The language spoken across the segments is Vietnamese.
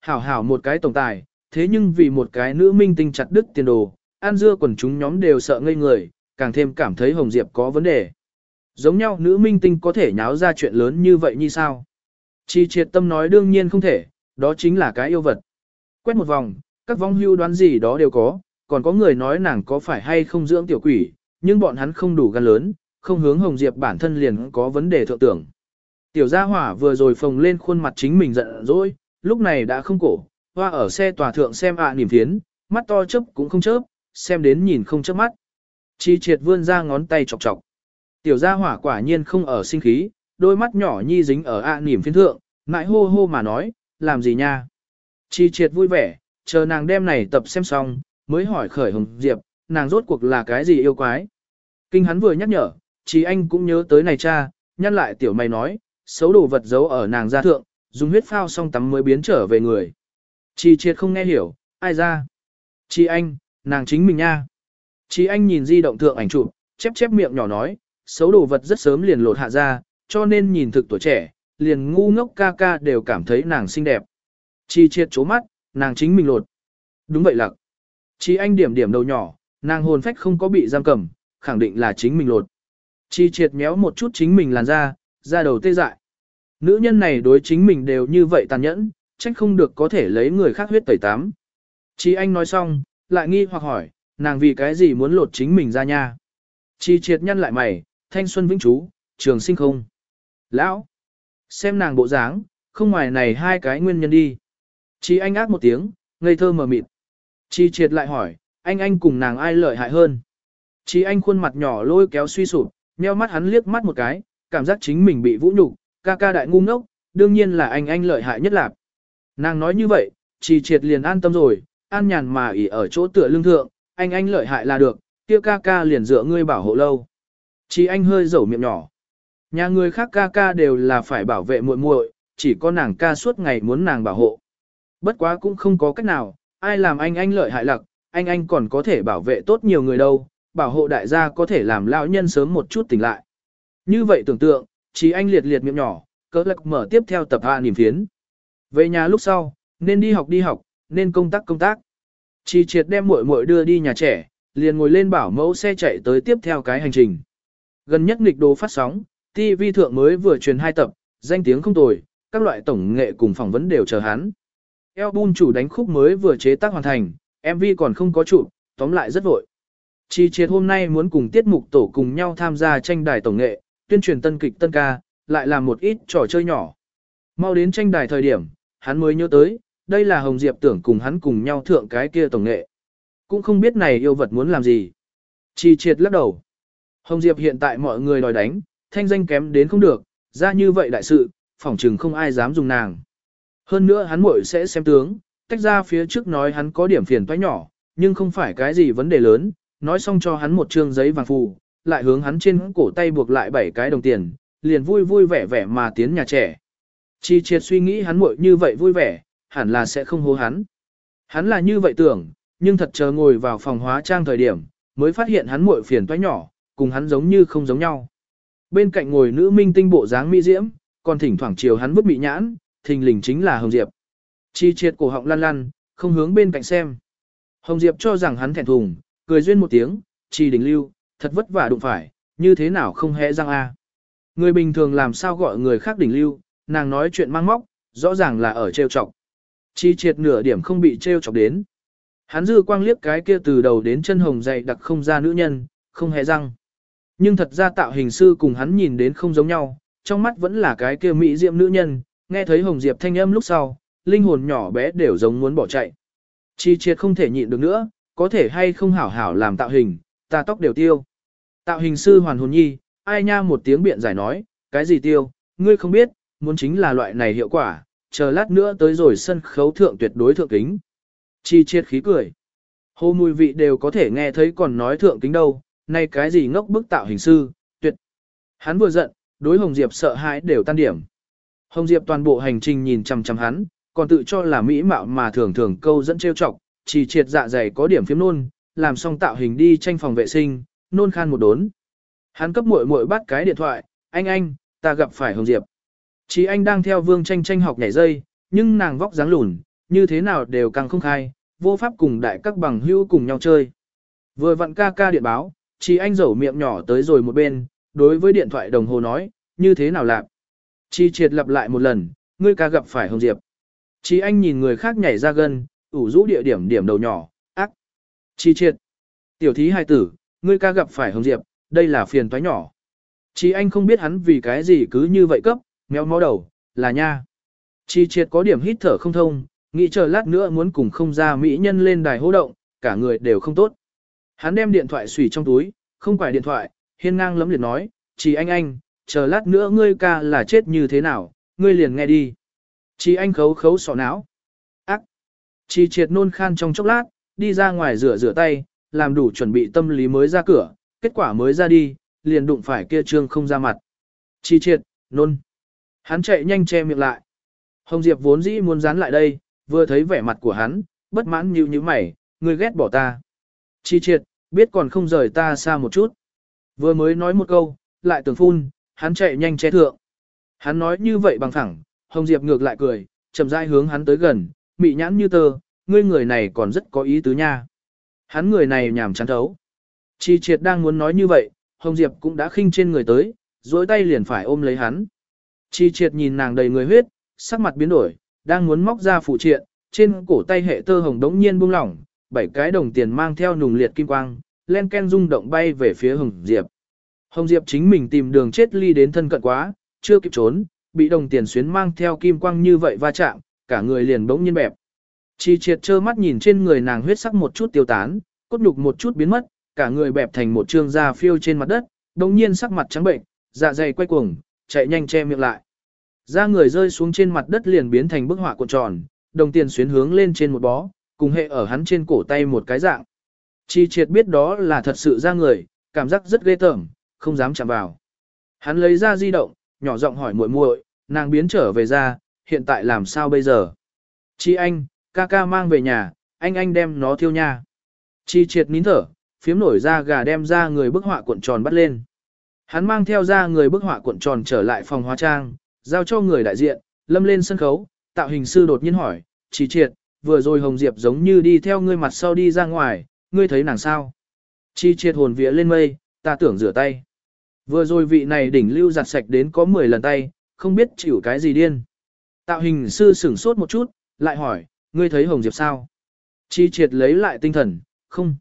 Hảo hảo một cái tổng tài, thế nhưng vì một cái nữ minh tinh chặt đứt tiền đồ, an dưa quần chúng nhóm đều sợ ngây người, càng thêm cảm thấy Hồng Diệp có vấn đề. Giống nhau nữ minh tinh có thể nháo ra chuyện lớn như vậy như sao? Chi triệt tâm nói đương nhiên không thể, đó chính là cái yêu vật. Quét một vòng, các vong hưu đoán gì đó đều có, còn có người nói nàng có phải hay không dưỡng tiểu quỷ, nhưng bọn hắn không đủ gan lớn, không hướng Hồng Diệp bản thân liền có vấn đề thượng tưởng. Tiểu gia hỏa vừa rồi phồng lên khuôn mặt chính mình giận dỗi, lúc này đã không cổ, hoa ở xe tòa thượng xem ạ niềm thiến, mắt to chớp cũng không chớp, xem đến nhìn không chớp mắt. Chi triệt vươn ra ngón tay chọc chọc. Tiểu gia hỏa quả nhiên không ở sinh khí, đôi mắt nhỏ nhi dính ở ạ niềm phiến thượng, ngại hô hô mà nói, làm gì nha. Chi triệt vui vẻ, chờ nàng đem này tập xem xong, mới hỏi khởi Hồng Diệp, nàng rốt cuộc là cái gì yêu quái. Kinh hắn vừa nhắc nhở, chỉ anh cũng nhớ tới này cha, nhăn lại tiểu mày nói, xấu đồ vật giấu ở nàng gia thượng, dùng huyết phao xong tắm mới biến trở về người. Chi triệt không nghe hiểu, ai ra. Chi anh, nàng chính mình nha. Chi anh nhìn di động thượng ảnh chụp, chép chép miệng nhỏ nói, xấu đồ vật rất sớm liền lột hạ ra, cho nên nhìn thực tuổi trẻ, liền ngu ngốc ca ca đều cảm thấy nàng xinh đẹp. Chi triệt chố mắt, nàng chính mình lột. Đúng vậy lặc. Chi anh điểm điểm đầu nhỏ, nàng hồn phách không có bị giam cầm, khẳng định là chính mình lột. Chi triệt méo một chút chính mình làn da, da đầu tê dại. Nữ nhân này đối chính mình đều như vậy tàn nhẫn, trách không được có thể lấy người khác huyết tẩy tám. Chi anh nói xong, lại nghi hoặc hỏi, nàng vì cái gì muốn lột chính mình ra nha. Chi triệt nhăn lại mày, thanh xuân vĩnh chú, trường sinh không. Lão, xem nàng bộ dáng, không ngoài này hai cái nguyên nhân đi. Chi anh ác một tiếng, ngây thơ mờ mịt. Chi triệt lại hỏi, anh anh cùng nàng ai lợi hại hơn. Chi anh khuôn mặt nhỏ lôi kéo suy sụp, nheo mắt hắn liếc mắt một cái, cảm giác chính mình bị vũ nhục, ca ca đại ngu ngốc, đương nhiên là anh anh lợi hại nhất lạc. Nàng nói như vậy, chi triệt liền an tâm rồi, an nhàn mà ỉ ở chỗ tựa lương thượng, anh anh lợi hại là được, kia ca ca liền dựa ngươi bảo hộ lâu. Chi anh hơi dẩu miệng nhỏ. Nhà người khác ca ca đều là phải bảo vệ muội muội, chỉ có nàng ca suốt ngày muốn nàng bảo hộ. Bất quá cũng không có cách nào, ai làm anh anh lợi hại lặc, anh anh còn có thể bảo vệ tốt nhiều người đâu, bảo hộ đại gia có thể làm lão nhân sớm một chút tỉnh lại. Như vậy tưởng tượng, chỉ anh liệt liệt miệng nhỏ, cỡ lạc mở tiếp theo tập hạ niềm phiến. Về nhà lúc sau, nên đi học đi học, nên công tác công tác. Chỉ triệt đem muội muội đưa đi nhà trẻ, liền ngồi lên bảo mẫu xe chạy tới tiếp theo cái hành trình. Gần nhất nghịch đồ phát sóng, TV thượng mới vừa truyền hai tập, danh tiếng không tồi, các loại tổng nghệ cùng phỏng vấn đều chờ hắn. Album chủ đánh khúc mới vừa chế tác hoàn thành, MV còn không có chủ, tóm lại rất vội. Chi triệt hôm nay muốn cùng tiết mục tổ cùng nhau tham gia tranh đài tổng nghệ, tuyên truyền tân kịch tân ca, lại làm một ít trò chơi nhỏ. Mau đến tranh đài thời điểm, hắn mới nhớ tới, đây là Hồng Diệp tưởng cùng hắn cùng nhau thượng cái kia tổng nghệ. Cũng không biết này yêu vật muốn làm gì. Chỉ triệt lắc đầu. Hồng Diệp hiện tại mọi người đòi đánh, thanh danh kém đến không được, ra như vậy đại sự, phỏng chừng không ai dám dùng nàng. Hơn nữa hắn muội sẽ xem tướng, tách ra phía trước nói hắn có điểm phiền toái nhỏ, nhưng không phải cái gì vấn đề lớn, nói xong cho hắn một trương giấy vàng phù, lại hướng hắn trên cổ tay buộc lại bảy cái đồng tiền, liền vui vui vẻ vẻ mà tiến nhà trẻ. Chi triệt suy nghĩ hắn muội như vậy vui vẻ, hẳn là sẽ không hố hắn. Hắn là như vậy tưởng, nhưng thật chờ ngồi vào phòng hóa trang thời điểm, mới phát hiện hắn muội phiền toái nhỏ, cùng hắn giống như không giống nhau. Bên cạnh ngồi nữ minh tinh bộ dáng mỹ diễm, còn thỉnh thoảng chiều hắn vứt bị nhãn, thình lình chính là Hồng Diệp. Chi triệt cổ họng lăn lăn, không hướng bên cạnh xem. Hồng Diệp cho rằng hắn thẹn thùng, cười duyên một tiếng, chi đình lưu, thật vất vả đụng phải, như thế nào không hẽ răng a. Người bình thường làm sao gọi người khác đỉnh lưu, nàng nói chuyện mang móc, rõ ràng là ở trêu chọc. Chi triệt nửa điểm không bị trêu chọc đến. Hắn dư quang liếc cái kia từ đầu đến chân hồng dày đặc không ra nữ nhân, không hề răng. Nhưng thật ra tạo hình sư cùng hắn nhìn đến không giống nhau, trong mắt vẫn là cái kia mỹ diệm nữ nhân, nghe thấy Hồng Diệp thanh âm lúc sau, linh hồn nhỏ bé đều giống muốn bỏ chạy. Chi triệt không thể nhịn được nữa, có thể hay không hảo hảo làm tạo hình, ta tóc đều tiêu. Tạo hình sư hoàn hồn nhi, ai nha một tiếng biện giải nói, cái gì tiêu, ngươi không biết, muốn chính là loại này hiệu quả, chờ lát nữa tới rồi sân khấu thượng tuyệt đối thượng kính. Chi chết khí cười. Hô mùi vị đều có thể nghe thấy còn nói thượng kính đâu, nay cái gì ngốc bức tạo hình sư, tuyệt. Hắn vừa giận, đối Hồng Diệp sợ hãi đều tan điểm. Hồng Diệp toàn bộ hành trình nhìn chằm chằm hắn, còn tự cho là mỹ mạo mà thường thường câu dẫn trêu chọc, chỉ triệt dạ dày có điểm phiếm nôn, làm xong tạo hình đi tranh phòng vệ sinh, nôn khan một đốn. Hắn cấp muội muội bắt cái điện thoại, anh anh, ta gặp phải Hồng Diệp. Chỉ anh đang theo vương tranh tranh học nhảy dây, nhưng nàng vóc dáng lùn, như thế nào đều càng không khai, vô pháp cùng đại các bằng hữu cùng nhau chơi. Vừa vặn ca ca điện báo, chỉ anh dẩu miệng nhỏ tới rồi một bên, đối với điện thoại đồng hồ nói, như thế nào lạc. Chi triệt lặp lại một lần, ngươi ca gặp phải Hồng Diệp. Chỉ anh nhìn người khác nhảy ra gần, ủ rũ địa điểm điểm đầu nhỏ, ác. Chi triệt. Tiểu thí hai tử, ngươi ca gặp phải Hồng Diệp, đây là phiền toái nhỏ. Chí anh không biết hắn vì cái gì cứ như vậy cấp, méo mó đầu, là nha. Chi triệt có điểm hít thở không thông, nghĩ chờ lát nữa muốn cùng không ra mỹ nhân lên đài hô động, cả người đều không tốt. Hắn đem điện thoại xùy trong túi, không phải điện thoại, hiên ngang lấm liệt nói, chỉ anh anh, chờ lát nữa ngươi ca là chết như thế nào, ngươi liền nghe đi. Chỉ anh khấu khấu sọ não. Ác. Chi triệt nôn khan trong chốc lát, đi ra ngoài rửa rửa tay, làm đủ chuẩn bị tâm lý mới ra cửa, kết quả mới ra đi, liền đụng phải kia trương không ra mặt. Chi triệt, nôn. Hắn chạy nhanh che miệng lại. Hồng Diệp vốn dĩ muốn dán lại đây, vừa thấy vẻ mặt của hắn, bất mãn như như mày, ngươi ghét bỏ ta. Chi triệt, biết còn không rời ta xa một chút. Vừa mới nói một câu, lại tưởng phun, hắn chạy nhanh che thượng. Hắn nói như vậy bằng thẳng, Hồng Diệp ngược lại cười, chậm rãi hướng hắn tới gần, mị nhãn như tơ, ngươi người này còn rất có ý tứ nha. Hắn người này nhảm chán thấu. Chi triệt đang muốn nói như vậy, Hồng Diệp cũng đã khinh trên người tới, dối tay liền phải ôm lấy hắn. Chi triệt nhìn nàng đầy người huyết, sắc mặt biến đổi, đang muốn móc ra phụ triện, trên cổ tay hệ tơ hồng đống nhiên buông lỏng, bảy cái đồng tiền mang theo nùng liệt kim quang, len ken rung động bay về phía Hồng Diệp. Hồng Diệp chính mình tìm đường chết ly đến thân cận quá, chưa kịp trốn, bị đồng tiền xuyến mang theo kim quang như vậy va chạm, cả người liền bỗng nhiên bẹp. Chi triệt trơ mắt nhìn trên người nàng huyết sắc một chút tiêu tán, cốt nhục một chút biến mất, cả người bẹp thành một trương da phiêu trên mặt đất, đồng nhiên sắc mặt trắng bệnh, dạ dày quay cuồng, chạy nhanh che miệng lại. Da người rơi xuống trên mặt đất liền biến thành bức họa cuộn tròn, đồng tiền xuyến hướng lên trên một bó, cùng hệ ở hắn trên cổ tay một cái dạng. Chi triệt biết đó là thật sự ra người, cảm giác rất ghê tởm, không dám chạm vào. Hắn lấy ra di động, nhỏ giọng hỏi muội muội, nàng biến trở về ra, hiện tại làm sao bây giờ? Chi anh, ca ca mang về nhà, anh anh đem nó thiêu nha. Chi triệt nín thở, phiếm nổi ra gà đem ra người bức họa cuộn tròn bắt lên. Hắn mang theo ra người bức họa cuộn tròn trở lại phòng hóa trang, giao cho người đại diện, lâm lên sân khấu, tạo hình sư đột nhiên hỏi, Chi triệt, vừa rồi Hồng Diệp giống như đi theo ngươi mặt sau đi ra ngoài, ngươi thấy nàng sao? Chi triệt hồn vía lên mây, ta tưởng rửa tay. Vừa rồi vị này đỉnh lưu giặt sạch đến có 10 lần tay, không biết chịu cái gì điên. Tạo hình sư sửng sốt một chút, lại hỏi, ngươi thấy Hồng Diệp sao? Chi triệt lấy lại tinh thần, không.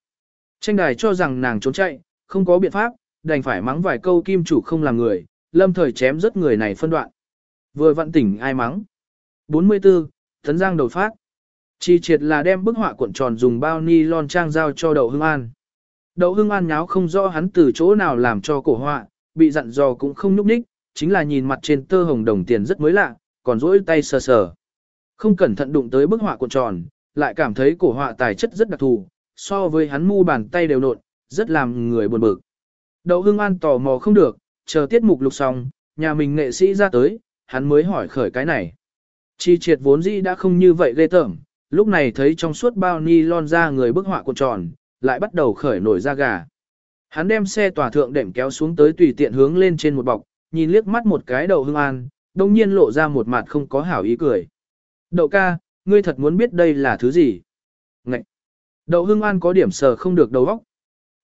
Tranh đài cho rằng nàng trốn chạy, không có biện pháp, đành phải mắng vài câu kim chủ không làm người, lâm thời chém rất người này phân đoạn. Vừa vặn tỉnh ai mắng. 44. Thấn Giang đột phát. Chi triệt là đem bức họa cuộn tròn dùng bao ni lon trang giao cho đậu hương an. Đậu hương an nháo không rõ hắn từ chỗ nào làm cho cổ họa, bị dặn dò cũng không nhúc ních, chính là nhìn mặt trên tơ hồng đồng tiền rất mới lạ, còn rỗi tay sờ sờ. Không cẩn thận đụng tới bức họa cuộn tròn, lại cảm thấy cổ họa tài chất rất đặc thù, so với hắn mu bàn tay đều nộn, rất làm người buồn bực. Đậu Hưng an tò mò không được, chờ tiết mục lục xong, nhà mình nghệ sĩ ra tới, hắn mới hỏi khởi cái này. Chi triệt vốn dĩ đã không như vậy ghê tởm, lúc này thấy trong suốt bao ni lon ra người bức họa cuộn tròn, lại bắt đầu khởi nổi ra gà. Hắn đem xe tòa thượng đệm kéo xuống tới tùy tiện hướng lên trên một bọc, nhìn liếc mắt một cái đầu hương an, đông nhiên lộ ra một mặt không có hảo ý cười. Đậu ca, ngươi thật muốn biết đây là thứ gì? Ngậy! Đậu hương an có điểm sờ không được đầu óc.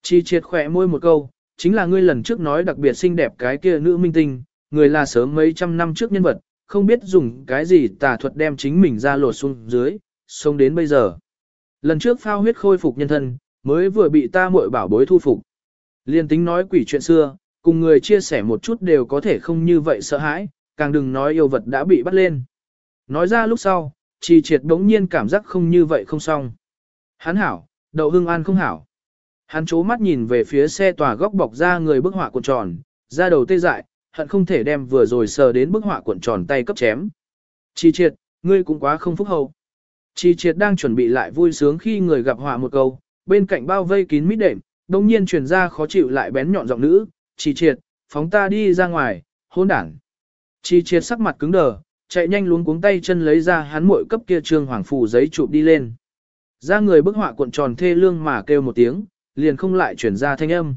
Chi triệt khỏe môi một câu, chính là ngươi lần trước nói đặc biệt xinh đẹp cái kia nữ minh tinh, người là sớm mấy trăm năm trước nhân vật, không biết dùng cái gì tà thuật đem chính mình ra lột xuống dưới, sống đến bây giờ. Lần trước phao huyết khôi phục nhân thân, mới vừa bị ta muội bảo bối thu phục. Liên tính nói quỷ chuyện xưa, cùng người chia sẻ một chút đều có thể không như vậy sợ hãi, càng đừng nói yêu vật đã bị bắt lên. Nói ra lúc sau, trì triệt đống nhiên cảm giác không như vậy không xong. Hắn hảo, đậu hưng an không hảo. Hắn chố mắt nhìn về phía xe tòa góc bọc ra người bức họa cuộn tròn, ra đầu tê dại, hận không thể đem vừa rồi sờ đến bức họa cuộn tròn tay cấp chém. Chi triệt, ngươi cũng quá không phúc hậu. Chi triệt đang chuẩn bị lại vui sướng khi người gặp họa một câu, bên cạnh bao vây kín mít đệm, đồng nhiên truyền ra khó chịu lại bén nhọn giọng nữ, chi triệt, phóng ta đi ra ngoài, hôn đảng. Chi triệt sắc mặt cứng đờ, chạy nhanh luống cuống tay chân lấy ra hắn muội cấp kia trương hoàng phủ giấy chụp đi lên. Ra người bức họa cuộn tròn thê lương mà kêu một tiếng, liền không lại chuyển ra thanh âm.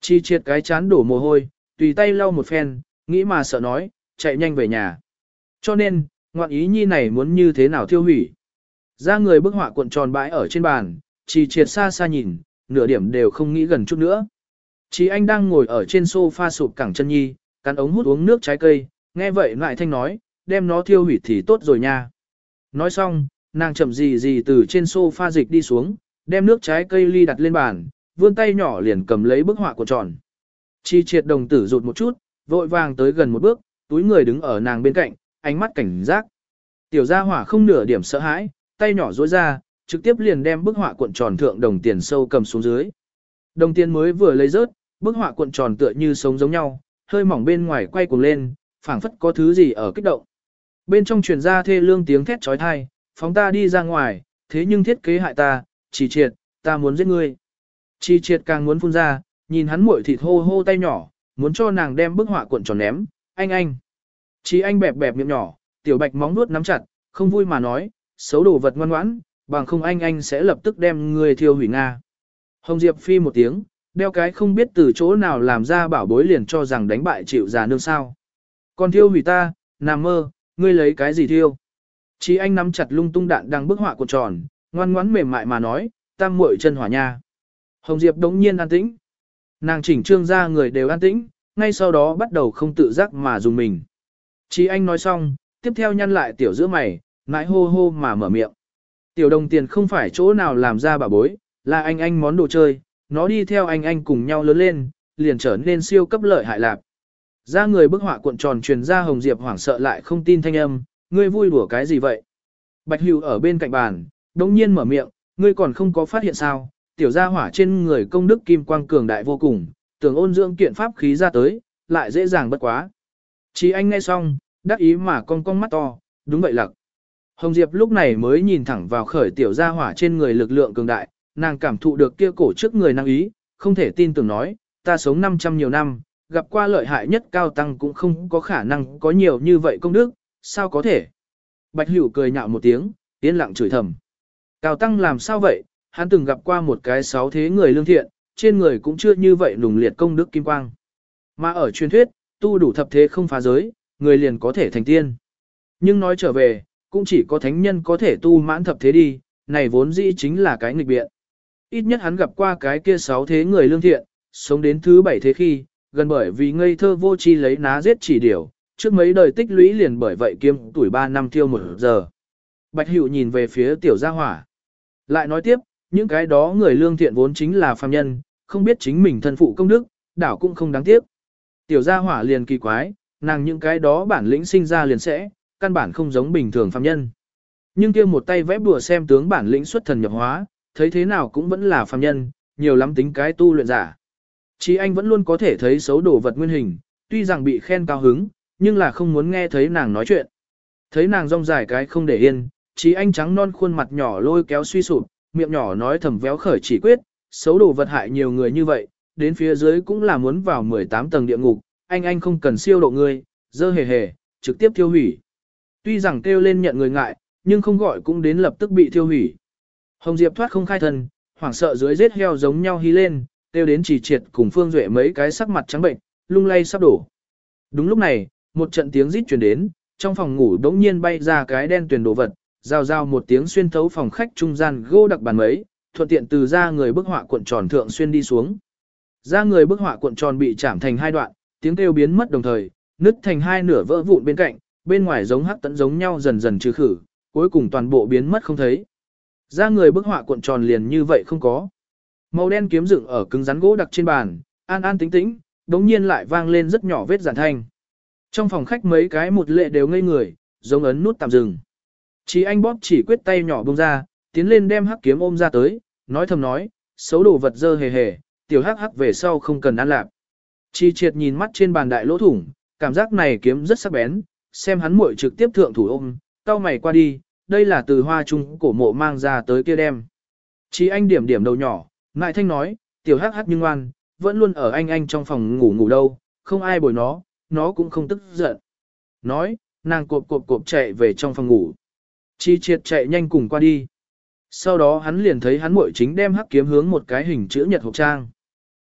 Chi triệt cái chán đổ mồ hôi, tùy tay lau một phen, nghĩ mà sợ nói, chạy nhanh về nhà. Cho nên, ngoạn ý nhi này muốn như thế nào thiêu hủy. Ra người bức họa cuộn tròn bãi ở trên bàn, chỉ triệt xa xa nhìn, nửa điểm đều không nghĩ gần chút nữa. Chỉ anh đang ngồi ở trên sofa sụp cẳng chân nhi, cắn ống hút uống nước trái cây, nghe vậy lại thanh nói, đem nó thiêu hủy thì tốt rồi nha. Nói xong, nàng chậm gì gì từ trên sofa dịch đi xuống, đem nước trái cây ly đặt lên bàn, vươn tay nhỏ liền cầm lấy bức họa cuộn tròn. Chi triệt đồng tử rụt một chút, vội vàng tới gần một bước, túi người đứng ở nàng bên cạnh, ánh mắt cảnh giác. Tiểu gia hỏa không nửa điểm sợ hãi, tay nhỏ duỗi ra, trực tiếp liền đem bức họa cuộn tròn thượng đồng tiền sâu cầm xuống dưới. Đồng tiền mới vừa lấy rớt, bức họa cuộn tròn tựa như sống giống nhau, hơi mỏng bên ngoài quay cuồng lên, phảng phất có thứ gì ở kích động. Bên trong truyền ra thê lương tiếng thét trói thai, phóng ta đi ra ngoài, thế nhưng thiết kế hại ta, chỉ triệt, ta muốn giết ngươi. Chỉ triệt càng muốn phun ra, nhìn hắn muội thịt hô hô tay nhỏ, muốn cho nàng đem bức họa cuộn tròn ném, anh anh. Chỉ anh bẹp bẹp miệng nhỏ, tiểu bạch móng nuốt nắm chặt, không vui mà nói, xấu đồ vật ngoan ngoãn, bằng không anh anh sẽ lập tức đem người thiêu hủy Nga. Hồng Diệp phi một tiếng, đeo cái không biết từ chỗ nào làm ra bảo bối liền cho rằng đánh bại chịu già nương sao. Còn thiêu hủy ta, nằm mơ, ngươi lấy cái gì thiêu? Chí anh nắm chặt lung tung đạn đang bức họa cuộn tròn, ngoan ngoãn mềm mại mà nói, tam muội chân hỏa nha. Hồng Diệp đống nhiên an tĩnh. Nàng chỉnh trương ra người đều an tĩnh, ngay sau đó bắt đầu không tự giác mà dùng mình. Chí anh nói xong, tiếp theo nhăn lại tiểu giữa mày, nãi hô hô mà mở miệng. Tiểu đồng tiền không phải chỗ nào làm ra bà bối, là anh anh món đồ chơi, nó đi theo anh anh cùng nhau lớn lên, liền trở nên siêu cấp lợi hại lạc. Ra người bức họa cuộn tròn truyền ra Hồng Diệp hoảng sợ lại không tin thanh âm, ngươi vui đùa cái gì vậy? Bạch Hữu ở bên cạnh bàn, đống nhiên mở miệng, ngươi còn không có phát hiện sao, tiểu gia hỏa trên người công đức kim quang cường đại vô cùng, tưởng ôn dưỡng kiện pháp khí ra tới, lại dễ dàng bất quá. Chỉ anh nghe xong, đắc ý mà cong cong mắt to, đúng vậy lặc. Hồng Diệp lúc này mới nhìn thẳng vào khởi tiểu gia hỏa trên người lực lượng cường đại, nàng cảm thụ được kia cổ trước người năng ý, không thể tin tưởng nói, ta sống 500 nhiều năm, gặp qua lợi hại nhất cao tăng cũng không có khả năng có nhiều như vậy công đức, sao có thể? Bạch Hữu cười nhạo một tiếng, yên lặng chửi thầm. Cao tăng làm sao vậy? Hắn từng gặp qua một cái sáu thế người lương thiện, trên người cũng chưa như vậy nùng liệt công đức kim quang. Mà ở truyền thuyết, tu đủ thập thế không phá giới, người liền có thể thành tiên. Nhưng nói trở về, cũng chỉ có thánh nhân có thể tu mãn thập thế đi, này vốn dĩ chính là cái nghịch biện. Ít nhất hắn gặp qua cái kia sáu thế người lương thiện, sống đến thứ bảy thế khi, gần bởi vì ngây thơ vô chi lấy ná giết chỉ điều, trước mấy đời tích lũy liền bởi vậy kiêm tuổi 3 năm tiêu một giờ. Bạch Hữu nhìn về phía tiểu gia hỏa. Lại nói tiếp, những cái đó người lương thiện vốn chính là phàm nhân, không biết chính mình thân phụ công đức, đảo cũng không đáng tiếc. Tiểu gia hỏa liền kỳ quái, nàng những cái đó bản lĩnh sinh ra liền sẽ, căn bản không giống bình thường phàm nhân. Nhưng kia một tay vẽ bùa xem tướng bản lĩnh xuất thần nhập hóa, thấy thế nào cũng vẫn là phàm nhân, nhiều lắm tính cái tu luyện giả. Chí anh vẫn luôn có thể thấy xấu đổ vật nguyên hình, tuy rằng bị khen cao hứng, nhưng là không muốn nghe thấy nàng nói chuyện. Thấy nàng rong dài cái không để yên, chí anh trắng non khuôn mặt nhỏ lôi kéo suy sụp, miệng nhỏ nói thầm véo khởi chỉ quyết, xấu đổ vật hại nhiều người như vậy, đến phía dưới cũng là muốn vào 18 tầng địa ngục, anh anh không cần siêu độ người, dơ hề hề, trực tiếp tiêu hủy. Tuy rằng kêu lên nhận người ngại, nhưng không gọi cũng đến lập tức bị tiêu hủy. Hồng Diệp thoát không khai thân, hoảng sợ dưới giết heo giống nhau hí lên, tiêu đến chỉ triệt cùng Phương Duệ mấy cái sắc mặt trắng bệnh, lung lay sắp đổ. Đúng lúc này, một trận tiếng rít truyền đến, trong phòng ngủ đống nhiên bay ra cái đen tuyển đồ vật, rào rào một tiếng xuyên thấu phòng khách trung gian gô đặc bàn mấy, thuận tiện từ ra người bức họa cuộn tròn thượng xuyên đi xuống. Ra người bức họa cuộn tròn bị chạm thành hai đoạn, tiếng kêu biến mất đồng thời, nứt thành hai nửa vỡ vụn bên cạnh, bên ngoài giống hắc tẫn giống nhau dần dần trừ khử, cuối cùng toàn bộ biến mất không thấy. Ra người bức họa cuộn tròn liền như vậy không có. Màu đen kiếm dựng ở cứng rắn gỗ đặc trên bàn, an an tĩnh tĩnh, đống nhiên lại vang lên rất nhỏ vết giản thanh. Trong phòng khách mấy cái một lệ đều ngây người, giống ấn nút tạm dừng. Chỉ anh bóp chỉ quyết tay nhỏ bông ra, tiến lên đem hắc kiếm ôm ra tới, nói thầm nói, xấu đồ vật dơ hề hề, tiểu hắc hắc về sau không cần ăn lạp. Chi triệt nhìn mắt trên bàn đại lỗ thủng, cảm giác này kiếm rất sắc bén, xem hắn muội trực tiếp thượng thủ ôm, tao mày qua đi, đây là từ hoa trung cổ mộ mang ra tới kia đem. Chi anh điểm điểm đầu nhỏ, ngại thanh nói, tiểu hắc hắc nhưng ngoan, vẫn luôn ở anh anh trong phòng ngủ ngủ đâu, không ai bồi nó, nó cũng không tức giận. Nói, nàng cộp cộp cộp chạy về trong phòng ngủ. Chi triệt chạy nhanh cùng qua đi. Sau đó hắn liền thấy hắn muội chính đem hắc kiếm hướng một cái hình chữ nhật hộp trang.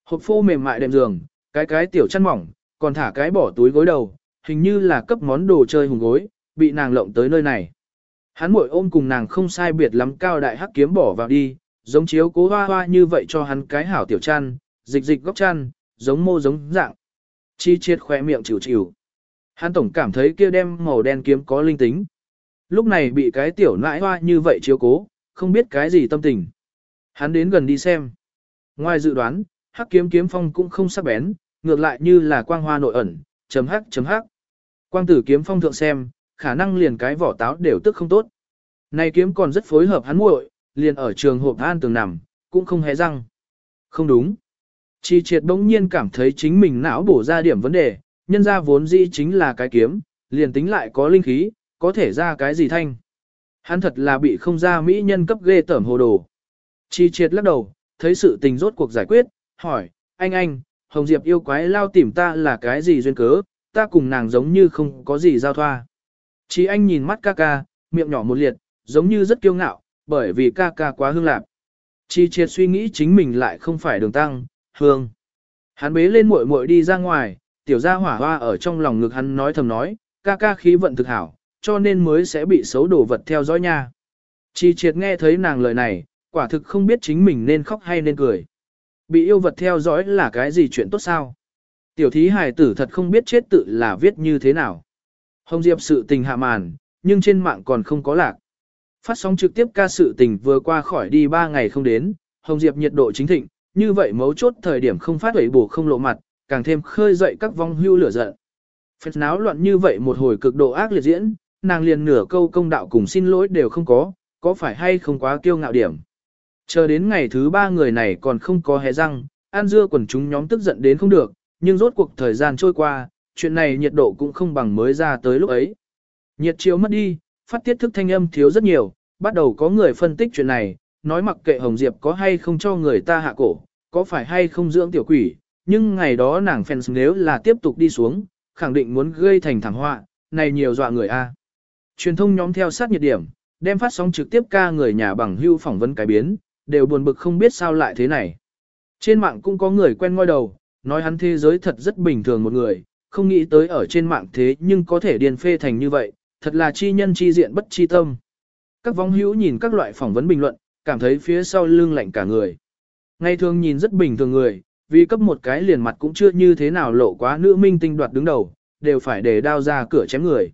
Hộp phô mềm mại đệm giường, cái cái tiểu chăn mỏng, còn thả cái bỏ túi gối đầu, hình như là cấp món đồ chơi hùng gối, bị nàng lộng tới nơi này. Hắn muội ôm cùng nàng không sai biệt lắm cao đại hắc kiếm bỏ vào đi, giống chiếu cố hoa hoa như vậy cho hắn cái hảo tiểu chăn, dịch dịch góc chăn, giống mô giống dạng. Chi triệt khỏe miệng chịu chịu. Hắn tổng cảm thấy kia đem màu đen kiếm có linh tính. Lúc này bị cái tiểu nãi hoa như vậy chiếu cố, không biết cái gì tâm tình. Hắn đến gần đi xem. Ngoài dự đoán, hắc kiếm kiếm phong cũng không sắc bén, ngược lại như là quang hoa nội ẩn, chấm hắc chấm hắc. Quang tử kiếm phong thượng xem, khả năng liền cái vỏ táo đều tức không tốt. Này kiếm còn rất phối hợp hắn muội, liền ở trường hộp an tường nằm, cũng không hé răng. Không đúng. Chi triệt bỗng nhiên cảm thấy chính mình não bổ ra điểm vấn đề, nhân ra vốn dĩ chính là cái kiếm, liền tính lại có linh khí, có thể ra cái gì thanh. Hắn thật là bị không ra mỹ nhân cấp ghê tởm hồ đồ. Chi triệt lắc đầu, thấy sự tình rốt cuộc giải quyết, hỏi, anh anh, Hồng Diệp yêu quái lao tìm ta là cái gì duyên cớ, ta cùng nàng giống như không có gì giao thoa. Chi anh nhìn mắt ca ca, miệng nhỏ một liệt, giống như rất kiêu ngạo, bởi vì ca ca quá hương lạc. Chi triệt suy nghĩ chính mình lại không phải đường tăng, hương. Hắn bế lên muội muội đi ra ngoài, tiểu gia hỏa hoa ở trong lòng ngực hắn nói thầm nói, ca ca khí vận thực hảo, cho nên mới sẽ bị xấu đổ vật theo dõi nha. Chi triệt nghe thấy nàng lời này, quả thực không biết chính mình nên khóc hay nên cười. Bị yêu vật theo dõi là cái gì chuyện tốt sao? Tiểu thí hài tử thật không biết chết tự là viết như thế nào. Hồng Diệp sự tình hạ màn, nhưng trên mạng còn không có lạc. Phát sóng trực tiếp ca sự tình vừa qua khỏi đi 3 ngày không đến, Hồng Diệp nhiệt độ chính thịnh, như vậy mấu chốt thời điểm không phát huẩy bổ không lộ mặt, càng thêm khơi dậy các vong hưu lửa giận. Phết náo loạn như vậy một hồi cực độ ác liệt diễn, nàng liền nửa câu công đạo cùng xin lỗi đều không có, có phải hay không quá kiêu ngạo điểm. Chờ đến ngày thứ ba người này còn không có hé răng, An Dưa quần chúng nhóm tức giận đến không được, nhưng rốt cuộc thời gian trôi qua, chuyện này nhiệt độ cũng không bằng mới ra tới lúc ấy. Nhiệt chiếu mất đi, phát tiết thức thanh âm thiếu rất nhiều, bắt đầu có người phân tích chuyện này, nói mặc kệ Hồng Diệp có hay không cho người ta hạ cổ, có phải hay không dưỡng tiểu quỷ, nhưng ngày đó nàng fans nếu là tiếp tục đi xuống, khẳng định muốn gây thành thảm họa, này nhiều dọa người a. Truyền thông nhóm theo sát nhiệt điểm, đem phát sóng trực tiếp ca người nhà bằng hưu phỏng vấn cái biến, đều buồn bực không biết sao lại thế này. Trên mạng cũng có người quen ngoi đầu, nói hắn thế giới thật rất bình thường một người, không nghĩ tới ở trên mạng thế nhưng có thể điên phê thành như vậy, thật là chi nhân chi diện bất chi tâm. Các vong hữu nhìn các loại phỏng vấn bình luận, cảm thấy phía sau lưng lạnh cả người. Ngày thường nhìn rất bình thường người, vì cấp một cái liền mặt cũng chưa như thế nào lộ quá nữ minh tinh đoạt đứng đầu, đều phải để đao ra cửa chém người.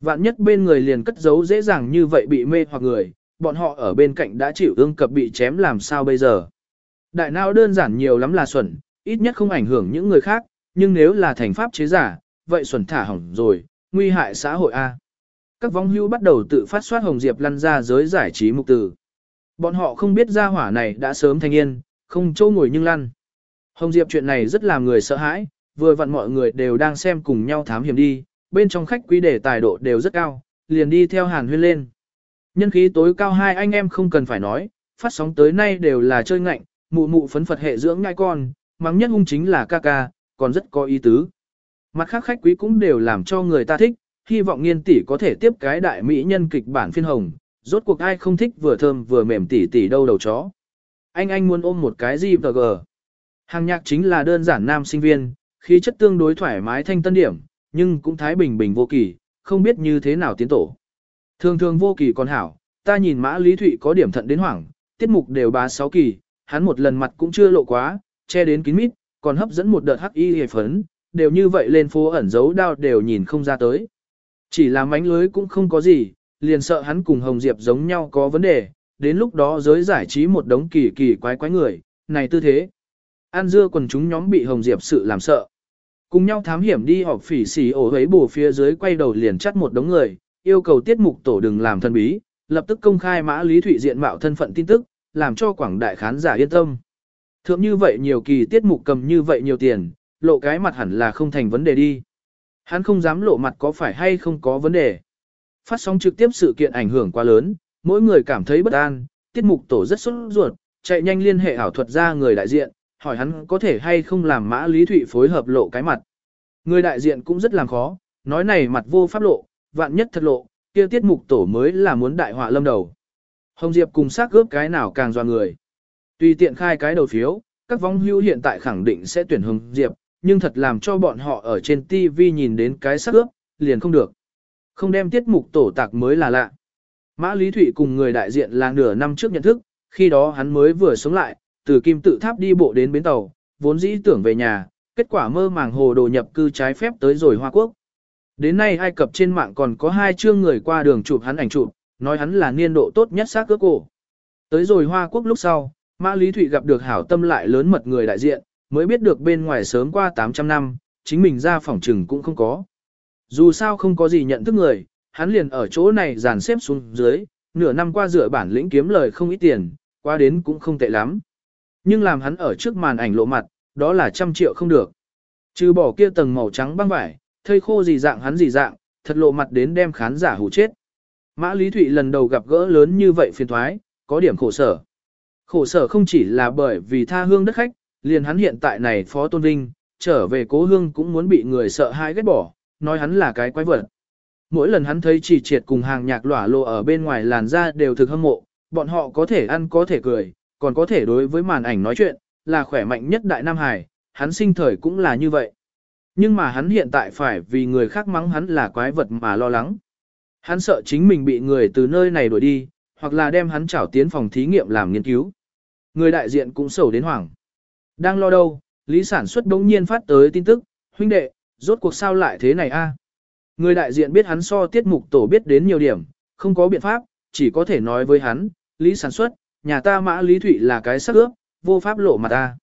Vạn nhất bên người liền cất giấu dễ dàng như vậy bị mê hoặc người, bọn họ ở bên cạnh đã chịu ương cập bị chém làm sao bây giờ. Đại não đơn giản nhiều lắm là xuẩn, ít nhất không ảnh hưởng những người khác, nhưng nếu là thành pháp chế giả, vậy xuẩn thả hỏng rồi, nguy hại xã hội A. Các vong hưu bắt đầu tự phát soát Hồng Diệp lăn ra giới giải trí mục tử. Bọn họ không biết gia hỏa này đã sớm thành yên, không châu ngồi nhưng lăn. Hồng Diệp chuyện này rất làm người sợ hãi, vừa vặn mọi người đều đang xem cùng nhau thám hiểm đi, bên trong khách quý đề tài độ đều rất cao, liền đi theo hàn huyên lên. Nhân khí tối cao hai anh em không cần phải nói, phát sóng tới nay đều là chơi ngạnh, mụ mụ phấn phật hệ dưỡng ngai con, mắng nhất hung chính là ca ca, còn rất có ý tứ. Mặt khác khách quý cũng đều làm cho người ta thích, hy vọng nghiên tỷ có thể tiếp cái đại mỹ nhân kịch bản phiên hồng, rốt cuộc ai không thích vừa thơm vừa mềm tỷ tỷ đâu đầu chó. Anh anh muốn ôm một cái gì tờ gờ. Hàng nhạc chính là đơn giản nam sinh viên, khí chất tương đối thoải mái thanh tân điểm, nhưng cũng thái bình bình vô kỳ, không biết như thế nào tiến tổ. Thường thường vô kỳ còn hảo, ta nhìn mã lý thụy có điểm thận đến hoảng, tiết mục đều bá sáu kỳ, hắn một lần mặt cũng chưa lộ quá, che đến kín mít, còn hấp dẫn một đợt hắc y hề phấn, đều như vậy lên phố ẩn giấu đao đều nhìn không ra tới. Chỉ là mánh lưới cũng không có gì, liền sợ hắn cùng Hồng Diệp giống nhau có vấn đề, đến lúc đó giới giải trí một đống kỳ kỳ quái quái người, này tư thế. An dưa quần chúng nhóm bị Hồng Diệp sự làm sợ. Cùng nhau thám hiểm đi họp phỉ xỉ ổ ấy bù phía dưới quay đầu liền chắt một đống người, yêu cầu tiết mục tổ đừng làm thân bí, lập tức công khai mã lý thụy diện mạo thân phận tin tức, làm cho quảng đại khán giả yên tâm. Thượng như vậy nhiều kỳ tiết mục cầm như vậy nhiều tiền, lộ cái mặt hẳn là không thành vấn đề đi. Hắn không dám lộ mặt có phải hay không có vấn đề. Phát sóng trực tiếp sự kiện ảnh hưởng quá lớn, mỗi người cảm thấy bất an, tiết mục tổ rất sốt ruột, chạy nhanh liên hệ ảo thuật ra người đại diện, hỏi hắn có thể hay không làm mã lý thụy phối hợp lộ cái mặt. Người đại diện cũng rất làm khó, nói này mặt vô pháp lộ, vạn nhất thật lộ, kia tiết mục tổ mới là muốn đại họa lâm đầu. Hồng Diệp cùng xác gớp cái nào càng doan người. Tùy tiện khai cái đầu phiếu, các vong hưu hiện tại khẳng định sẽ tuyển Hồng Diệp, nhưng thật làm cho bọn họ ở trên TV nhìn đến cái sắc ướp, liền không được. Không đem tiết mục tổ tạc mới là lạ. Mã Lý Thụy cùng người đại diện là nửa năm trước nhận thức, khi đó hắn mới vừa sống lại, từ kim tự tháp đi bộ đến bến tàu, vốn dĩ tưởng về nhà, kết quả mơ màng hồ đồ nhập cư trái phép tới rồi Hoa Quốc. Đến nay Ai Cập trên mạng còn có hai chương người qua đường chụp hắn ảnh chụp, nói hắn là niên độ tốt nhất xác cướp cổ. Tới rồi Hoa Quốc lúc sau, Mã Lý Thụy gặp được hảo tâm lại lớn mật người đại diện, mới biết được bên ngoài sớm qua 800 năm, chính mình ra phòng trừng cũng không có. Dù sao không có gì nhận thức người, hắn liền ở chỗ này dàn xếp xuống dưới, nửa năm qua dựa bản lĩnh kiếm lời không ít tiền, qua đến cũng không tệ lắm. Nhưng làm hắn ở trước màn ảnh lộ mặt, đó là trăm triệu không được. Trừ bỏ kia tầng màu trắng băng vải, thây khô gì dạng hắn gì dạng, thật lộ mặt đến đem khán giả hù chết. Mã Lý Thụy lần đầu gặp gỡ lớn như vậy phiền thoái, có điểm khổ sở. Khổ sở không chỉ là bởi vì tha hương đất khách, liền hắn hiện tại này phó tôn vinh, trở về cố hương cũng muốn bị người sợ hãi ghét bỏ, nói hắn là cái quái vật. Mỗi lần hắn thấy chỉ triệt cùng hàng nhạc lỏa lộ ở bên ngoài làn da đều thực hâm mộ, bọn họ có thể ăn có thể cười, còn có thể đối với màn ảnh nói chuyện, là khỏe mạnh nhất đại Nam Hải, hắn sinh thời cũng là như vậy. Nhưng mà hắn hiện tại phải vì người khác mắng hắn là quái vật mà lo lắng. Hắn sợ chính mình bị người từ nơi này đuổi đi, hoặc là đem hắn trảo tiến phòng thí nghiệm làm nghiên cứu. Người đại diện cũng sầu đến hoảng. Đang lo đâu, Lý sản xuất đống nhiên phát tới tin tức, huynh đệ, rốt cuộc sao lại thế này a? Người đại diện biết hắn so tiết mục tổ biết đến nhiều điểm, không có biện pháp, chỉ có thể nói với hắn, Lý sản xuất, nhà ta mã Lý Thụy là cái sắc ướp, vô pháp lộ mặt ta.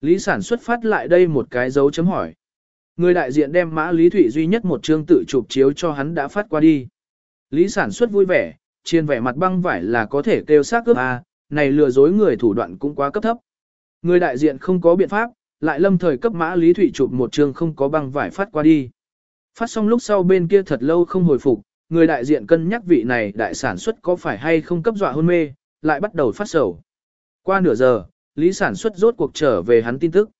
Lý sản xuất phát lại đây một cái dấu chấm hỏi. Người đại diện đem mã Lý Thụy duy nhất một chương tự chụp chiếu cho hắn đã phát qua đi. Lý sản xuất vui vẻ, chiên vẻ mặt băng vải là có thể kêu xác cướp à, này lừa dối người thủ đoạn cũng quá cấp thấp. Người đại diện không có biện pháp, lại lâm thời cấp mã Lý Thụy chụp một trường không có băng vải phát qua đi. Phát xong lúc sau bên kia thật lâu không hồi phục, người đại diện cân nhắc vị này đại sản xuất có phải hay không cấp dọa hôn mê, lại bắt đầu phát sầu. Qua nửa giờ, Lý sản xuất rốt cuộc trở về hắn tin tức.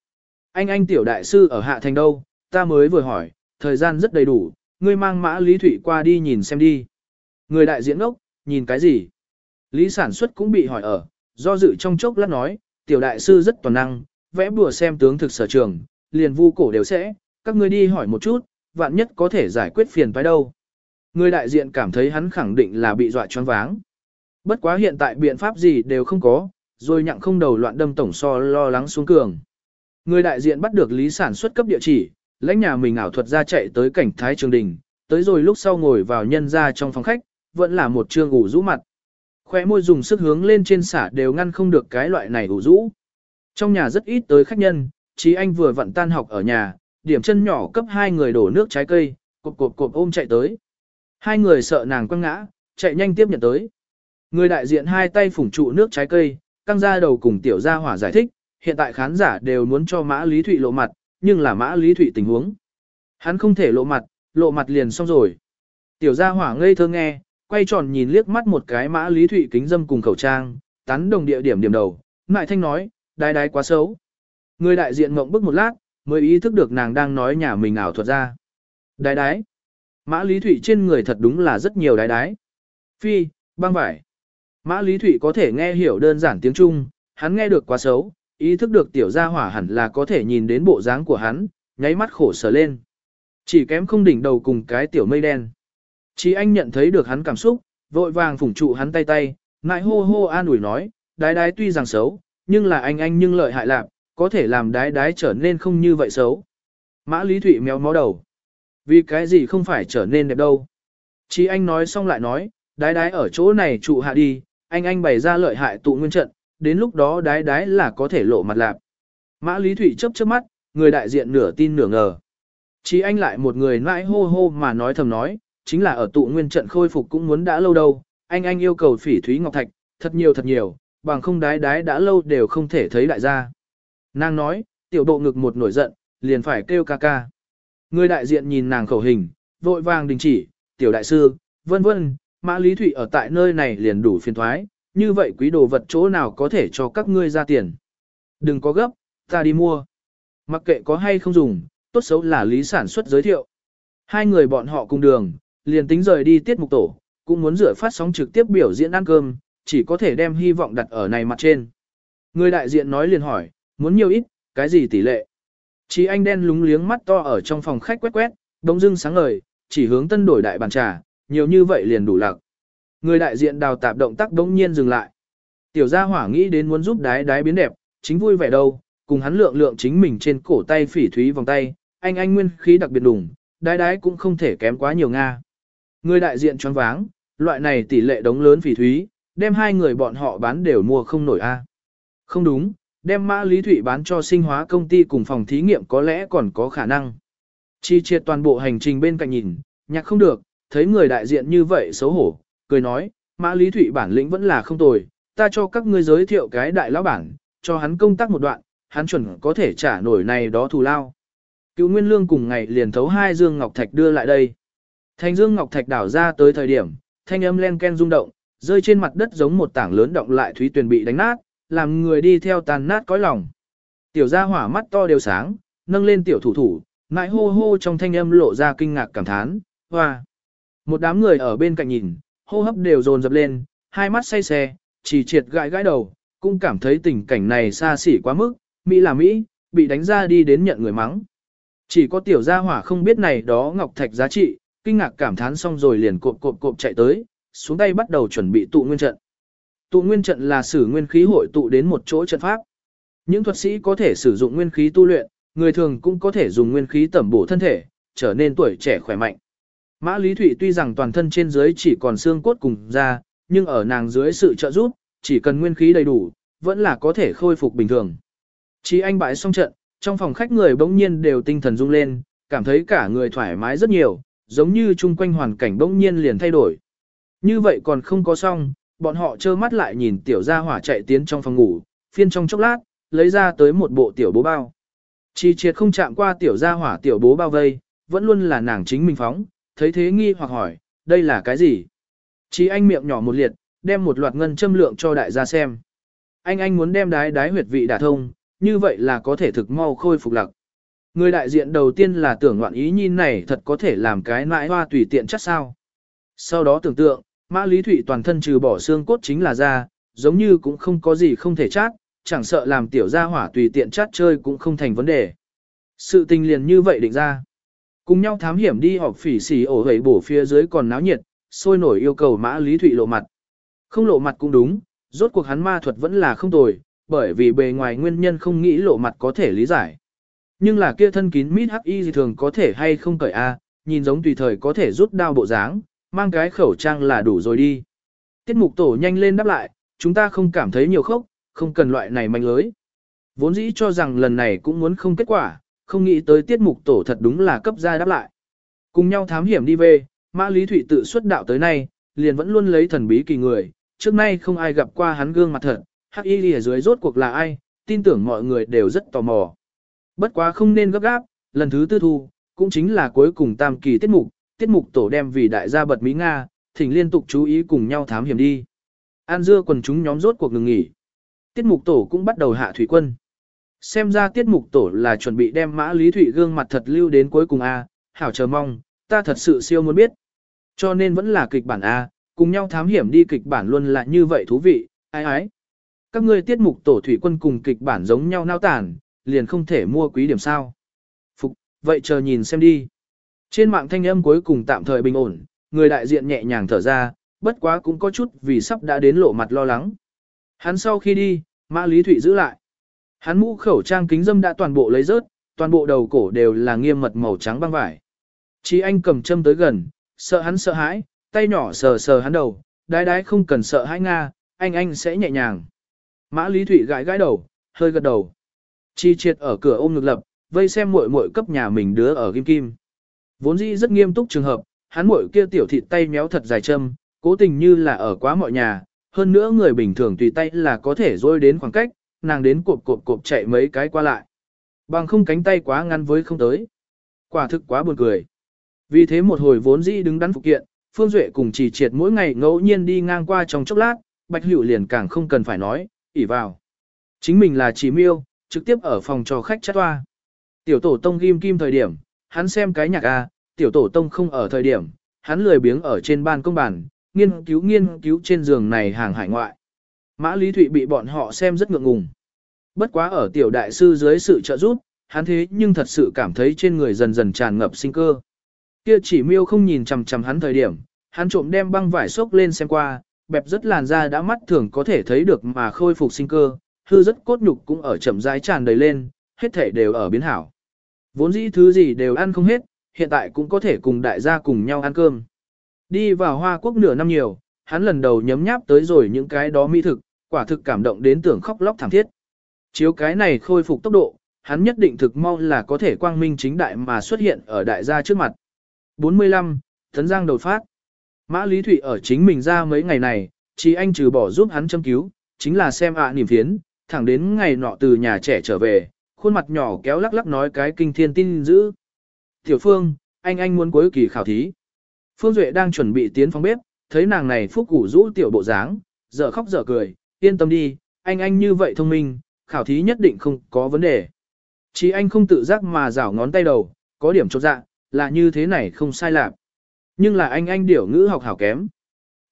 Anh anh tiểu đại sư ở Hạ Thành đâu, ta mới vừa hỏi, thời gian rất đầy đủ, ngươi mang mã Lý Thụy qua đi nhìn xem đi. Người đại diện ốc, nhìn cái gì? Lý sản xuất cũng bị hỏi ở, do dự trong chốc lát nói, tiểu đại sư rất toàn năng, vẽ bùa xem tướng thực sở trường, liền vu cổ đều sẽ, các ngươi đi hỏi một chút, vạn nhất có thể giải quyết phiền phải đâu. Người đại diện cảm thấy hắn khẳng định là bị dọa choáng váng. Bất quá hiện tại biện pháp gì đều không có, rồi nhặng không đầu loạn đâm tổng so lo lắng xuống cường. Người đại diện bắt được lý sản xuất cấp địa chỉ, lãnh nhà mình ảo thuật ra chạy tới cảnh thái trường đình, tới rồi lúc sau ngồi vào nhân ra trong phòng khách, vẫn là một trương ngủ rũ mặt. Khóe môi dùng sức hướng lên trên xả đều ngăn không được cái loại này ủ rũ. Trong nhà rất ít tới khách nhân, chí anh vừa vặn tan học ở nhà, điểm chân nhỏ cấp hai người đổ nước trái cây, cộp cộp cộp ôm chạy tới. Hai người sợ nàng quăng ngã, chạy nhanh tiếp nhận tới. Người đại diện hai tay phủng trụ nước trái cây, căng ra đầu cùng tiểu gia hỏa giải thích, hiện tại khán giả đều muốn cho Mã Lý Thụy lộ mặt, nhưng là Mã Lý Thụy tình huống. Hắn không thể lộ mặt, lộ mặt liền xong rồi. Tiểu gia hỏa ngây thơ nghe, quay tròn nhìn liếc mắt một cái Mã Lý Thụy kính dâm cùng khẩu trang, tán đồng địa điểm điểm đầu, ngại thanh nói, đái đái quá xấu. Người đại diện mộng bức một lát, mới ý thức được nàng đang nói nhà mình ảo thuật ra. Đái đái. Mã Lý Thụy trên người thật đúng là rất nhiều đái đái. Phi, băng vải. Mã Lý Thụy có thể nghe hiểu đơn giản tiếng Trung, hắn nghe được quá xấu, ý thức được tiểu gia hỏa hẳn là có thể nhìn đến bộ dáng của hắn, nháy mắt khổ sở lên. Chỉ kém không đỉnh đầu cùng cái tiểu mây đen. Chỉ anh nhận thấy được hắn cảm xúc, vội vàng phủng trụ hắn tay tay, ngại hô hô an ủi nói, đái đái tuy rằng xấu, nhưng là anh anh nhưng lợi hại lạc, có thể làm đái đái trở nên không như vậy xấu. Mã Lý Thụy méo mó đầu. Vì cái gì không phải trở nên đẹp đâu. Chỉ anh nói xong lại nói, đái đái ở chỗ này trụ hạ đi, anh anh bày ra lợi hại tụ nguyên trận, đến lúc đó đái đái là có thể lộ mặt lạp. Mã Lý Thụy chớp chớp mắt, người đại diện nửa tin nửa ngờ. Chỉ anh lại một người nãi hô hô mà nói thầm nói, chính là ở tụ nguyên trận khôi phục cũng muốn đã lâu đâu, anh anh yêu cầu phỉ thúy ngọc thạch, thật nhiều thật nhiều, bằng không đái đái đã lâu đều không thể thấy đại gia. Nàng nói, tiểu độ ngực một nổi giận, liền phải kêu ca ca. Người đại diện nhìn nàng khẩu hình, vội vàng đình chỉ, tiểu đại sư, vân vân, Mã Lý Thụy ở tại nơi này liền đủ phiền thoái, như vậy quý đồ vật chỗ nào có thể cho các ngươi ra tiền. Đừng có gấp, ta đi mua. Mặc kệ có hay không dùng, tốt xấu là lý sản xuất giới thiệu. Hai người bọn họ cùng đường, liền tính rời đi tiết mục tổ, cũng muốn rửa phát sóng trực tiếp biểu diễn ăn cơm, chỉ có thể đem hy vọng đặt ở này mặt trên. Người đại diện nói liền hỏi, muốn nhiều ít, cái gì tỷ lệ? Chỉ anh đen lúng liếng mắt to ở trong phòng khách quét quét, đông dưng sáng ngời, chỉ hướng tân đổi đại bàn trà, nhiều như vậy liền đủ lạc. Người đại diện đào tạp động tác đống nhiên dừng lại. Tiểu gia hỏa nghĩ đến muốn giúp đái đái biến đẹp, chính vui vẻ đâu, cùng hắn lượng lượng chính mình trên cổ tay phỉ thúy vòng tay, anh anh nguyên khí đặc biệt đủng, đái đái cũng không thể kém quá nhiều Nga. Người đại diện choáng váng, loại này tỷ lệ đống lớn phỉ thúy, đem hai người bọn họ bán đều mua không nổi a. Không đúng, đem mã lý thủy bán cho sinh hóa công ty cùng phòng thí nghiệm có lẽ còn có khả năng. Chi triệt toàn bộ hành trình bên cạnh nhìn, nhạc không được, thấy người đại diện như vậy xấu hổ, cười nói, mã lý thủy bản lĩnh vẫn là không tồi, ta cho các ngươi giới thiệu cái đại lão bản, cho hắn công tác một đoạn, hắn chuẩn có thể trả nổi này đó thù lao. Cựu Nguyên Lương cùng ngày liền thấu hai dương ngọc thạch đưa lại đây. Thanh dương ngọc thạch đảo ra tới thời điểm, thanh âm len ken rung động, rơi trên mặt đất giống một tảng lớn động lại thúy tuyền bị đánh nát, làm người đi theo tàn nát cõi lòng. Tiểu gia hỏa mắt to đều sáng, nâng lên tiểu thủ thủ, ngại hô hô trong thanh âm lộ ra kinh ngạc cảm thán, hoa. Một đám người ở bên cạnh nhìn, hô hấp đều dồn dập lên, hai mắt say xe, chỉ triệt gãi gãi đầu, cũng cảm thấy tình cảnh này xa xỉ quá mức, Mỹ là Mỹ, bị đánh ra đi đến nhận người mắng. Chỉ có tiểu gia hỏa không biết này đó ngọc thạch giá trị, kinh ngạc cảm thán xong rồi liền cộp cộp cộp chạy tới, xuống tay bắt đầu chuẩn bị tụ nguyên trận. Tụ nguyên trận là sử nguyên khí hội tụ đến một chỗ trận pháp. Những thuật sĩ có thể sử dụng nguyên khí tu luyện, người thường cũng có thể dùng nguyên khí tẩm bổ thân thể, trở nên tuổi trẻ khỏe mạnh. Mã Lý Thụy tuy rằng toàn thân trên dưới chỉ còn xương cốt cùng da, nhưng ở nàng dưới sự trợ giúp, chỉ cần nguyên khí đầy đủ, vẫn là có thể khôi phục bình thường. Chỉ anh bại xong trận, trong phòng khách người bỗng nhiên đều tinh thần rung lên, cảm thấy cả người thoải mái rất nhiều, giống như chung quanh hoàn cảnh bỗng nhiên liền thay đổi. Như vậy còn không có xong, bọn họ trơ mắt lại nhìn tiểu gia hỏa chạy tiến trong phòng ngủ, phiên trong chốc lát, lấy ra tới một bộ tiểu bố bao. Chi triệt không chạm qua tiểu gia hỏa tiểu bố bao vây, vẫn luôn là nàng chính mình phóng, thấy thế nghi hoặc hỏi, đây là cái gì? Chi anh miệng nhỏ một liệt, đem một loạt ngân châm lượng cho đại gia xem. Anh anh muốn đem đái đái huyệt vị đả thông, như vậy là có thể thực mau khôi phục lặc. Người đại diện đầu tiên là tưởng ngoạn ý nhìn này thật có thể làm cái nãi hoa tùy tiện chắc sao. Sau đó tưởng tượng, Mã Lý Thụy toàn thân trừ bỏ xương cốt chính là da, giống như cũng không có gì không thể chát, chẳng sợ làm tiểu gia hỏa tùy tiện chát chơi cũng không thành vấn đề. Sự tình liền như vậy định ra. Cùng nhau thám hiểm đi họp phỉ xỉ ổ hầy bổ phía dưới còn náo nhiệt, sôi nổi yêu cầu Mã Lý Thụy lộ mặt. Không lộ mặt cũng đúng, rốt cuộc hắn ma thuật vẫn là không tồi, bởi vì bề ngoài nguyên nhân không nghĩ lộ mặt có thể lý giải. Nhưng là kia thân kín mít hắc y gì thường có thể hay không cởi a, nhìn giống tùy thời có thể rút đao bộ dáng, mang cái khẩu trang là đủ rồi đi. Tiết mục tổ nhanh lên đáp lại, chúng ta không cảm thấy nhiều khốc, không cần loại này manh lưới. Vốn dĩ cho rằng lần này cũng muốn không kết quả, không nghĩ tới tiết mục tổ thật đúng là cấp ra đáp lại. Cùng nhau thám hiểm đi về, Mã Lý Thụy tự xuất đạo tới nay, liền vẫn luôn lấy thần bí kỳ người, trước nay không ai gặp qua hắn gương mặt thật, hắc y ở dưới rốt cuộc là ai, tin tưởng mọi người đều rất tò mò. Bất quá không nên gấp gáp, lần thứ tư thu, cũng chính là cuối cùng tam kỳ tiết mục, tiết mục tổ đem vì đại gia bật Mỹ Nga, thỉnh liên tục chú ý cùng nhau thám hiểm đi. An dưa quần chúng nhóm rốt cuộc ngừng nghỉ. Tiết mục tổ cũng bắt đầu hạ thủy quân. Xem ra tiết mục tổ là chuẩn bị đem mã lý thủy gương mặt thật lưu đến cuối cùng A, hảo chờ mong, ta thật sự siêu muốn biết. Cho nên vẫn là kịch bản A, cùng nhau thám hiểm đi kịch bản luôn là như vậy thú vị, ai ái. Các ngươi tiết mục tổ thủy quân cùng kịch bản giống nhau nao tản, liền không thể mua quý điểm sao. Phục, vậy chờ nhìn xem đi. Trên mạng thanh âm cuối cùng tạm thời bình ổn, người đại diện nhẹ nhàng thở ra, bất quá cũng có chút vì sắp đã đến lộ mặt lo lắng. Hắn sau khi đi, Mã Lý Thụy giữ lại. Hắn mũ khẩu trang kính dâm đã toàn bộ lấy rớt, toàn bộ đầu cổ đều là nghiêm mật màu trắng băng vải. Chí anh cầm châm tới gần, sợ hắn sợ hãi, tay nhỏ sờ sờ hắn đầu, đái đái không cần sợ hãi Nga, anh anh sẽ nhẹ nhàng. Mã Lý Thụy gãi gãi đầu, hơi gật đầu. Chi triệt ở cửa ôm ngực lập, vây xem muội muội cấp nhà mình đứa ở kim kim. Vốn dĩ rất nghiêm túc trường hợp, hắn muội kia tiểu thịt tay méo thật dài châm, cố tình như là ở quá mọi nhà, hơn nữa người bình thường tùy tay là có thể rôi đến khoảng cách, nàng đến cộp cộp cộp chạy mấy cái qua lại. Bằng không cánh tay quá ngăn với không tới. Quả thực quá buồn cười. Vì thế một hồi vốn dĩ đứng đắn phụ kiện, Phương Duệ cùng chỉ triệt mỗi ngày ngẫu nhiên đi ngang qua trong chốc lát, Bạch Hữu liền càng không cần phải nói, ỉ vào. Chính mình là chỉ miêu, trực tiếp ở phòng cho khách chát toa. Tiểu tổ tông ghim kim thời điểm, hắn xem cái nhạc A, tiểu tổ tông không ở thời điểm, hắn lười biếng ở trên ban công bàn, nghiên cứu nghiên cứu trên giường này hàng hải ngoại. Mã Lý Thụy bị bọn họ xem rất ngượng ngùng. Bất quá ở tiểu đại sư dưới sự trợ giúp, hắn thế nhưng thật sự cảm thấy trên người dần dần tràn ngập sinh cơ. Kia chỉ miêu không nhìn chằm chằm hắn thời điểm, Hắn trộm đem băng vải xốc lên xem qua, bẹp rất làn da đã mắt thường có thể thấy được mà khôi phục sinh cơ, hư rất cốt nhục cũng ở chậm rãi tràn đầy lên, hết thể đều ở biến hảo. Vốn dĩ thứ gì đều ăn không hết, hiện tại cũng có thể cùng đại gia cùng nhau ăn cơm. Đi vào Hoa Quốc nửa năm nhiều, hắn lần đầu nhấm nháp tới rồi những cái đó mỹ thực, quả thực cảm động đến tưởng khóc lóc thảm thiết. Chiếu cái này khôi phục tốc độ, hắn nhất định thực mau là có thể quang minh chính đại mà xuất hiện ở đại gia trước mặt. 45. Thấn Giang đột phát Mã Lý Thụy ở chính mình ra mấy ngày này, chỉ anh trừ bỏ giúp hắn châm cứu, chính là xem ạ niềm phiến, thẳng đến ngày nọ từ nhà trẻ trở về, khuôn mặt nhỏ kéo lắc lắc nói cái kinh thiên tin dữ. Tiểu Phương, anh anh muốn cuối kỳ khảo thí. Phương Duệ đang chuẩn bị tiến phòng bếp, thấy nàng này phúc củ rũ tiểu bộ dáng, dở khóc dở cười, yên tâm đi, anh anh như vậy thông minh, khảo thí nhất định không có vấn đề. Chỉ anh không tự giác mà rảo ngón tay đầu, có điểm chột dạ, là như thế này không sai lạc. Nhưng là anh anh điểu ngữ học hảo kém.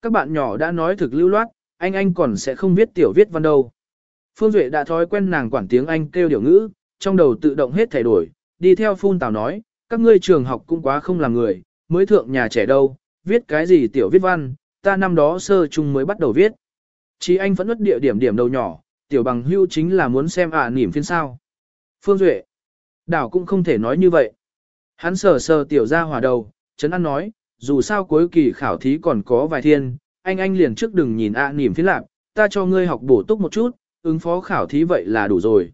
Các bạn nhỏ đã nói thực lưu loát, anh anh còn sẽ không viết tiểu viết văn đâu. Phương Duệ đã thói quen nàng quản tiếng Anh kêu điều ngữ, trong đầu tự động hết thay đổi, đi theo phun tào nói, các ngươi trường học cũng quá không làm người, mới thượng nhà trẻ đâu, viết cái gì tiểu viết văn, ta năm đó sơ chung mới bắt đầu viết. chí anh vẫn nuốt địa điểm điểm đầu nhỏ, tiểu bằng hưu chính là muốn xem ạ à nỉm phiên sao. Phương Duệ, đảo cũng không thể nói như vậy. Hắn sờ sờ tiểu ra hỏa đầu, Trấn An nói, dù sao cuối kỳ khảo thí còn có vài thiên, anh anh liền trước đừng nhìn ạ à nỉm phiên lạc, ta cho ngươi học bổ túc một chút, ứng phó khảo thí vậy là đủ rồi.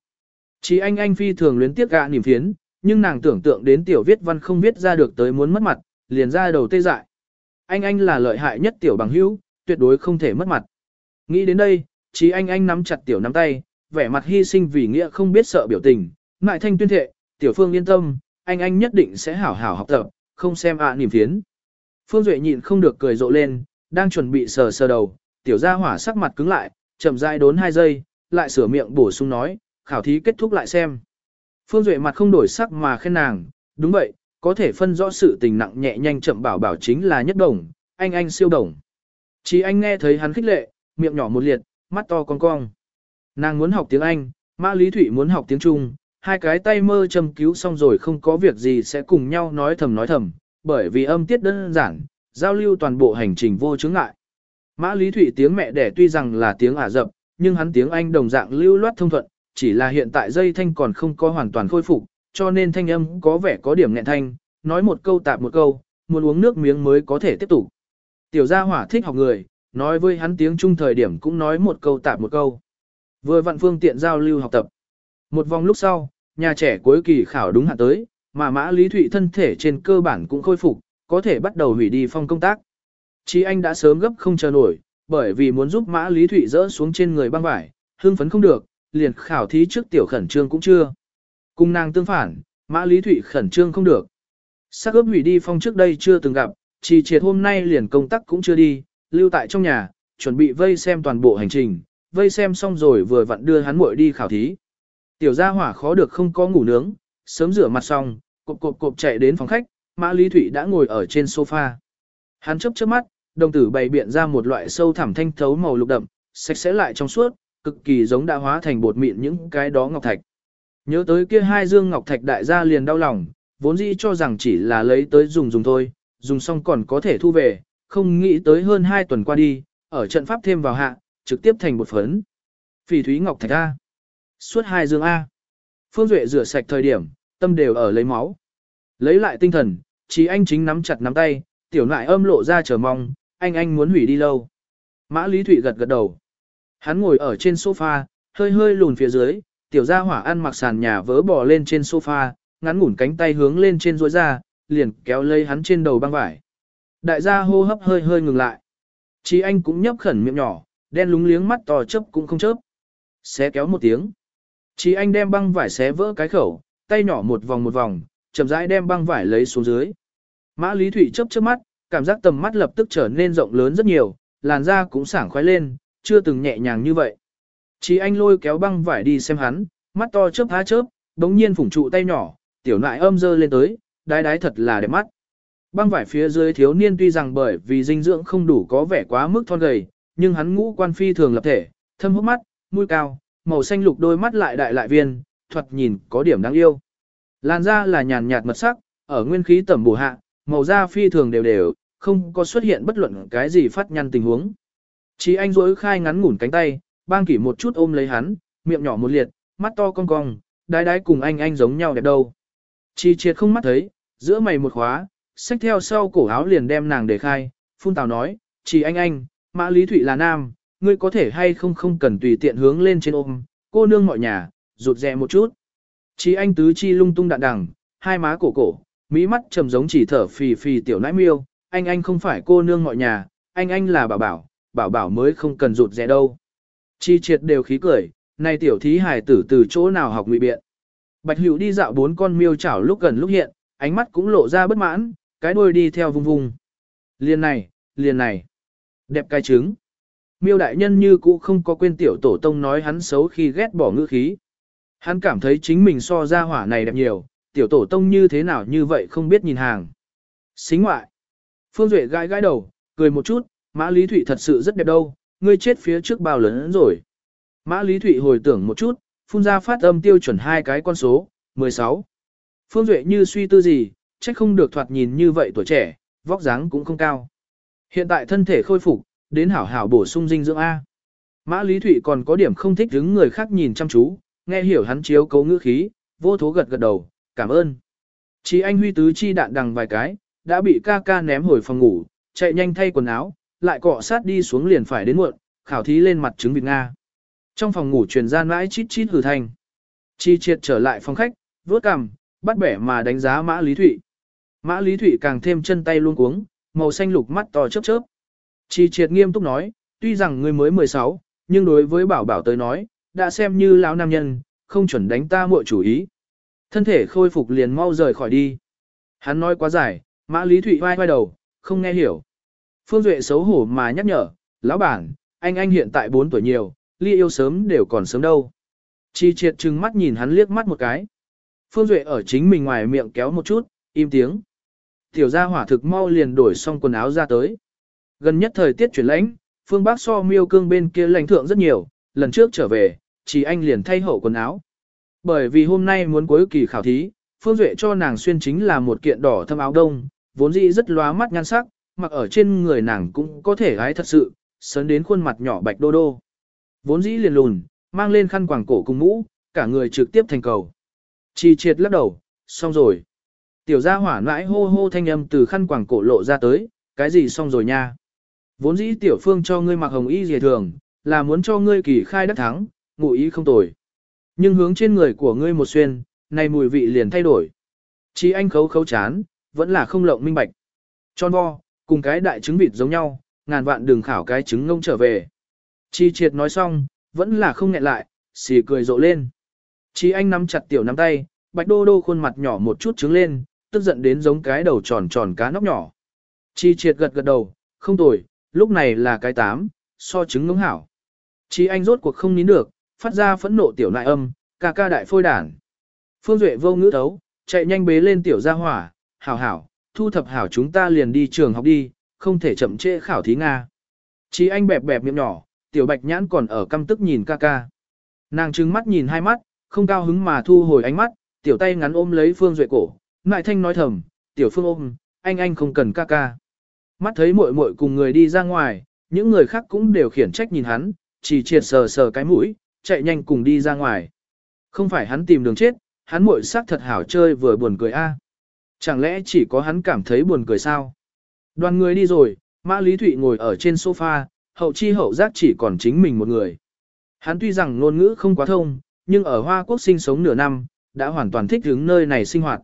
Chỉ anh anh phi thường luyến tiếc gạ niềm phiến, nhưng nàng tưởng tượng đến tiểu viết văn không viết ra được tới muốn mất mặt, liền ra đầu tê dại. Anh anh là lợi hại nhất tiểu bằng hữu, tuyệt đối không thể mất mặt. Nghĩ đến đây, chỉ anh anh nắm chặt tiểu nắm tay, vẻ mặt hy sinh vì nghĩa không biết sợ biểu tình, ngại thanh tuyên thệ, tiểu phương yên tâm, anh anh nhất định sẽ hảo hảo học tập, không xem ạ niềm phiến. Phương Duệ nhịn không được cười rộ lên, đang chuẩn bị sờ sờ đầu, tiểu gia hỏa sắc mặt cứng lại, chậm rãi đốn hai giây, lại sửa miệng bổ sung nói, khảo thí kết thúc lại xem. Phương Duệ mặt không đổi sắc mà khen nàng, đúng vậy, có thể phân rõ sự tình nặng nhẹ nhanh chậm bảo bảo chính là nhất đồng, anh anh siêu đồng. Chỉ anh nghe thấy hắn khích lệ, miệng nhỏ một liệt, mắt to con cong. Nàng muốn học tiếng Anh, Mã Lý Thụy muốn học tiếng Trung, hai cái tay mơ châm cứu xong rồi không có việc gì sẽ cùng nhau nói thầm nói thầm, bởi vì âm tiết đơn giản, giao lưu toàn bộ hành trình vô chứng ngại. Mã Lý Thụy tiếng mẹ đẻ tuy rằng là tiếng Ả Rập, nhưng hắn tiếng Anh đồng dạng lưu loát thông thuận, chỉ là hiện tại dây thanh còn không có hoàn toàn khôi phục, cho nên thanh âm có vẻ có điểm nghẹn thanh, nói một câu tạp một câu, muốn uống nước miếng mới có thể tiếp tục. Tiểu gia hỏa thích học người, nói với hắn tiếng Trung thời điểm cũng nói một câu tạp một câu. Vừa vặn phương tiện giao lưu học tập. Một vòng lúc sau, nhà trẻ cuối kỳ khảo đúng hạn tới, mà Mã Lý Thụy thân thể trên cơ bản cũng khôi phục, có thể bắt đầu hủy đi phong công tác. Chí anh đã sớm gấp không chờ nổi, bởi vì muốn giúp Mã Lý Thụy dỡ xuống trên người băng vải, hưng phấn không được, liền khảo thí trước tiểu khẩn trương cũng chưa. Cùng nàng tương phản, Mã Lý Thụy khẩn trương không được. Sắc ướp hủy đi phong trước đây chưa từng gặp, chỉ triệt hôm nay liền công tác cũng chưa đi, lưu tại trong nhà, chuẩn bị vây xem toàn bộ hành trình, vây xem xong rồi vừa vặn đưa hắn muội đi khảo thí. Tiểu gia hỏa khó được không có ngủ nướng, sớm rửa mặt xong, cộp cộp cộp chạy đến phòng khách, Mã Lý Thụy đã ngồi ở trên sofa. Hắn chớp chớp mắt, đồng tử bày biện ra một loại sâu thẳm thanh thấu màu lục đậm, sạch sẽ lại trong suốt, cực kỳ giống đã hóa thành bột mịn những cái đó ngọc thạch. Nhớ tới kia hai dương ngọc thạch đại gia liền đau lòng, vốn dĩ cho rằng chỉ là lấy tới dùng dùng thôi, dùng xong còn có thể thu về, không nghĩ tới hơn hai tuần qua đi, ở trận pháp thêm vào hạ, trực tiếp thành bột phấn. Phỉ thúy ngọc thạch A. Suốt hai dương A. Phương Duệ rửa sạch thời điểm, tâm đều ở lấy máu. Lấy lại tinh thần, chỉ anh chính nắm chặt nắm tay, tiểu nại âm lộ ra chờ mong, anh anh muốn hủy đi lâu. Mã Lý Thụy gật gật đầu. Hắn ngồi ở trên sofa, hơi hơi lùn phía dưới, tiểu gia hỏa ăn mặc sàn nhà vỡ bò lên trên sofa, ngắn ngủn cánh tay hướng lên trên rối ra, liền kéo lấy hắn trên đầu băng vải. Đại gia hô hấp hơi hơi ngừng lại. Chí anh cũng nhấp khẩn miệng nhỏ, đen lúng liếng mắt to chớp cũng không chớp. Xé kéo một tiếng. Chí anh đem băng vải xé vỡ cái khẩu, tay nhỏ một vòng một vòng, chậm rãi đem băng vải lấy xuống dưới. Mã Lý Thụy chớp chớp mắt, cảm giác tầm mắt lập tức trở nên rộng lớn rất nhiều, làn da cũng sảng khoái lên, chưa từng nhẹ nhàng như vậy. Chí anh lôi kéo băng vải đi xem hắn, mắt to chớp há chớp, đống nhiên phủng trụ tay nhỏ, tiểu nại âm dơ lên tới, đái đái thật là đẹp mắt. Băng vải phía dưới thiếu niên tuy rằng bởi vì dinh dưỡng không đủ có vẻ quá mức thon gầy, nhưng hắn ngũ quan phi thường lập thể, thâm hốc mắt, mũi cao, màu xanh lục đôi mắt lại đại lại viên, thuật nhìn có điểm đáng yêu. Làn da là nhàn nhạt mật sắc, ở nguyên khí tẩm bổ hạ, màu da phi thường đều đều, không có xuất hiện bất luận cái gì phát nhăn tình huống. Chí anh rỗi khai ngắn ngủn cánh tay, bang kỷ một chút ôm lấy hắn, miệng nhỏ một liệt, mắt to cong cong, đái đái cùng anh anh giống nhau đẹp đâu. Chi triệt không mắt thấy, giữa mày một khóa, xách theo sau cổ áo liền đem nàng để khai, phun tào nói, chỉ anh anh, mã lý thụy là nam, ngươi có thể hay không không cần tùy tiện hướng lên trên ôm, cô nương mọi nhà, rụt rè một chút. Chỉ anh tứ chi lung tung đạn đằng, hai má cổ cổ, mỹ mắt trầm giống chỉ thở phì phì tiểu nãi miêu, anh anh không phải cô nương mọi nhà, anh anh là bảo bảo, bảo bảo mới không cần rụt rè đâu. Chi triệt đều khí cười, này tiểu thí hài tử từ chỗ nào học ngụy biện. Bạch hữu đi dạo bốn con miêu chảo lúc gần lúc hiện, ánh mắt cũng lộ ra bất mãn, cái đuôi đi theo vung vung Liền này, liền này. Đẹp cái trứng. Miêu đại nhân như cũ không có quên tiểu tổ tông nói hắn xấu khi ghét bỏ ngữ khí. Hắn cảm thấy chính mình so ra hỏa này đẹp nhiều, tiểu tổ tông như thế nào như vậy không biết nhìn hàng. Xính ngoại. Phương Duệ gãi gãi đầu, cười một chút, Mã Lý Thụy thật sự rất đẹp đâu, ngươi chết phía trước bao lớn rồi. Mã Lý Thụy hồi tưởng một chút, phun ra phát âm tiêu chuẩn hai cái con số, 16. Phương Duệ như suy tư gì, chắc không được thoạt nhìn như vậy tuổi trẻ, vóc dáng cũng không cao. Hiện tại thân thể khôi phục, đến hảo hảo bổ sung dinh dưỡng A. Mã Lý Thụy còn có điểm không thích đứng người khác nhìn chăm chú, nghe hiểu hắn chiếu cấu ngữ khí, vô thố gật gật đầu, cảm ơn. Chỉ anh huy tứ chi đạn đằng vài cái, đã bị ca ca ném hồi phòng ngủ, chạy nhanh thay quần áo, lại cọ sát đi xuống liền phải đến muộn, khảo thí lên mặt trứng vịt Nga. Trong phòng ngủ truyền ra mãi chít chít hử thanh. Chi triệt trở lại phòng khách, vuốt cằm, bắt bẻ mà đánh giá Mã Lý Thụy. Mã Lý Thụy càng thêm chân tay luôn cuống, màu xanh lục mắt to chớp chớp. Chi triệt nghiêm túc nói, tuy rằng ngươi mới 16, nhưng đối với bảo bảo tới nói, đã xem như lão nam nhân, không chuẩn đánh ta muội chủ ý. Thân thể khôi phục liền mau rời khỏi đi. Hắn nói quá dài, Mã Lý Thụy vai vai đầu, không nghe hiểu. Phương Duệ xấu hổ mà nhắc nhở, lão bản, anh anh hiện tại 4 tuổi nhiều, ly yêu sớm đều còn sớm đâu. Chi triệt trừng mắt nhìn hắn liếc mắt một cái. Phương Duệ ở chính mình ngoài miệng kéo một chút, im tiếng. Tiểu gia hỏa thực mau liền đổi xong quần áo ra tới. Gần nhất thời tiết chuyển lãnh, phương Bắc so miêu cương bên kia lãnh thượng rất nhiều, lần trước trở về, chỉ anh liền thay hậu quần áo. Bởi vì hôm nay muốn cuối kỳ khảo thí, Phương Duệ cho nàng xuyên chính là một kiện đỏ thâm áo đông, vốn dĩ rất lóa mắt nhan sắc, mặc ở trên người nàng cũng có thể gái thật sự, sớn đến khuôn mặt nhỏ bạch đô đô. Vốn dĩ liền lùn, mang lên khăn quàng cổ cùng mũ, cả người trực tiếp thành cầu. Chi triệt lắc đầu, xong rồi. Tiểu gia hỏa nãi hô hô thanh âm từ khăn quàng cổ lộ ra tới, cái gì xong rồi nha. Vốn dĩ tiểu phương cho ngươi mặc hồng y dề thường, là muốn cho ngươi kỳ khai đắc thắng, ngụ ý không tồi. Nhưng hướng trên người của ngươi một xuyên, này mùi vị liền thay đổi. Chi anh khấu khấu chán, vẫn là không lộng minh bạch. Tròn vo, cùng cái đại trứng vịt giống nhau, ngàn vạn đường khảo cái trứng ngông trở về. Chi triệt nói xong, vẫn là không nghẹn lại, xì cười rộ lên. Chi anh nắm chặt tiểu nắm tay, bạch đô đô khuôn mặt nhỏ một chút trứng lên, tức giận đến giống cái đầu tròn tròn cá nóc nhỏ. Chi triệt gật gật đầu, không tồi, lúc này là cái tám, so trứng ngông hảo. Chi anh rốt cuộc không nín được, phát ra phẫn nộ tiểu nại âm, ca ca đại phôi đản. Phương Duệ vô ngữ thấu, chạy nhanh bế lên tiểu gia hỏa, hảo hảo, thu thập hảo chúng ta liền đi trường học đi, không thể chậm trễ khảo thí Nga. Chí anh bẹp bẹp miệng nhỏ, tiểu bạch nhãn còn ở căm tức nhìn ca ca. Nàng trừng mắt nhìn hai mắt, không cao hứng mà thu hồi ánh mắt, tiểu tay ngắn ôm lấy Phương Duệ cổ, ngại thanh nói thầm, tiểu Phương ôm, anh anh không cần ca ca. Mắt thấy muội muội cùng người đi ra ngoài, những người khác cũng đều khiển trách nhìn hắn, chỉ triệt sờ sờ cái mũi, chạy nhanh cùng đi ra ngoài. Không phải hắn tìm đường chết, hắn muội sắc thật hảo chơi vừa buồn cười a. Chẳng lẽ chỉ có hắn cảm thấy buồn cười sao? Đoàn người đi rồi, Mã Lý Thụy ngồi ở trên sofa, hậu chi hậu giác chỉ còn chính mình một người. Hắn tuy rằng ngôn ngữ không quá thông, nhưng ở Hoa Quốc sinh sống nửa năm, đã hoàn toàn thích ứng nơi này sinh hoạt.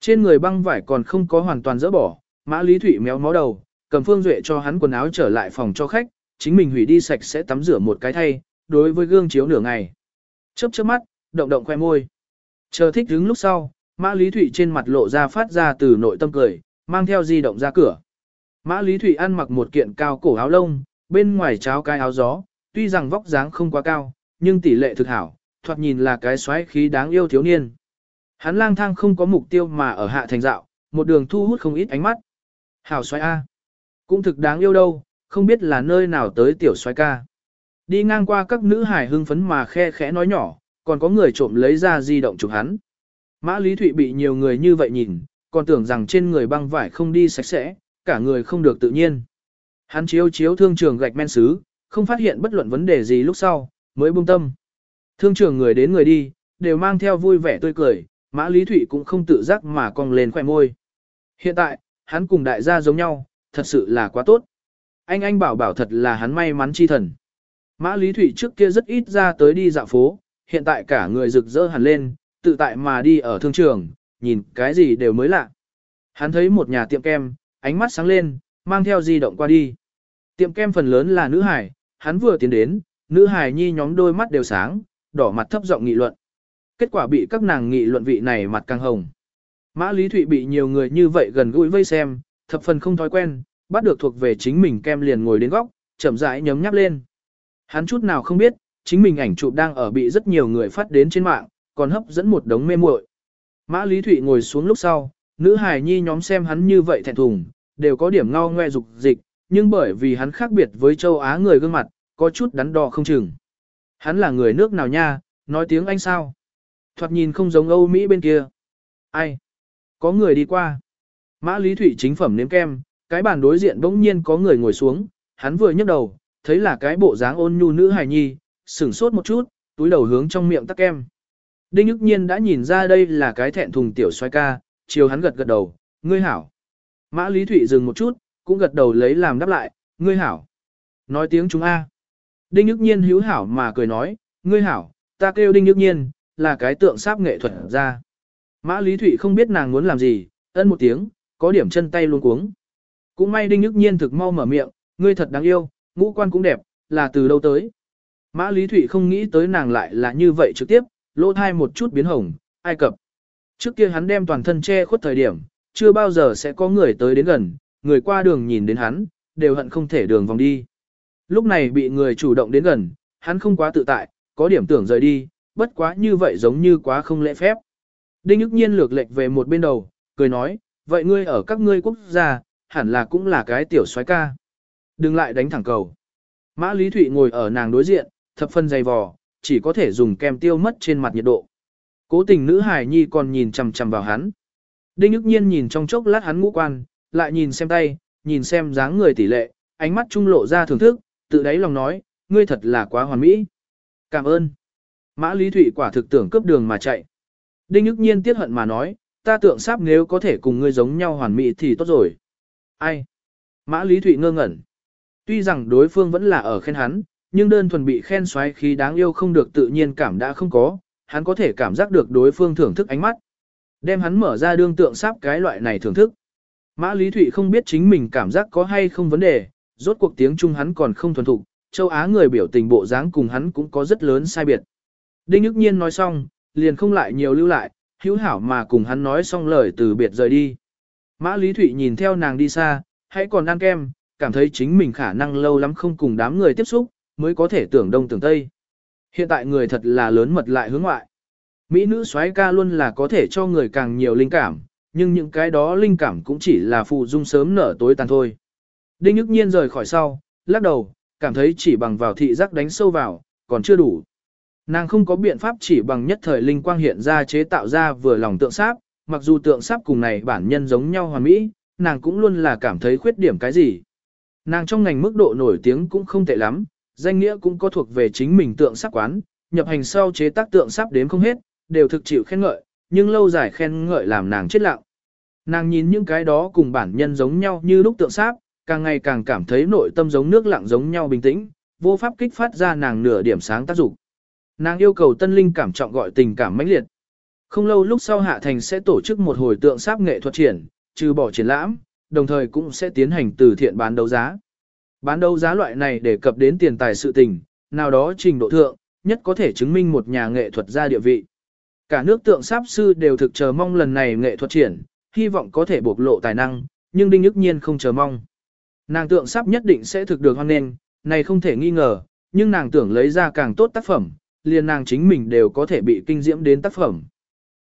Trên người băng vải còn không có hoàn toàn dỡ bỏ, Mã Lý Thụy méo mó đầu, cầm Phương Duệ cho hắn quần áo trở lại phòng cho khách, chính mình hủy đi sạch sẽ tắm rửa một cái thay, đối với gương chiếu nửa ngày. Chớp chớp mắt, động động khoe môi. Chờ thích đứng lúc sau, Mã Lý Thụy trên mặt lộ ra phát ra từ nội tâm cười, mang theo di động ra cửa. Mã Lý Thụy ăn mặc một kiện cao cổ áo lông, bên ngoài cháo cái áo gió, tuy rằng vóc dáng không quá cao, nhưng tỷ lệ thực hảo, thoạt nhìn là cái xoáy khí đáng yêu thiếu niên. Hắn lang thang không có mục tiêu mà ở hạ thành dạo, một đường thu hút không ít ánh mắt. Hảo xoáy A. Cũng thực đáng yêu đâu, không biết là nơi nào tới tiểu xoáy ca. Đi ngang qua các nữ hải hưng phấn mà khe khẽ nói nhỏ, còn có người trộm lấy ra di động chụp hắn. Mã Lý Thụy bị nhiều người như vậy nhìn, còn tưởng rằng trên người băng vải không đi sạch sẽ, cả người không được tự nhiên. Hắn chiếu chiếu thương trường gạch men sứ, không phát hiện bất luận vấn đề gì lúc sau, mới buông tâm. Thương trường người đến người đi, đều mang theo vui vẻ tươi cười, Mã Lý Thụy cũng không tự giác mà cong lên khỏe môi. Hiện tại, hắn cùng đại gia giống nhau, thật sự là quá tốt. Anh anh bảo bảo thật là hắn may mắn chi thần. Mã Lý Thụy trước kia rất ít ra tới đi dạo phố, hiện tại cả người rực rỡ hẳn lên, tự tại mà đi ở thương trường, nhìn cái gì đều mới lạ. Hắn thấy một nhà tiệm kem, ánh mắt sáng lên, mang theo di động qua đi. Tiệm kem phần lớn là nữ hải, hắn vừa tiến đến, nữ hải nhi nhóm đôi mắt đều sáng, đỏ mặt thấp giọng nghị luận. Kết quả bị các nàng nghị luận vị này mặt càng hồng. Mã Lý Thụy bị nhiều người như vậy gần gũi vây xem, thập phần không thói quen, bắt được thuộc về chính mình kem liền ngồi đến góc, chậm rãi nhấm nháp lên. Hắn chút nào không biết, chính mình ảnh chụp đang ở bị rất nhiều người phát đến trên mạng, còn hấp dẫn một đống mê muội. Mã Lý Thụy ngồi xuống lúc sau, nữ hài nhi nhóm xem hắn như vậy thẹn thùng, đều có điểm ngao ngoe dục dịch, nhưng bởi vì hắn khác biệt với châu Á người gương mặt, có chút đắn đo không chừng. Hắn là người nước nào nha, nói tiếng Anh sao? Thoạt nhìn không giống Âu Mỹ bên kia. Ai? Có người đi qua. Mã Lý Thụy chính phẩm nếm kem, cái bàn đối diện bỗng nhiên có người ngồi xuống, hắn vừa nhấc đầu, thấy là cái bộ dáng ôn nhu nữ hài nhi, sửng sốt một chút, túi đầu hướng trong miệng tắc kem. Đinh Nhức Nhiên đã nhìn ra đây là cái thẹn thùng tiểu xoay ca, chiều hắn gật gật đầu, ngươi hảo. Mã Lý Thụy dừng một chút, cũng gật đầu lấy làm đáp lại, ngươi hảo. Nói tiếng chúng A. Đinh Nhức Nhiên hữu hảo mà cười nói, ngươi hảo, ta kêu Đinh Nhức Nhiên, là cái tượng sáp nghệ thuật ra. Mã Lý Thụy không biết nàng muốn làm gì, ân một tiếng, có điểm chân tay luôn cuống. Cũng may Đinh Nhức Nhiên thực mau mở miệng, ngươi thật đáng yêu, ngũ quan cũng đẹp, là từ đâu tới. Mã Lý Thụy không nghĩ tới nàng lại là như vậy trực tiếp, lỗ thai một chút biến hồng, ai cập. Trước kia hắn đem toàn thân che khuất thời điểm, chưa bao giờ sẽ có người tới đến gần, người qua đường nhìn đến hắn, đều hận không thể đường vòng đi. Lúc này bị người chủ động đến gần, hắn không quá tự tại, có điểm tưởng rời đi, bất quá như vậy giống như quá không lễ phép. Đinh ức nhiên lược lệch về một bên đầu, cười nói, vậy ngươi ở các ngươi quốc gia, hẳn là cũng là cái tiểu soái ca. Đừng lại đánh thẳng cầu. Mã Lý Thụy ngồi ở nàng đối diện, thập phân dày vò, chỉ có thể dùng kem tiêu mất trên mặt nhiệt độ. Cố tình nữ hài nhi còn nhìn chằm chằm vào hắn. Đinh ức nhiên nhìn trong chốc lát hắn ngũ quan, lại nhìn xem tay, nhìn xem dáng người tỷ lệ, ánh mắt trung lộ ra thưởng thức, tự đáy lòng nói, ngươi thật là quá hoàn mỹ. Cảm ơn. Mã Lý Thụy quả thực tưởng cướp đường mà chạy. Đinh ức nhiên tiết hận mà nói, ta tưởng sắp nếu có thể cùng ngươi giống nhau hoàn mỹ thì tốt rồi. Ai? Mã Lý Thụy ngơ ngẩn. Tuy rằng đối phương vẫn là ở khen hắn, nhưng đơn thuần bị khen xoáy khí đáng yêu không được tự nhiên cảm đã không có, hắn có thể cảm giác được đối phương thưởng thức ánh mắt. Đem hắn mở ra đương tượng sáp cái loại này thưởng thức. Mã Lý Thụy không biết chính mình cảm giác có hay không vấn đề, rốt cuộc tiếng Trung hắn còn không thuần thục, châu Á người biểu tình bộ dáng cùng hắn cũng có rất lớn sai biệt. Đinh Nhức Nhiên nói xong, liền không lại nhiều lưu lại, hữu hảo mà cùng hắn nói xong lời từ biệt rời đi. Mã Lý Thụy nhìn theo nàng đi xa, hãy còn ăn kem, cảm thấy chính mình khả năng lâu lắm không cùng đám người tiếp xúc, mới có thể tưởng đông tưởng tây. Hiện tại người thật là lớn mật lại hướng ngoại. Mỹ nữ soái ca luôn là có thể cho người càng nhiều linh cảm, nhưng những cái đó linh cảm cũng chỉ là phụ dung sớm nở tối tàn thôi. Đinh ức nhiên rời khỏi sau, lắc đầu, cảm thấy chỉ bằng vào thị giác đánh sâu vào, còn chưa đủ. Nàng không có biện pháp chỉ bằng nhất thời linh quang hiện ra chế tạo ra vừa lòng tượng sáp, mặc dù tượng sáp cùng này bản nhân giống nhau hoàn mỹ, nàng cũng luôn là cảm thấy khuyết điểm cái gì. Nàng trong ngành mức độ nổi tiếng cũng không tệ lắm, danh nghĩa cũng có thuộc về chính mình tượng sáp quán, nhập hành sau chế tác tượng sáp đếm không hết, đều thực chịu khen ngợi, nhưng lâu dài khen ngợi làm nàng chết lặng. Nàng nhìn những cái đó cùng bản nhân giống nhau như lúc tượng sáp, càng ngày càng cảm thấy nội tâm giống nước lặng giống nhau bình tĩnh, vô pháp kích phát ra nàng nửa điểm sáng tác dụng. Nàng yêu cầu tân linh cảm trọng gọi tình cảm mãnh liệt. Không lâu lúc sau Hạ Thành sẽ tổ chức một hồi tượng sáp nghệ thuật triển, trừ bỏ triển lãm, đồng thời cũng sẽ tiến hành từ thiện bán đấu giá. Bán đấu giá loại này để cập đến tiền tài sự tình, nào đó trình độ thượng, nhất có thể chứng minh một nhà nghệ thuật gia địa vị. Cả nước tượng sáp sư đều thực chờ mong lần này nghệ thuật triển, hy vọng có thể bộc lộ tài năng, nhưng Đinh Nhức Nhiên không chờ mong. Nàng tượng sáp nhất định sẽ thực được hoan nghênh, này không thể nghi ngờ, nhưng nàng tưởng lấy ra càng tốt tác phẩm, liền nàng chính mình đều có thể bị kinh diễm đến tác phẩm.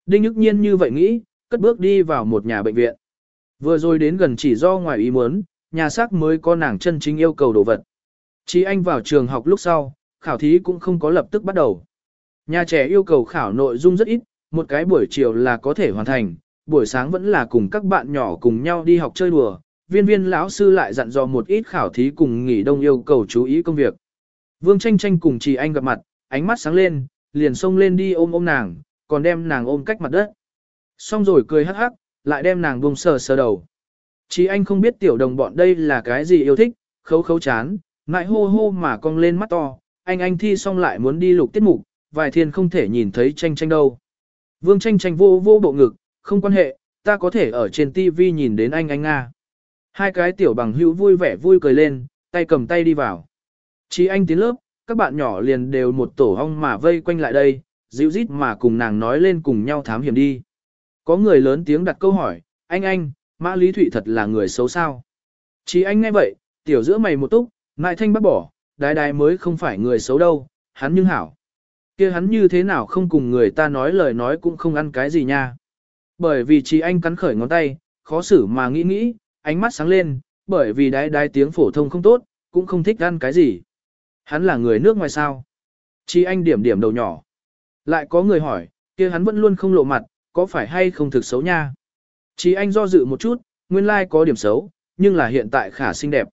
Đinh Nhức Nhiên như vậy nghĩ, cất bước đi vào một nhà bệnh viện. Vừa rồi đến gần chỉ do ngoài ý muốn, nhà xác mới có nàng chân chính yêu cầu đồ vật. Chỉ anh vào trường học lúc sau, khảo thí cũng không có lập tức bắt đầu. Nhà trẻ yêu cầu khảo nội dung rất ít, một cái buổi chiều là có thể hoàn thành, buổi sáng vẫn là cùng các bạn nhỏ cùng nhau đi học chơi đùa, viên viên lão sư lại dặn dò một ít khảo thí cùng nghỉ đông yêu cầu chú ý công việc. Vương tranh tranh cùng chị anh gặp mặt, ánh mắt sáng lên, liền xông lên đi ôm ôm nàng, còn đem nàng ôm cách mặt đất. Xong rồi cười hắc hắc, lại đem nàng buông sờ sờ đầu. Chị anh không biết tiểu đồng bọn đây là cái gì yêu thích, khấu khấu chán, ngại hô hô mà cong lên mắt to, anh anh thi xong lại muốn đi lục tiết mục, vài thiên không thể nhìn thấy tranh tranh đâu. Vương tranh tranh vô vô bộ ngực, không quan hệ, ta có thể ở trên TV nhìn đến anh anh Nga. Hai cái tiểu bằng hữu vui vẻ vui cười lên, tay cầm tay đi vào. Chí anh tiến lớp, các bạn nhỏ liền đều một tổ hong mà vây quanh lại đây, dịu rít mà cùng nàng nói lên cùng nhau thám hiểm đi. Có người lớn tiếng đặt câu hỏi, anh anh, Mã Lý Thụy thật là người xấu sao? Chí anh nghe vậy, tiểu giữa mày một túc, ngại thanh bắt bỏ, đái đái mới không phải người xấu đâu, hắn nhưng hảo. kia hắn như thế nào không cùng người ta nói lời nói cũng không ăn cái gì nha. Bởi vì chỉ anh cắn khởi ngón tay, khó xử mà nghĩ nghĩ, ánh mắt sáng lên, bởi vì đái đái tiếng phổ thông không tốt, cũng không thích ăn cái gì. Hắn là người nước ngoài sao? Chỉ anh điểm điểm đầu nhỏ. Lại có người hỏi, kia hắn vẫn luôn không lộ mặt, có phải hay không thực xấu nha? Chị anh do dự một chút, nguyên lai like có điểm xấu, nhưng là hiện tại khả xinh đẹp.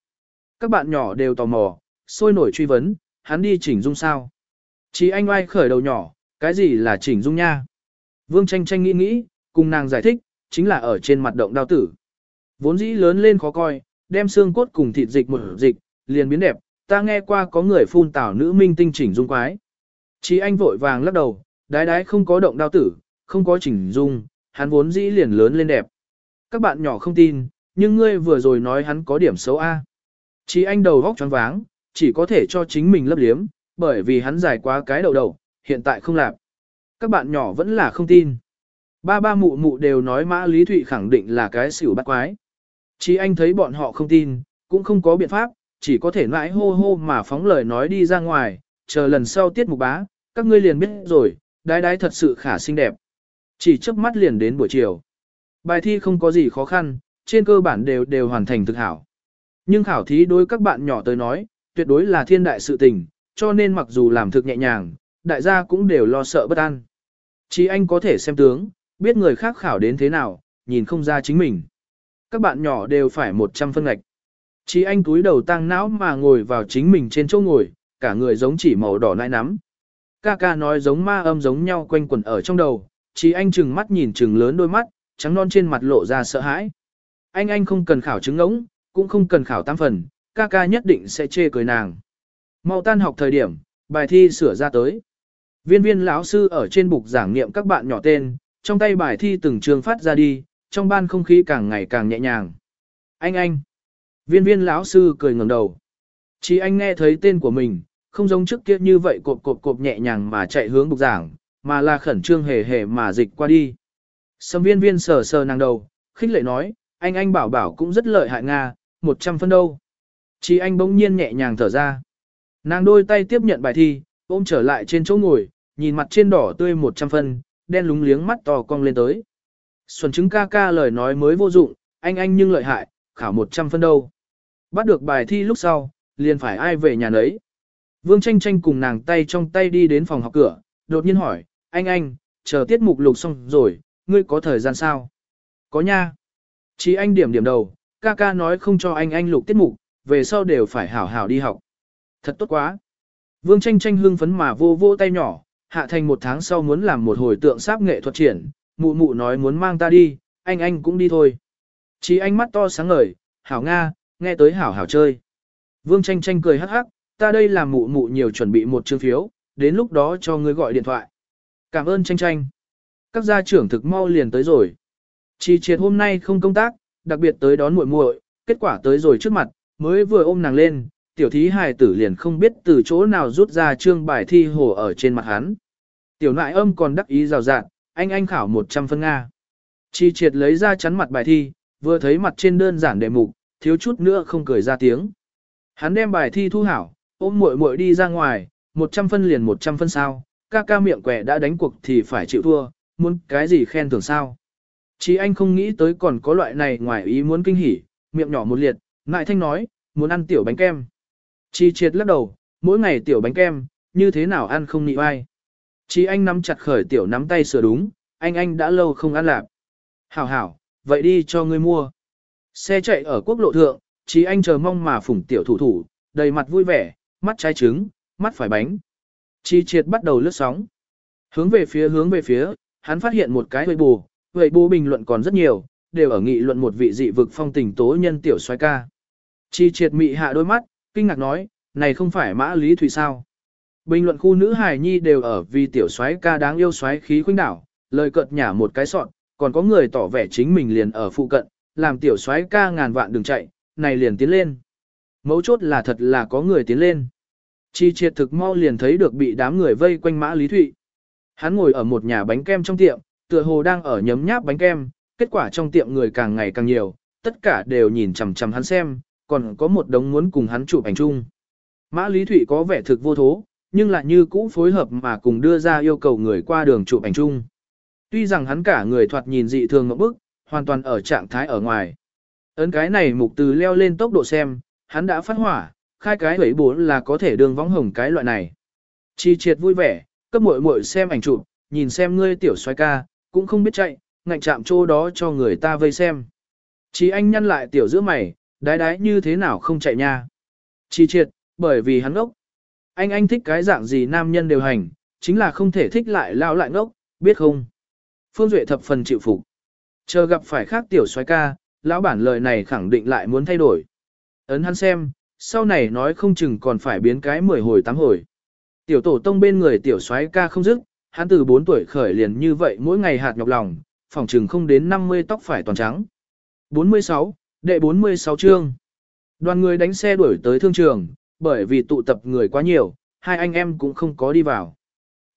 Các bạn nhỏ đều tò mò, sôi nổi truy vấn, hắn đi chỉnh dung sao? Chị anh oai khởi đầu nhỏ, cái gì là chỉnh dung nha? Vương tranh tranh nghĩ nghĩ, cùng nàng giải thích, chính là ở trên mặt động đao tử. Vốn dĩ lớn lên khó coi, đem xương cốt cùng thịt dịch một dịch, liền biến đẹp, ta nghe qua có người phun tảo nữ minh tinh chỉnh dung quái. Chí anh vội vàng lắc đầu, đái đái không có động đao tử, không có chỉnh dung, hắn vốn dĩ liền lớn lên đẹp. Các bạn nhỏ không tin, nhưng ngươi vừa rồi nói hắn có điểm xấu A. Chỉ anh đầu góc choáng váng, chỉ có thể cho chính mình lấp liếm, bởi vì hắn dài quá cái đầu đầu, hiện tại không làm. Các bạn nhỏ vẫn là không tin. Ba ba mụ mụ đều nói Mã Lý Thụy khẳng định là cái xỉu bắt quái. Chỉ anh thấy bọn họ không tin, cũng không có biện pháp, chỉ có thể mãi hô hô mà phóng lời nói đi ra ngoài, chờ lần sau tiết mục bá, các ngươi liền biết rồi, đái đái thật sự khả xinh đẹp. Chỉ chớp mắt liền đến buổi chiều. Bài thi không có gì khó khăn, trên cơ bản đều đều hoàn thành thực hảo. Nhưng khảo thí đối các bạn nhỏ tới nói, tuyệt đối là thiên đại sự tình, cho nên mặc dù làm thực nhẹ nhàng, đại gia cũng đều lo sợ bất an. Chỉ anh có thể xem tướng, biết người khác khảo đến thế nào, nhìn không ra chính mình. Các bạn nhỏ đều phải 100 phân ngạch. Chỉ anh túi đầu tăng não mà ngồi vào chính mình trên chỗ ngồi, cả người giống chỉ màu đỏ nai nắm. Ca ca nói giống ma âm giống nhau quanh quẩn ở trong đầu, chỉ anh chừng mắt nhìn chừng lớn đôi mắt, trắng non trên mặt lộ ra sợ hãi. Anh anh không cần khảo chứng ngỗng, cũng không cần khảo tam phần, ca ca nhất định sẽ chê cười nàng. Mau tan học thời điểm, bài thi sửa ra tới. Viên viên lão sư ở trên bục giảng niệm các bạn nhỏ tên, trong tay bài thi từng trường phát ra đi, trong ban không khí càng ngày càng nhẹ nhàng. Anh anh. Viên viên lão sư cười ngẩng đầu. Chỉ anh nghe thấy tên của mình, không giống trước kia như vậy cộp cộp cộp nhẹ nhàng mà chạy hướng bục giảng, mà là khẩn trương hề hề mà dịch qua đi. Sâm viên viên sờ sờ nàng đầu, khích lệ nói, anh anh bảo bảo cũng rất lợi hại Nga, một trăm phân đâu. Chỉ anh bỗng nhiên nhẹ nhàng thở ra. Nàng đôi tay tiếp nhận bài thi, ôm trở lại trên chỗ ngồi, nhìn mặt trên đỏ tươi một trăm phân, đen lúng liếng mắt to cong lên tới. Xuân chứng ca ca lời nói mới vô dụng, anh anh nhưng lợi hại, khảo một trăm phân đâu. Bắt được bài thi lúc sau, liền phải ai về nhà nấy. Vương tranh tranh cùng nàng tay trong tay đi đến phòng học cửa, đột nhiên hỏi, anh anh, chờ tiết mục lục xong rồi, ngươi có thời gian sao? Có nha. Chỉ anh điểm điểm đầu, ca ca nói không cho anh anh lục tiết mục, về sau đều phải hảo hảo đi học. Thật tốt quá. Vương tranh tranh hưng phấn mà vô vô tay nhỏ, hạ thành một tháng sau muốn làm một hồi tượng sáp nghệ thuật triển, mụ mụ nói muốn mang ta đi, anh anh cũng đi thôi. Chỉ anh mắt to sáng ngời, hảo Nga, nghe tới hảo hảo chơi. Vương tranh tranh cười hắc hắc, ta đây làm mụ mụ nhiều chuẩn bị một chương phiếu, đến lúc đó cho ngươi gọi điện thoại. Cảm ơn tranh tranh. Các gia trưởng thực mau liền tới rồi. chi triệt hôm nay không công tác, đặc biệt tới đón muội muội, kết quả tới rồi trước mặt, mới vừa ôm nàng lên, tiểu thí hài tử liền không biết từ chỗ nào rút ra trương bài thi hồ ở trên mặt hắn. Tiểu nại âm còn đắc ý rào rạt, anh anh khảo 100 phân Nga. Chi triệt lấy ra chắn mặt bài thi, vừa thấy mặt trên đơn giản đề mục, thiếu chút nữa không cười ra tiếng. Hắn đem bài thi thu hảo, ôm muội muội đi ra ngoài, 100 phân liền 100 phân sao, ca ca miệng quẻ đã đánh cuộc thì phải chịu thua, muốn cái gì khen thưởng sao. Chí anh không nghĩ tới còn có loại này ngoài ý muốn kinh hỉ, miệng nhỏ một liệt, ngại thanh nói, muốn ăn tiểu bánh kem. Chi triệt lắc đầu, mỗi ngày tiểu bánh kem, như thế nào ăn không nị ai. Chí anh nắm chặt khởi tiểu nắm tay sửa đúng, anh anh đã lâu không ăn lạp. Hảo hảo, vậy đi cho ngươi mua. Xe chạy ở quốc lộ thượng, Chí Anh chờ mong mà phủng tiểu thủ thủ, đầy mặt vui vẻ, mắt trái trứng, mắt phải bánh. Chi triệt bắt đầu lướt sóng. Hướng về phía hướng về phía, hắn phát hiện một cái hơi bù, vậy bù bình luận còn rất nhiều, đều ở nghị luận một vị dị vực phong tình tố nhân tiểu xoay ca. Chi triệt mị hạ đôi mắt, kinh ngạc nói, này không phải mã lý thủy sao. Bình luận khu nữ hài nhi đều ở vì tiểu xoáy ca đáng yêu xoáy khí khuynh đảo, lời cợt nhả một cái sọn, còn có người tỏ vẻ chính mình liền ở phụ cận, làm tiểu xoáy ca ngàn vạn đừng chạy, này liền tiến lên. Mấu chốt là thật là có người tiến lên. Chi triệt thực mau liền thấy được bị đám người vây quanh mã lý thụy. Hắn ngồi ở một nhà bánh kem trong tiệm, tựa hồ đang ở nhấm nháp bánh kem, kết quả trong tiệm người càng ngày càng nhiều, tất cả đều nhìn chằm chằm hắn xem, còn có một đống muốn cùng hắn chụp ảnh chung. Mã Lý Thụy có vẻ thực vô thố, nhưng lại như cũ phối hợp mà cùng đưa ra yêu cầu người qua đường chụp ảnh chung. Tuy rằng hắn cả người thoạt nhìn dị thường ngậm bức, hoàn toàn ở trạng thái ở ngoài. Ấn cái này mục từ leo lên tốc độ xem, hắn đã phát hỏa, khai cái hủy bố là có thể đường vóng hồng cái loại này. Chi triệt vui vẻ, cấp muội muội xem ảnh chụp, nhìn xem ngươi tiểu xoay ca, cũng không biết chạy, ngạnh chạm chỗ đó cho người ta vây xem. Chi anh nhăn lại tiểu giữa mày, đái đái như thế nào không chạy nha. Chi triệt, bởi vì hắn ngốc. Anh anh thích cái dạng gì nam nhân đều hành, chính là không thể thích lại lao lại ngốc, biết không? Phương Duệ thập phần chịu phục. Chờ gặp phải khác tiểu xoay ca, lão bản lời này khẳng định lại muốn thay đổi. Ấn hắn xem, sau này nói không chừng còn phải biến cái 10 hồi tám hồi. Tiểu tổ tông bên người tiểu soái ca không dứt, hắn từ 4 tuổi khởi liền như vậy mỗi ngày hạt nhọc lòng, phòng chừng không đến 50 tóc phải toàn trắng. 46, đệ 46 chương. Đoàn người đánh xe đuổi tới thương trường, bởi vì tụ tập người quá nhiều, hai anh em cũng không có đi vào.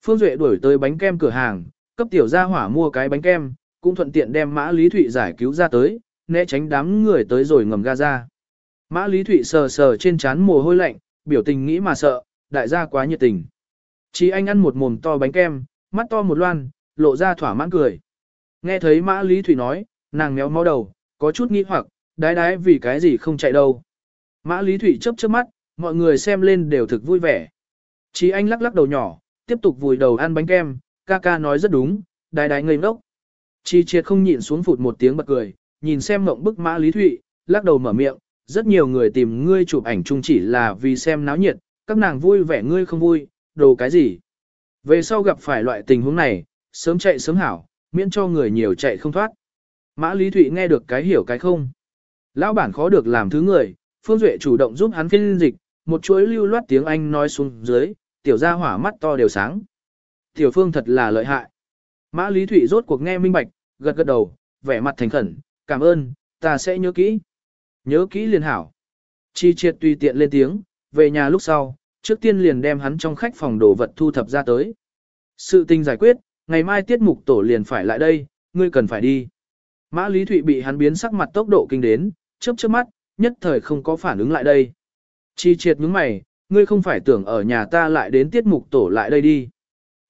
Phương Duệ đuổi tới bánh kem cửa hàng, cấp tiểu gia hỏa mua cái bánh kem, cũng thuận tiện đem Mã Lý Thụy giải cứu ra tới, né tránh đám người tới rồi ngầm ga ra. Mã Lý Thụy sờ sờ trên trán mồ hôi lạnh, biểu tình nghĩ mà sợ, đại gia quá nhiệt tình. Chỉ anh ăn một mồm to bánh kem, mắt to một loan, lộ ra thỏa mãn cười. Nghe thấy Mã Lý Thụy nói, nàng méo máu đầu, có chút nghi hoặc, đái đái vì cái gì không chạy đâu. Mã Lý Thụy chớp chớp mắt, mọi người xem lên đều thực vui vẻ. Chỉ anh lắc lắc đầu nhỏ, tiếp tục vùi đầu ăn bánh kem, ca ca nói rất đúng, đái đái ngây ngốc. Chi triệt không nhịn xuống phụt một tiếng bật cười, nhìn xem mộng bức Mã Lý Thụy, lắc đầu mở miệng, rất nhiều người tìm ngươi chụp ảnh chung chỉ là vì xem náo nhiệt, các nàng vui vẻ ngươi không vui, đồ cái gì. Về sau gặp phải loại tình huống này, sớm chạy sớm hảo, miễn cho người nhiều chạy không thoát. Mã Lý Thụy nghe được cái hiểu cái không. Lão bản khó được làm thứ người, Phương Duệ chủ động giúp hắn phiên dịch, một chuỗi lưu loát tiếng Anh nói xuống dưới, tiểu gia hỏa mắt to đều sáng. Tiểu Phương thật là lợi hại. Mã Lý Thụy rốt cuộc nghe minh bạch, gật gật đầu, vẻ mặt thành khẩn, cảm ơn, ta sẽ nhớ kỹ. Nhớ kỹ liền hảo. Chi triệt tùy tiện lên tiếng, về nhà lúc sau, trước tiên liền đem hắn trong khách phòng đồ vật thu thập ra tới. Sự tình giải quyết, ngày mai tiết mục tổ liền phải lại đây, ngươi cần phải đi. Mã Lý Thụy bị hắn biến sắc mặt tốc độ kinh đến, chớp chớp mắt, nhất thời không có phản ứng lại đây. Chi triệt nhướng mày, ngươi không phải tưởng ở nhà ta lại đến tiết mục tổ lại đây đi.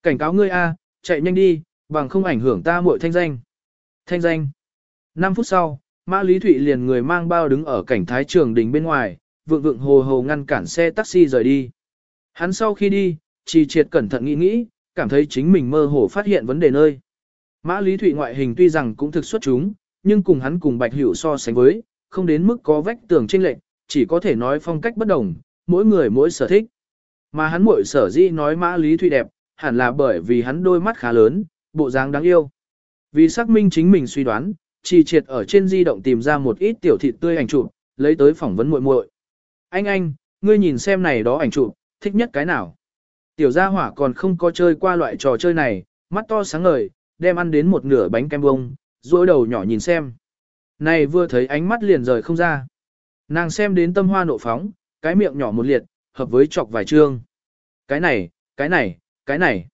Cảnh cáo ngươi a, chạy nhanh đi, bằng không ảnh hưởng ta muội thanh danh. Thanh danh. 5 phút sau, Mã Lý Thụy liền người mang bao đứng ở cảnh thái trường đình bên ngoài, vượng vượng hồ hồ ngăn cản xe taxi rời đi. Hắn sau khi đi, trì triệt cẩn thận nghĩ nghĩ, cảm thấy chính mình mơ hồ phát hiện vấn đề nơi. Mã Lý Thụy ngoại hình tuy rằng cũng thực xuất chúng, nhưng cùng hắn cùng Bạch Hữu so sánh với, không đến mức có vách tường chênh lệch, chỉ có thể nói phong cách bất đồng, mỗi người mỗi sở thích. Mà hắn muội sở dĩ nói Mã Lý Thụy đẹp, hẳn là bởi vì hắn đôi mắt khá lớn, bộ dáng đáng yêu. Vì xác minh chính mình suy đoán, chỉ triệt ở trên di động tìm ra một ít tiểu thịt tươi ảnh chụp, lấy tới phỏng vấn muội muội. Anh anh, ngươi nhìn xem này đó ảnh chụp, thích nhất cái nào? Tiểu gia hỏa còn không có chơi qua loại trò chơi này, mắt to sáng ngời, đem ăn đến một nửa bánh kem bông, duỗi đầu nhỏ nhìn xem. Này vừa thấy ánh mắt liền rời không ra. Nàng xem đến tâm hoa nộ phóng, cái miệng nhỏ một liệt, hợp với chọc vài trương. Cái này, cái này, cái này.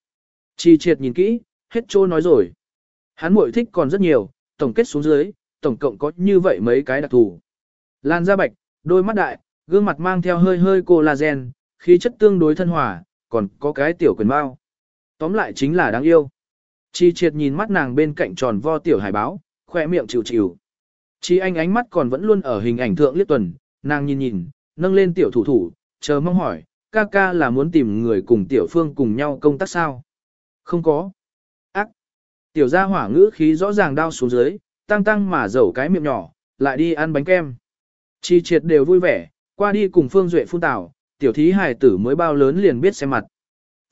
Chi triệt nhìn kỹ, hết trô nói rồi. Hắn muội thích còn rất nhiều, tổng kết xuống dưới, tổng cộng có như vậy mấy cái đặc thù. Lan da bạch, đôi mắt đại, gương mặt mang theo hơi hơi collagen, khí chất tương đối thân hòa, còn có cái tiểu quyền bao. Tóm lại chính là đáng yêu. Chi triệt nhìn mắt nàng bên cạnh tròn vo tiểu hải báo, khoe miệng chịu chịu. Chi anh ánh mắt còn vẫn luôn ở hình ảnh thượng liếc tuần, nàng nhìn nhìn, nâng lên tiểu thủ thủ, chờ mong hỏi, ca ca là muốn tìm người cùng tiểu phương cùng nhau công tác sao? Không có. Tiểu gia hỏa ngữ khí rõ ràng đau xuống dưới, tăng tăng mà dẩu cái miệng nhỏ, lại đi ăn bánh kem. Chi triệt đều vui vẻ, qua đi cùng Phương Duệ phun tảo, tiểu thí hài tử mới bao lớn liền biết xem mặt.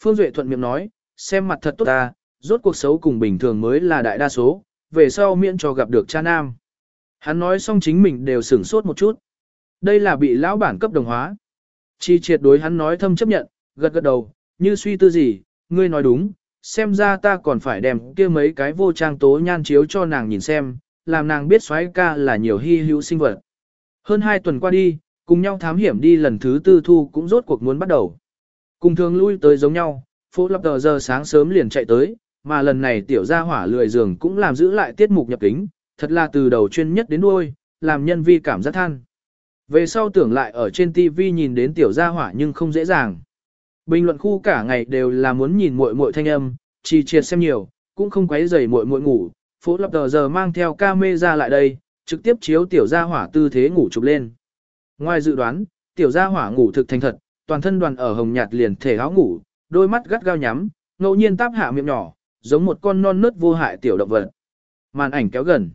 Phương Duệ thuận miệng nói, xem mặt thật tốt ta, rốt cuộc xấu cùng bình thường mới là đại đa số, về sau miễn cho gặp được cha nam. Hắn nói xong chính mình đều sửng sốt một chút. Đây là bị lão bản cấp đồng hóa. Chi triệt đối hắn nói thâm chấp nhận, gật gật đầu, như suy tư gì, ngươi nói đúng, xem ra ta còn phải đem kia mấy cái vô trang tố nhan chiếu cho nàng nhìn xem, làm nàng biết xoáy ca là nhiều hy hữu sinh vật. Hơn hai tuần qua đi, cùng nhau thám hiểm đi lần thứ tư thu cũng rốt cuộc muốn bắt đầu. Cùng thường lui tới giống nhau, phố lập tờ giờ sáng sớm liền chạy tới, mà lần này tiểu gia hỏa lười giường cũng làm giữ lại tiết mục nhập kính, thật là từ đầu chuyên nhất đến đuôi, làm nhân vi cảm giác than. Về sau tưởng lại ở trên TV nhìn đến tiểu gia hỏa nhưng không dễ dàng. Bình luận khu cả ngày đều là muốn nhìn muội muội thanh âm, chỉ triệt xem nhiều, cũng không quấy rầy muội muội ngủ. Phố lập tờ giờ mang theo camera lại đây, trực tiếp chiếu tiểu gia hỏa tư thế ngủ chụp lên. Ngoài dự đoán, tiểu gia hỏa ngủ thực thành thật, toàn thân đoàn ở hồng nhạt liền thể áo ngủ, đôi mắt gắt gao nhắm, ngẫu nhiên táp hạ miệng nhỏ, giống một con non nớt vô hại tiểu động vật. Màn ảnh kéo gần.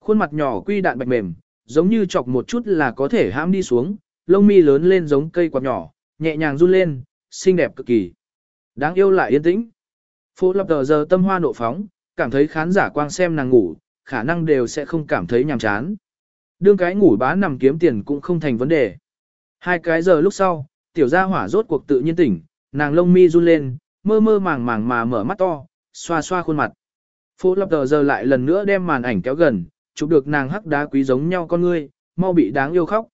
Khuôn mặt nhỏ quy đạn bạch mềm, giống như chọc một chút là có thể hãm đi xuống, lông mi lớn lên giống cây quạt nhỏ, nhẹ nhàng run lên, xinh đẹp cực kỳ. Đáng yêu lại yên tĩnh. Phố lập tờ giờ tâm hoa nộ phóng, cảm thấy khán giả quang xem nàng ngủ, khả năng đều sẽ không cảm thấy nhàm chán. Đương cái ngủ bá nằm kiếm tiền cũng không thành vấn đề. Hai cái giờ lúc sau, tiểu gia hỏa rốt cuộc tự nhiên tỉnh, nàng lông mi run lên, mơ mơ màng màng mà mở mắt to, xoa xoa khuôn mặt. Phố lập tờ giờ lại lần nữa đem màn ảnh kéo gần, chụp được nàng hắc đá quý giống nhau con ngươi, mau bị đáng yêu khóc.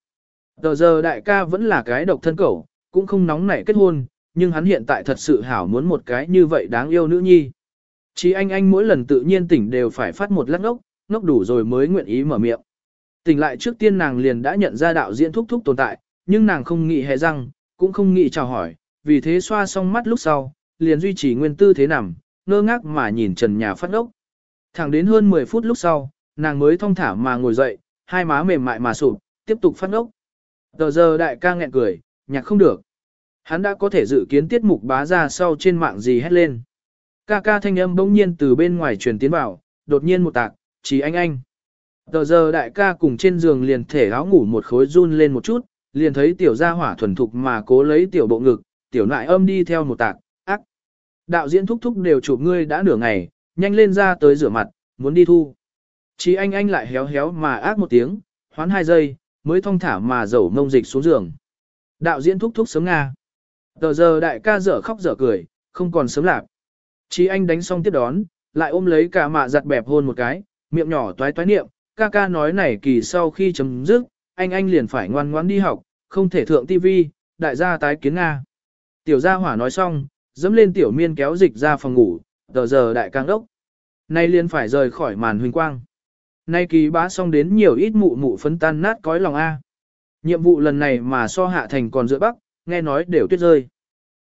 Tờ giờ đại ca vẫn là cái độc thân cẩu, cũng không nóng nảy kết hôn, nhưng hắn hiện tại thật sự hảo muốn một cái như vậy đáng yêu nữ nhi. Chỉ anh anh mỗi lần tự nhiên tỉnh đều phải phát một lát ngốc, ngốc đủ rồi mới nguyện ý mở miệng. Tỉnh lại trước tiên nàng liền đã nhận ra đạo diễn thúc thúc tồn tại, nhưng nàng không nghĩ hề răng, cũng không nghĩ chào hỏi, vì thế xoa xong mắt lúc sau, liền duy trì nguyên tư thế nằm, ngơ ngác mà nhìn trần nhà phát ngốc. Thẳng đến hơn 10 phút lúc sau, nàng mới thong thả mà ngồi dậy, hai má mềm mại mà sụp, tiếp tục phát ngốc. Tờ giờ đại ca nghẹn cười, nhạc không được. Hắn đã có thể dự kiến tiết mục bá ra sau trên mạng gì hết lên. Ca ca thanh âm bỗng nhiên từ bên ngoài truyền tiến vào, đột nhiên một tạc, chỉ anh anh. Tờ giờ đại ca cùng trên giường liền thể áo ngủ một khối run lên một chút, liền thấy tiểu gia hỏa thuần thục mà cố lấy tiểu bộ ngực, tiểu nại âm đi theo một tạc, ác. Đạo diễn thúc thúc đều chụp ngươi đã nửa ngày, nhanh lên ra tới rửa mặt, muốn đi thu. Chỉ anh anh lại héo héo mà ác một tiếng, hoán hai giây, mới thong thả mà dầu mông dịch xuống giường. Đạo diễn thúc thúc sớm Nga. Tờ giờ đại ca dở khóc dở cười, không còn sớm lạc. Chí anh đánh xong tiếp đón, lại ôm lấy cả mạ giặt bẹp hôn một cái, miệng nhỏ toái toái niệm, ca ca nói này kỳ sau khi chấm dứt, anh anh liền phải ngoan ngoãn đi học, không thể thượng tivi, đại gia tái kiến Nga. Tiểu gia hỏa nói xong, dẫm lên tiểu miên kéo dịch ra phòng ngủ, tờ giờ đại càng đốc. Nay liền phải rời khỏi màn huỳnh quang. Nay kỳ bá xong đến nhiều ít mụ mụ phấn tan nát cõi lòng A. Nhiệm vụ lần này mà so hạ thành còn giữa bắc, nghe nói đều tuyết rơi.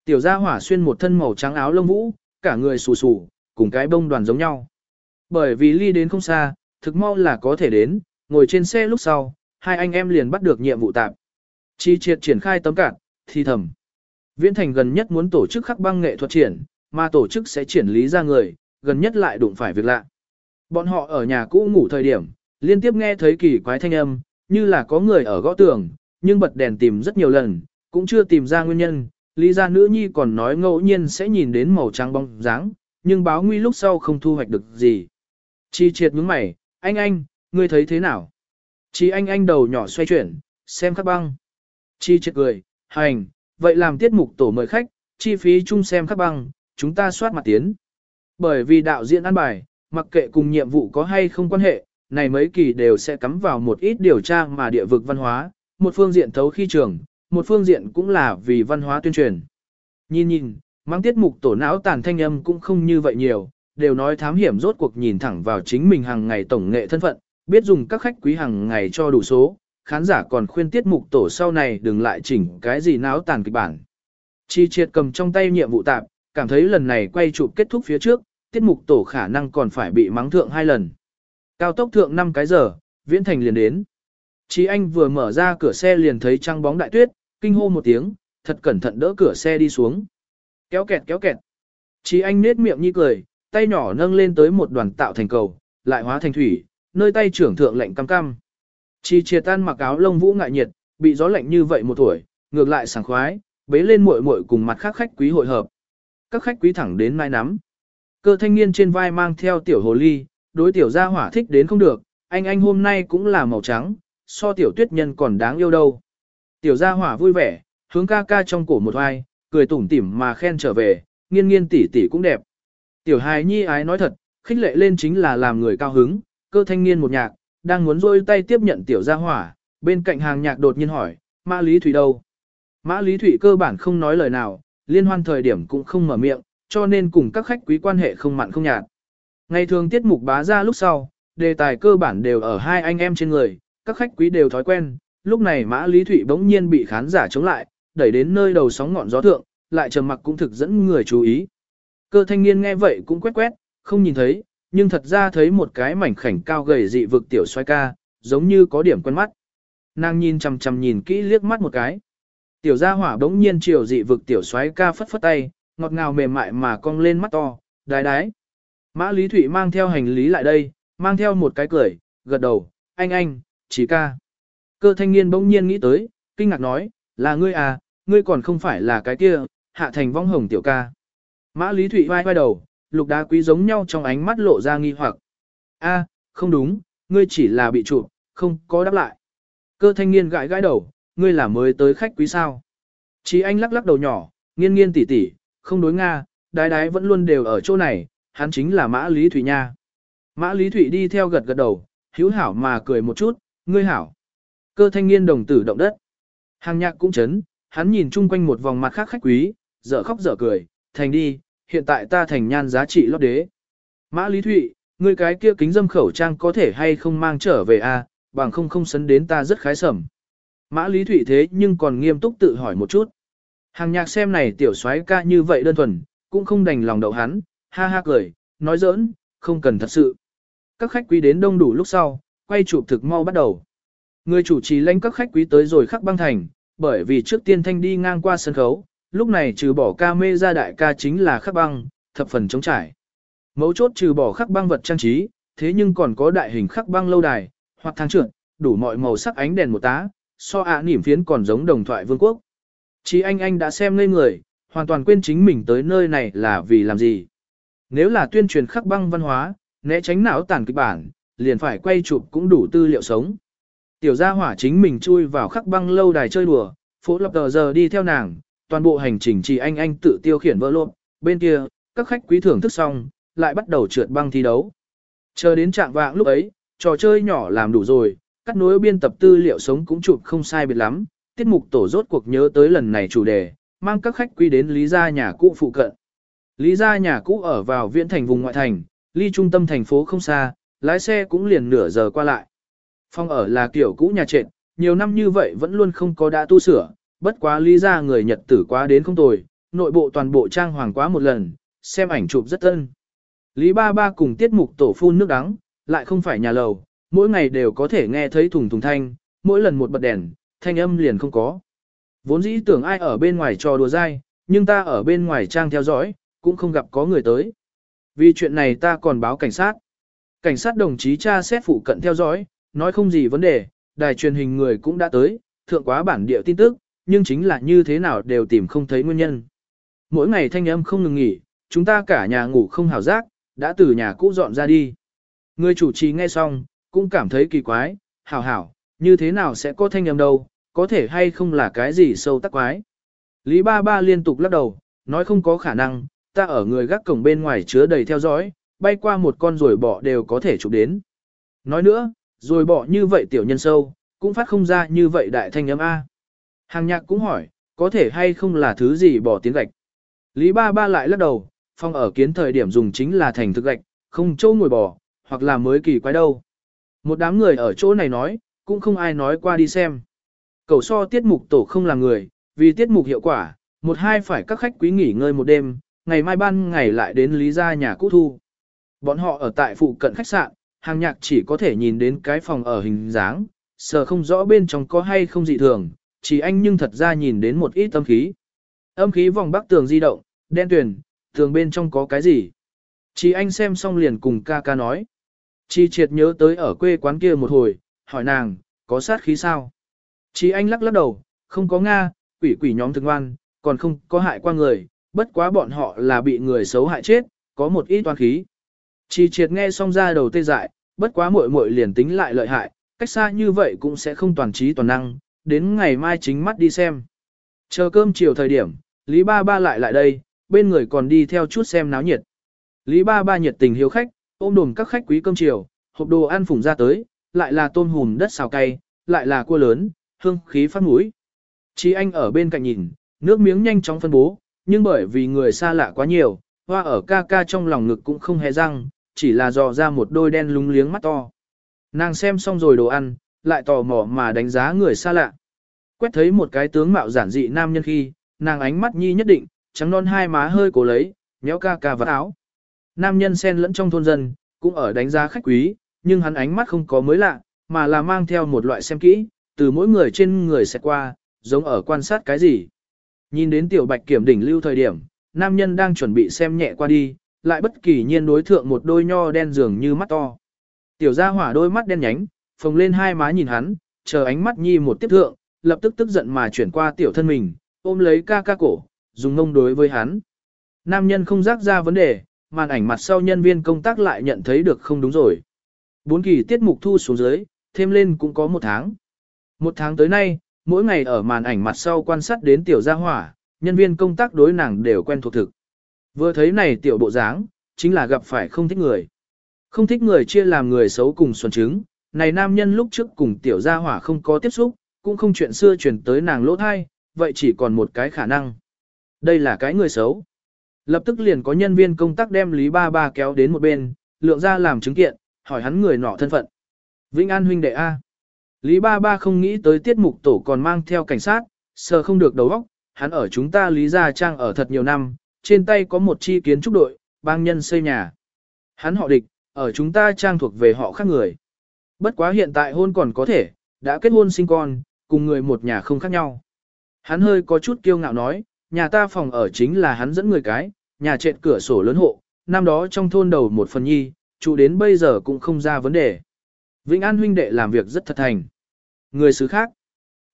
Tiểu gia hỏa xuyên một thân màu trắng áo lông vũ, cả người xù xù, cùng cái bông đoàn giống nhau. Bởi vì ly đến không xa, thực mau là có thể đến, ngồi trên xe lúc sau, hai anh em liền bắt được nhiệm vụ tạm. Chi triệt triển khai tấm cản, thi thầm. Viễn thành gần nhất muốn tổ chức khắc băng nghệ thuật triển, mà tổ chức sẽ triển lý ra người, gần nhất lại đụng phải việc lạ. Bọn họ ở nhà cũ ngủ thời điểm, liên tiếp nghe thấy kỳ quái thanh âm, như là có người ở gõ tường, nhưng bật đèn tìm rất nhiều lần, cũng chưa tìm ra nguyên nhân. Lý gia nữ nhi còn nói ngẫu nhiên sẽ nhìn đến màu trắng bóng dáng, nhưng báo nguy lúc sau không thu hoạch được gì. Chi triệt nhướng mày, anh anh, ngươi thấy thế nào? Chi anh anh đầu nhỏ xoay chuyển, xem khắc băng. Chi triệt cười, hành, vậy làm tiết mục tổ mời khách, chi phí chung xem khắc băng, chúng ta soát mặt tiến. Bởi vì đạo diễn ăn bài, mặc kệ cùng nhiệm vụ có hay không quan hệ, này mấy kỳ đều sẽ cắm vào một ít điều tra mà địa vực văn hóa, một phương diện thấu khi trường, một phương diện cũng là vì văn hóa tuyên truyền. Nhìn nhìn, mang tiết mục tổ não tàn thanh âm cũng không như vậy nhiều, đều nói thám hiểm rốt cuộc nhìn thẳng vào chính mình hàng ngày tổng nghệ thân phận, biết dùng các khách quý hàng ngày cho đủ số, khán giả còn khuyên tiết mục tổ sau này đừng lại chỉnh cái gì não tàn kịch bản. Chi triệt cầm trong tay nhiệm vụ tạp, cảm thấy lần này quay chụp kết thúc phía trước, tiết mục tổ khả năng còn phải bị mắng thượng hai lần. Cao tốc thượng 5 cái giờ, viễn thành liền đến. Chi anh vừa mở ra cửa xe liền thấy trăng bóng đại tuyết, kinh hô một tiếng, thật cẩn thận đỡ cửa xe đi xuống. Kéo kẹt kéo kẹt. Chi anh nết miệng như cười, tay nhỏ nâng lên tới một đoàn tạo thành cầu, lại hóa thành thủy, nơi tay trưởng thượng lạnh cam cam. Chi triệt tan mặc áo lông vũ ngại nhiệt, bị gió lạnh như vậy một tuổi, ngược lại sảng khoái, bế lên muội muội cùng mặt khác khách quý hội hợp. Các khách quý thẳng đến mai nắm. Cơ thanh niên trên vai mang theo tiểu hồ ly, đối tiểu gia hỏa thích đến không được, anh anh hôm nay cũng là màu trắng, so tiểu tuyết nhân còn đáng yêu đâu. Tiểu gia hỏa vui vẻ, hướng ca ca trong cổ một hoài, cười tủm tỉm mà khen trở về, nghiên nghiên tỷ tỷ cũng đẹp. Tiểu hài nhi ái nói thật, khích lệ lên chính là làm người cao hứng, cơ thanh niên một nhạc, đang muốn rôi tay tiếp nhận tiểu gia hỏa, bên cạnh hàng nhạc đột nhiên hỏi, Mã Lý Thủy đâu? Mã Lý Thủy cơ bản không nói lời nào, liên hoan thời điểm cũng không mở miệng, cho nên cùng các khách quý quan hệ không mặn không nhạt. Ngày thường tiết mục bá ra lúc sau, đề tài cơ bản đều ở hai anh em trên người, các khách quý đều thói quen, lúc này Mã Lý Thụy bỗng nhiên bị khán giả chống lại, đẩy đến nơi đầu sóng ngọn gió thượng, lại trầm mặc cũng thực dẫn người chú ý. Cơ thanh niên nghe vậy cũng quét quét, không nhìn thấy, nhưng thật ra thấy một cái mảnh khảnh cao gầy dị vực tiểu xoay ca, giống như có điểm quen mắt. Nàng nhìn chằm chằm nhìn kỹ liếc mắt một cái. Tiểu gia hỏa bỗng nhiên chiều dị vực tiểu xoáy ca phất phất tay, ngọt ngào mềm mại mà cong lên mắt to, đái đái. Mã Lý Thụy mang theo hành lý lại đây, mang theo một cái cười, gật đầu, anh anh, chỉ ca. Cơ thanh niên bỗng nhiên nghĩ tới, kinh ngạc nói, là ngươi à, ngươi còn không phải là cái kia, hạ thành vong hồng tiểu ca. Mã Lý Thụy vai vai đầu, lục đá quý giống nhau trong ánh mắt lộ ra nghi hoặc. a không đúng, ngươi chỉ là bị chụp, không có đáp lại. Cơ thanh niên gãi gãi đầu, ngươi là mới tới khách quý sao. Chí anh lắc lắc đầu nhỏ, nghiên nghiên tỉ tỉ, không đối Nga, đái đái vẫn luôn đều ở chỗ này, hắn chính là Mã Lý thụy Nha. Mã Lý thụy đi theo gật gật đầu, hữu hảo mà cười một chút, ngươi hảo. Cơ thanh niên đồng tử động đất. Hàng nhạc cũng chấn, hắn nhìn chung quanh một vòng mặt khác khách quý, dở khóc dở cười, thành đi, hiện tại ta thành nhan giá trị lót đế. Mã Lý Thụy, ngươi cái kia kính dâm khẩu trang có thể hay không mang trở về a à, bằng không không sấn đến ta rất khái sẩm. Mã Lý Thụy thế nhưng còn nghiêm túc tự hỏi một chút. Hàng nhạc xem này tiểu soái ca như vậy đơn thuần, cũng không đành lòng đậu hắn, ha ha cười, nói giỡn, không cần thật sự. Các khách quý đến đông đủ lúc sau, quay chụp thực mau bắt đầu. Người chủ trì lãnh các khách quý tới rồi khắc băng thành, bởi vì trước tiên thanh đi ngang qua sân khấu, lúc này trừ bỏ ca mê ra đại ca chính là khắc băng, thập phần chống trải. Mấu chốt trừ bỏ khắc băng vật trang trí, thế nhưng còn có đại hình khắc băng lâu đài, hoặc thang trượt, đủ mọi màu sắc ánh đèn một tá, so ạ à nỉm phiến còn giống đồng thoại vương quốc. Chỉ anh anh đã xem ngây người, hoàn toàn quên chính mình tới nơi này là vì làm gì. Nếu là tuyên truyền khắc băng văn hóa, né tránh não tàn kịch bản, liền phải quay chụp cũng đủ tư liệu sống. Tiểu gia hỏa chính mình chui vào khắc băng lâu đài chơi đùa, phố lập tờ giờ đi theo nàng, toàn bộ hành trình chỉ anh anh tự tiêu khiển vỡ lộn, bên kia, các khách quý thưởng thức xong, lại bắt đầu trượt băng thi đấu. Chờ đến trạng vạng lúc ấy, trò chơi nhỏ làm đủ rồi, cắt nối biên tập tư liệu sống cũng chụp không sai biệt lắm, tiết mục tổ rốt cuộc nhớ tới lần này chủ đề, mang các khách quý đến Lý gia nhà cũ phụ cận. Lý gia nhà cũ ở vào viễn thành vùng ngoại thành, ly trung tâm thành phố không xa, lái xe cũng liền nửa giờ qua lại. Phòng ở là kiểu cũ nhà trệt, nhiều năm như vậy vẫn luôn không có đã tu sửa, bất quá lý gia người Nhật tử quá đến không tồi, nội bộ toàn bộ trang hoàng quá một lần, xem ảnh chụp rất tân. Lý ba ba cùng tiết mục tổ phun nước đắng, lại không phải nhà lầu, mỗi ngày đều có thể nghe thấy thùng thùng thanh, mỗi lần một bật đèn, thanh âm liền không có. Vốn dĩ tưởng ai ở bên ngoài trò đùa dai, nhưng ta ở bên ngoài trang theo dõi, cũng không gặp có người tới. Vì chuyện này ta còn báo cảnh sát. Cảnh sát đồng chí cha xét phụ cận theo dõi, nói không gì vấn đề, đài truyền hình người cũng đã tới, thượng quá bản địa tin tức, nhưng chính là như thế nào đều tìm không thấy nguyên nhân. Mỗi ngày thanh âm không ngừng nghỉ, chúng ta cả nhà ngủ không hào giác, đã từ nhà cũ dọn ra đi. Người chủ trì nghe xong, cũng cảm thấy kỳ quái, hảo hảo, như thế nào sẽ có thanh âm đâu, có thể hay không là cái gì sâu tắc quái. Lý ba ba liên tục lắc đầu, nói không có khả năng, ta ở người gác cổng bên ngoài chứa đầy theo dõi, bay qua một con rồi bỏ đều có thể chụp đến. Nói nữa, rồi bỏ như vậy tiểu nhân sâu, cũng phát không ra như vậy đại thanh âm A. Hàng nhạc cũng hỏi, có thể hay không là thứ gì bỏ tiếng gạch. Lý ba ba lại lắc đầu, phong ở kiến thời điểm dùng chính là thành thực gạch, không châu ngồi bỏ hoặc là mới kỳ quái đâu. Một đám người ở chỗ này nói, cũng không ai nói qua đi xem. Cầu so tiết mục tổ không là người, vì tiết mục hiệu quả, một hai phải các khách quý nghỉ ngơi một đêm, ngày mai ban ngày lại đến lý gia nhà cũ thu. Bọn họ ở tại phụ cận khách sạn, hàng nhạc chỉ có thể nhìn đến cái phòng ở hình dáng, sờ không rõ bên trong có hay không dị thường, chỉ anh nhưng thật ra nhìn đến một ít âm khí. Âm khí vòng bắc tường di động, đen tuyền, tường bên trong có cái gì? Chỉ anh xem xong liền cùng ca ca nói. Chi triệt nhớ tới ở quê quán kia một hồi, hỏi nàng, có sát khí sao? Chỉ anh lắc lắc đầu, không có Nga, quỷ quỷ nhóm thường ngoan, còn không có hại qua người, bất quá bọn họ là bị người xấu hại chết, có một ít toan khí. Chi triệt nghe xong ra đầu tê dại, bất quá muội muội liền tính lại lợi hại, cách xa như vậy cũng sẽ không toàn trí toàn năng, đến ngày mai chính mắt đi xem. Chờ cơm chiều thời điểm, Lý Ba Ba lại lại đây, bên người còn đi theo chút xem náo nhiệt. Lý Ba Ba nhiệt tình hiếu khách, ôm đồm các khách quý cơm chiều, hộp đồ ăn phủng ra tới, lại là tôm hùm đất xào cay, lại là cua lớn, hương khí phát mũi. Chí anh ở bên cạnh nhìn, nước miếng nhanh chóng phân bố, nhưng bởi vì người xa lạ quá nhiều, hoa ở ca ca trong lòng ngực cũng không hề răng, chỉ là dò ra một đôi đen lúng liếng mắt to. Nàng xem xong rồi đồ ăn, lại tò mò mà đánh giá người xa lạ. Quét thấy một cái tướng mạo giản dị nam nhân khi, nàng ánh mắt nhi nhất định, trắng non hai má hơi cổ lấy, nhéo ca ca vật áo. Nam nhân xen lẫn trong thôn dân, cũng ở đánh giá khách quý, nhưng hắn ánh mắt không có mới lạ, mà là mang theo một loại xem kỹ, từ mỗi người trên người sẽ qua, giống ở quan sát cái gì. Nhìn đến tiểu bạch kiểm đỉnh lưu thời điểm, nam nhân đang chuẩn bị xem nhẹ qua đi, lại bất kỳ nhiên đối thượng một đôi nho đen dường như mắt to. Tiểu gia hỏa đôi mắt đen nhánh, phồng lên hai má nhìn hắn, chờ ánh mắt nhi một tiếp thượng, lập tức tức giận mà chuyển qua tiểu thân mình, ôm lấy ca ca cổ, dùng ngông đối với hắn. Nam nhân không rác ra vấn đề, màn ảnh mặt sau nhân viên công tác lại nhận thấy được không đúng rồi. Bốn kỳ tiết mục thu xuống dưới, thêm lên cũng có một tháng. Một tháng tới nay, mỗi ngày ở màn ảnh mặt sau quan sát đến tiểu gia hỏa, nhân viên công tác đối nàng đều quen thuộc thực. Vừa thấy này tiểu bộ dáng, chính là gặp phải không thích người. Không thích người chia làm người xấu cùng xuân trứng này nam nhân lúc trước cùng tiểu gia hỏa không có tiếp xúc, cũng không chuyện xưa chuyển tới nàng lỗ thai, vậy chỉ còn một cái khả năng. Đây là cái người xấu. Lập tức liền có nhân viên công tác đem Lý Ba Ba kéo đến một bên, lượng ra làm chứng kiện, hỏi hắn người nọ thân phận. Vĩnh An huynh đệ A. Lý Ba Ba không nghĩ tới tiết mục tổ còn mang theo cảnh sát, sợ không được đầu óc, hắn ở chúng ta Lý Gia Trang ở thật nhiều năm, trên tay có một chi kiến trúc đội, bang nhân xây nhà. Hắn họ địch, ở chúng ta Trang thuộc về họ khác người. Bất quá hiện tại hôn còn có thể, đã kết hôn sinh con, cùng người một nhà không khác nhau. Hắn hơi có chút kiêu ngạo nói, nhà ta phòng ở chính là hắn dẫn người cái, nhà trệt cửa sổ lớn hộ, năm đó trong thôn đầu một phần nhi, trụ đến bây giờ cũng không ra vấn đề. Vĩnh An huynh đệ làm việc rất thật thành. Người xứ khác.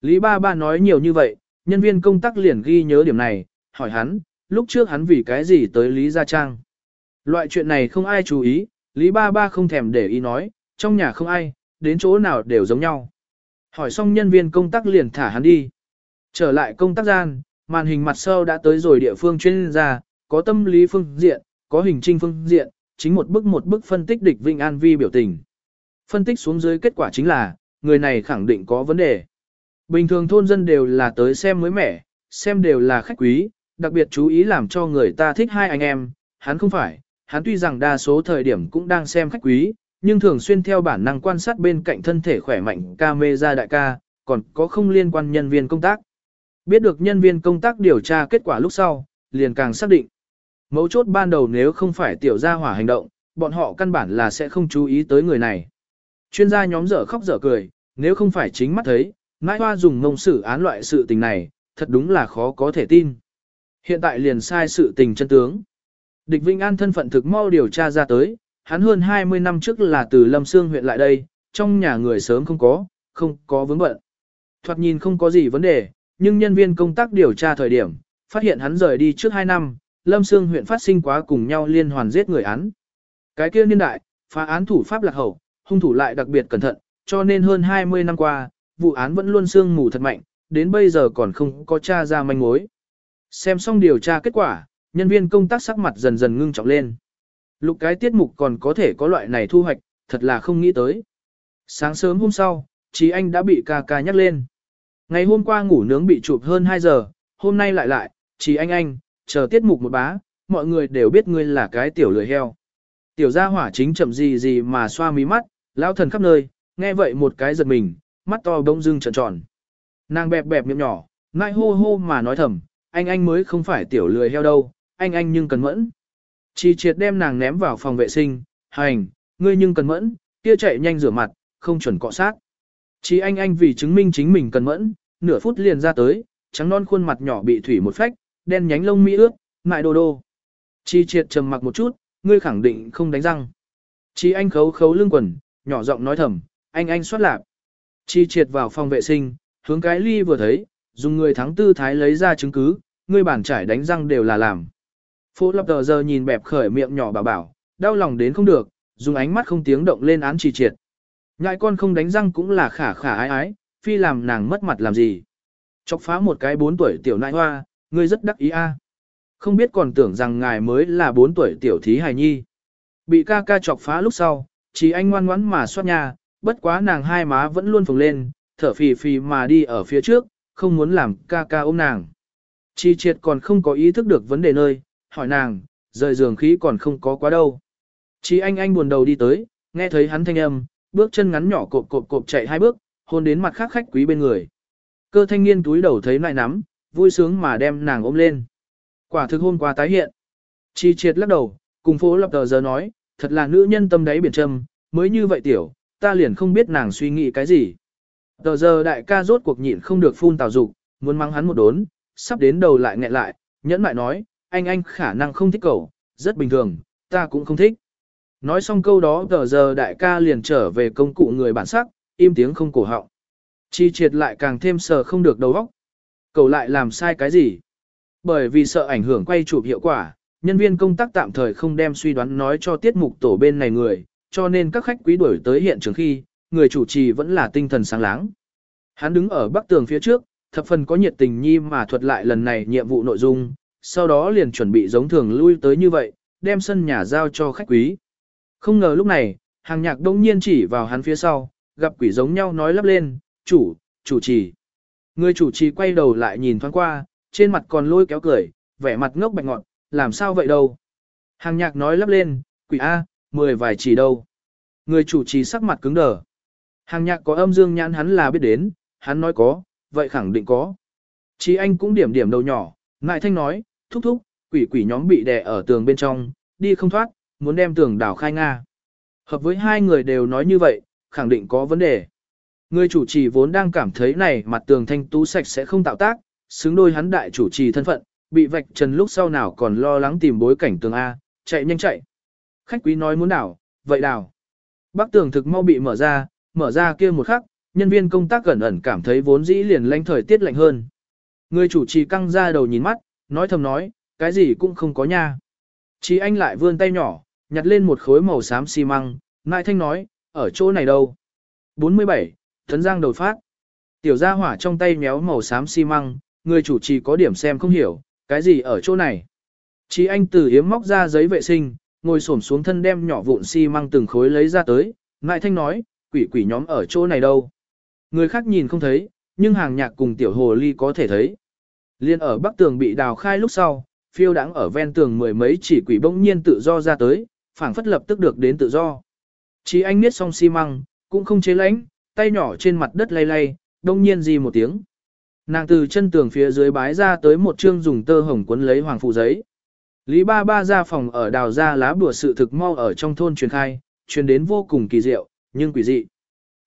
Lý Ba Ba nói nhiều như vậy, nhân viên công tác liền ghi nhớ điểm này, hỏi hắn, lúc trước hắn vì cái gì tới Lý Gia Trang. Loại chuyện này không ai chú ý, Lý Ba Ba không thèm để ý nói, trong nhà không ai, đến chỗ nào đều giống nhau. Hỏi xong nhân viên công tác liền thả hắn đi. Trở lại công tác gian, màn hình mặt sau đã tới rồi địa phương chuyên gia, có tâm lý phương diện, có hình trinh phương diện, chính một bức một bức phân tích địch Vinh An Vi biểu tình. Phân tích xuống dưới kết quả chính là, người này khẳng định có vấn đề. Bình thường thôn dân đều là tới xem mới mẻ, xem đều là khách quý, đặc biệt chú ý làm cho người ta thích hai anh em, hắn không phải, hắn tuy rằng đa số thời điểm cũng đang xem khách quý, nhưng thường xuyên theo bản năng quan sát bên cạnh thân thể khỏe mạnh ca mê ra đại ca, còn có không liên quan nhân viên công tác. Biết được nhân viên công tác điều tra kết quả lúc sau, liền càng xác định. Mấu chốt ban đầu nếu không phải tiểu gia hỏa hành động, bọn họ căn bản là sẽ không chú ý tới người này. Chuyên gia nhóm dở khóc dở cười, nếu không phải chính mắt thấy, nãi Hoa dùng ngông xử án loại sự tình này, thật đúng là khó có thể tin. Hiện tại liền sai sự tình chân tướng. Địch Vinh An thân phận thực mau điều tra ra tới, hắn hơn 20 năm trước là từ Lâm Sương huyện lại đây, trong nhà người sớm không có, không có vướng bận. Thoạt nhìn không có gì vấn đề, nhưng nhân viên công tác điều tra thời điểm, phát hiện hắn rời đi trước 2 năm, Lâm Sương huyện phát sinh quá cùng nhau liên hoàn giết người án. Cái kia niên đại, phá án thủ pháp lạc hậu, hung thủ lại đặc biệt cẩn thận, cho nên hơn 20 năm qua, vụ án vẫn luôn sương mù thật mạnh, đến bây giờ còn không có tra ra manh mối. Xem xong điều tra kết quả, nhân viên công tác sắc mặt dần dần ngưng trọng lên. Lục cái tiết mục còn có thể có loại này thu hoạch, thật là không nghĩ tới. Sáng sớm hôm sau, Chí Anh đã bị ca ca nhắc lên. Ngày hôm qua ngủ nướng bị chụp hơn 2 giờ, hôm nay lại lại, Chí Anh Anh, chờ tiết mục một bá, mọi người đều biết ngươi là cái tiểu lười heo. Tiểu gia hỏa chính chậm gì gì mà xoa mí mắt, lão thần khắp nơi, nghe vậy một cái giật mình, mắt to bỗng dưng tròn tròn. Nàng bẹp bẹp miệng nhỏ, ngại hô hô mà nói thầm, anh anh mới không phải tiểu lười heo đâu, anh anh nhưng cần mẫn. Chi triệt đem nàng ném vào phòng vệ sinh, hành, ngươi nhưng cần mẫn, kia chạy nhanh rửa mặt, không chuẩn cọ sát. Chi anh anh vì chứng minh chính mình cần mẫn, nửa phút liền ra tới, trắng non khuôn mặt nhỏ bị thủy một phách, đen nhánh lông mi ướt, ngại đồ đô. Chi triệt trầm mặc một chút, ngươi khẳng định không đánh răng. Chi anh khấu khấu lưng quần, nhỏ giọng nói thầm, anh anh xoát lạp. Chi triệt vào phòng vệ sinh, hướng cái ly vừa thấy, dùng người thắng tư thái lấy ra chứng cứ, ngươi bản trải đánh răng đều là làm. Phố lập tờ giờ nhìn bẹp khởi miệng nhỏ bảo bảo, đau lòng đến không được, dùng ánh mắt không tiếng động lên án trì triệt. Ngại con không đánh răng cũng là khả khả ái ái, phi làm nàng mất mặt làm gì. Chọc phá một cái bốn tuổi tiểu nại hoa, ngươi rất đắc ý a. Không biết còn tưởng rằng ngài mới là bốn tuổi tiểu thí hài nhi. Bị ca ca chọc phá lúc sau, chỉ anh ngoan ngoãn mà xoát nhà, bất quá nàng hai má vẫn luôn phồng lên, thở phì phì mà đi ở phía trước, không muốn làm ca ca ôm nàng. Chi triệt còn không có ý thức được vấn đề nơi, hỏi nàng, rời giường khí còn không có quá đâu. Chi anh anh buồn đầu đi tới, nghe thấy hắn thanh âm, bước chân ngắn nhỏ cộp cộp cộp chạy hai bước, hôn đến mặt khác khách quý bên người. Cơ thanh niên túi đầu thấy lại nắm, vui sướng mà đem nàng ôm lên. Quả thực hôm qua tái hiện. Chi triệt lắc đầu, cùng phố lập tờ giờ nói, thật là nữ nhân tâm đáy biển trầm, mới như vậy tiểu, ta liền không biết nàng suy nghĩ cái gì. Tờ giờ đại ca rốt cuộc nhịn không được phun tào dục, muốn mắng hắn một đốn, sắp đến đầu lại nghẹn lại, nhẫn lại nói, anh anh khả năng không thích cậu, rất bình thường, ta cũng không thích. Nói xong câu đó tờ giờ đại ca liền trở về công cụ người bản sắc, im tiếng không cổ họng. Chi triệt lại càng thêm sờ không được đầu óc. Cậu lại làm sai cái gì? Bởi vì sợ ảnh hưởng quay chụp hiệu quả, nhân viên công tác tạm thời không đem suy đoán nói cho tiết mục tổ bên này người, cho nên các khách quý đuổi tới hiện trường khi, người chủ trì vẫn là tinh thần sáng láng. Hắn đứng ở bắc tường phía trước, thập phần có nhiệt tình nhi mà thuật lại lần này nhiệm vụ nội dung, sau đó liền chuẩn bị giống thường lui tới như vậy, đem sân nhà giao cho khách quý. Không ngờ lúc này, hàng nhạc đông nhiên chỉ vào hắn phía sau, gặp quỷ giống nhau nói lắp lên, chủ, chủ trì. Người chủ trì quay đầu lại nhìn thoáng qua, trên mặt còn lôi kéo cười, vẻ mặt ngốc bạch ngọn, làm sao vậy đâu. Hàng nhạc nói lắp lên, quỷ A, mười vài chỉ đâu. Người chủ trì sắc mặt cứng đờ. Hàng nhạc có âm dương nhãn hắn là biết đến, hắn nói có, vậy khẳng định có. Chí anh cũng điểm điểm đầu nhỏ, ngại thanh nói, thúc thúc, quỷ quỷ nhóm bị đè ở tường bên trong, đi không thoát, muốn đem tường đảo khai Nga. Hợp với hai người đều nói như vậy, khẳng định có vấn đề. Người chủ trì vốn đang cảm thấy này mặt tường thanh tú sạch sẽ không tạo tác, xứng đôi hắn đại chủ trì thân phận, bị vạch trần lúc sau nào còn lo lắng tìm bối cảnh tường A, chạy nhanh chạy. Khách quý nói muốn đảo, vậy đảo. Bác tường thực mau bị mở ra, mở ra kia một khắc, nhân viên công tác gần ẩn cảm thấy vốn dĩ liền lanh thời tiết lạnh hơn. Người chủ trì căng ra đầu nhìn mắt, nói thầm nói, cái gì cũng không có nha. Chí anh lại vươn tay nhỏ, nhặt lên một khối màu xám xi măng, ngại thanh nói, ở chỗ này đâu. 47, Thấn Giang đầu phát. Tiểu gia hỏa trong tay méo màu xám xi măng, người chủ trì có điểm xem không hiểu, cái gì ở chỗ này. Chí anh từ yếm móc ra giấy vệ sinh, ngồi xổm xuống thân đem nhỏ vụn xi măng từng khối lấy ra tới, ngại thanh nói, quỷ quỷ nhóm ở chỗ này đâu. Người khác nhìn không thấy, nhưng hàng nhạc cùng tiểu hồ ly có thể thấy. Liên ở bắc tường bị đào khai lúc sau, phiêu đãng ở ven tường mười mấy chỉ quỷ bỗng nhiên tự do ra tới, phảng phất lập tức được đến tự do. Chí anh niết xong xi măng, cũng không chế lãnh, tay nhỏ trên mặt đất lay lay, đông nhiên gì một tiếng. Nàng từ chân tường phía dưới bái ra tới một chương dùng tơ hồng cuốn lấy hoàng phụ giấy. Lý ba ba ra phòng ở đào ra lá bùa sự thực mau ở trong thôn truyền khai, truyền đến vô cùng kỳ diệu, nhưng quỷ dị.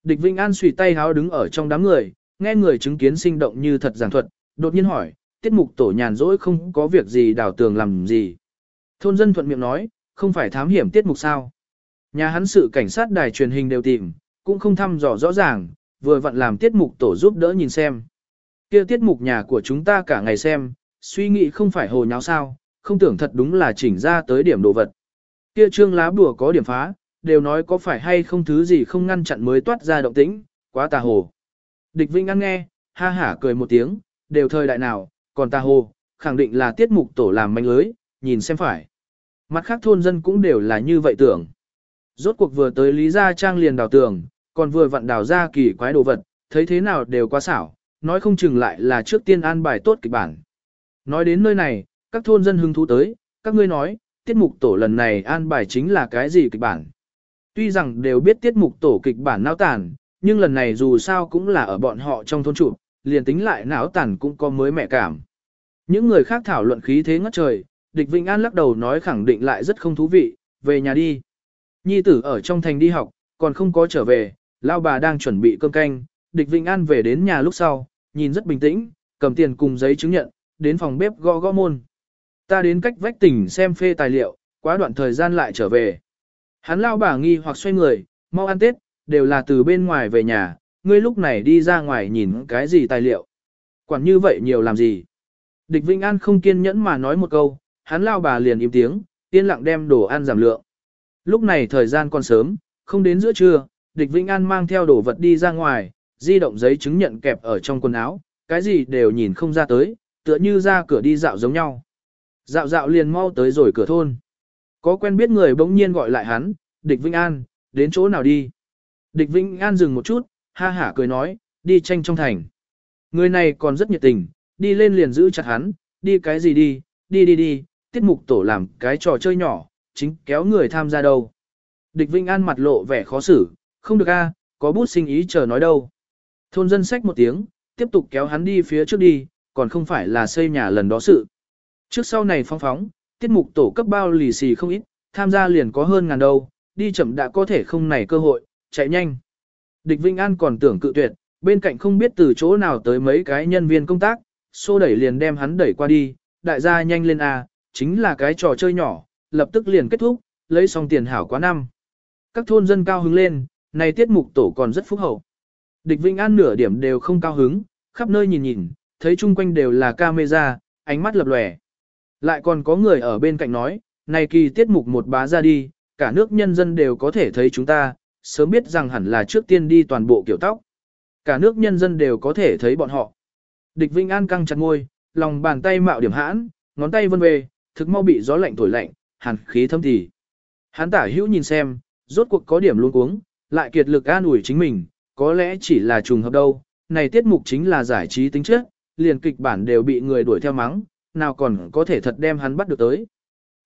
Địch Vinh An suy tay háo đứng ở trong đám người, nghe người chứng kiến sinh động như thật giảng thuật, đột nhiên hỏi, tiết mục tổ nhàn rỗi không có việc gì đào tường làm gì. Thôn dân thuận miệng nói, không phải thám hiểm tiết mục sao. Nhà hắn sự cảnh sát đài truyền hình đều tìm, cũng không thăm dò rõ ràng, vừa vặn làm tiết mục tổ giúp đỡ nhìn xem. kia tiết mục nhà của chúng ta cả ngày xem, suy nghĩ không phải hồ nháo sao, không tưởng thật đúng là chỉnh ra tới điểm đồ vật. Kia trương lá bùa có điểm phá, đều nói có phải hay không thứ gì không ngăn chặn mới toát ra động tĩnh, quá tà hồ. Địch Vinh ăn nghe, ha hả cười một tiếng, đều thời đại nào, còn tà hồ, khẳng định là tiết mục tổ làm manh lưới, nhìn xem phải. Mặt khác thôn dân cũng đều là như vậy tưởng. Rốt cuộc vừa tới Lý Gia Trang liền đào tường, còn vừa vặn đào ra kỳ quái đồ vật, thấy thế nào đều quá xảo, nói không chừng lại là trước tiên an bài tốt kịch bản. Nói đến nơi này, các thôn dân hứng thú tới, các ngươi nói, tiết mục tổ lần này an bài chính là cái gì kịch bản. Tuy rằng đều biết tiết mục tổ kịch bản não tàn, nhưng lần này dù sao cũng là ở bọn họ trong thôn trụ, liền tính lại não tàn cũng có mới mẹ cảm. Những người khác thảo luận khí thế ngất trời, địch Vĩnh An lắc đầu nói khẳng định lại rất không thú vị, về nhà đi. Nhi tử ở trong thành đi học, còn không có trở về, lao bà đang chuẩn bị cơm canh, địch Vĩnh An về đến nhà lúc sau, nhìn rất bình tĩnh, cầm tiền cùng giấy chứng nhận, đến phòng bếp gõ gõ môn. Ta đến cách vách tỉnh xem phê tài liệu, quá đoạn thời gian lại trở về. Hắn lao bà nghi hoặc xoay người, mau ăn tết, đều là từ bên ngoài về nhà, ngươi lúc này đi ra ngoài nhìn cái gì tài liệu. Quản như vậy nhiều làm gì? Địch Vinh An không kiên nhẫn mà nói một câu, hắn lao bà liền im tiếng, yên lặng đem đồ ăn giảm lượng. Lúc này thời gian còn sớm, không đến giữa trưa, địch Vinh An mang theo đồ vật đi ra ngoài, di động giấy chứng nhận kẹp ở trong quần áo, cái gì đều nhìn không ra tới, tựa như ra cửa đi dạo giống nhau. Dạo dạo liền mau tới rồi cửa thôn. Có quen biết người bỗng nhiên gọi lại hắn, địch Vĩnh An, đến chỗ nào đi. Địch Vĩnh An dừng một chút, ha hả cười nói, đi tranh trong thành. Người này còn rất nhiệt tình, đi lên liền giữ chặt hắn, đi cái gì đi, đi đi đi, tiết mục tổ làm cái trò chơi nhỏ, chính kéo người tham gia đâu. Địch Vĩnh An mặt lộ vẻ khó xử, không được a, có bút sinh ý chờ nói đâu. Thôn dân sách một tiếng, tiếp tục kéo hắn đi phía trước đi, còn không phải là xây nhà lần đó sự. Trước sau này phong phóng, tiết mục tổ cấp bao lì xì không ít, tham gia liền có hơn ngàn đâu, đi chậm đã có thể không này cơ hội, chạy nhanh. Địch Vinh An còn tưởng cự tuyệt, bên cạnh không biết từ chỗ nào tới mấy cái nhân viên công tác, xô đẩy liền đem hắn đẩy qua đi, đại gia nhanh lên a, chính là cái trò chơi nhỏ, lập tức liền kết thúc, lấy xong tiền hảo quá năm. Các thôn dân cao hứng lên, này tiết mục tổ còn rất phúc hậu. Địch Vinh An nửa điểm đều không cao hứng, khắp nơi nhìn nhìn, thấy chung quanh đều là camera, ánh mắt lập lòe. Lại còn có người ở bên cạnh nói, này kỳ tiết mục một bá ra đi, cả nước nhân dân đều có thể thấy chúng ta, sớm biết rằng hẳn là trước tiên đi toàn bộ kiểu tóc. Cả nước nhân dân đều có thể thấy bọn họ. Địch Vinh An căng chặt ngôi, lòng bàn tay mạo điểm hãn, ngón tay vân về, thực mau bị gió lạnh thổi lạnh, hàn khí thâm thì. Hắn tả hữu nhìn xem, rốt cuộc có điểm luôn cuống, lại kiệt lực an ủi chính mình, có lẽ chỉ là trùng hợp đâu, này tiết mục chính là giải trí tính chất, liền kịch bản đều bị người đuổi theo mắng, nào còn có thể thật đem hắn bắt được tới.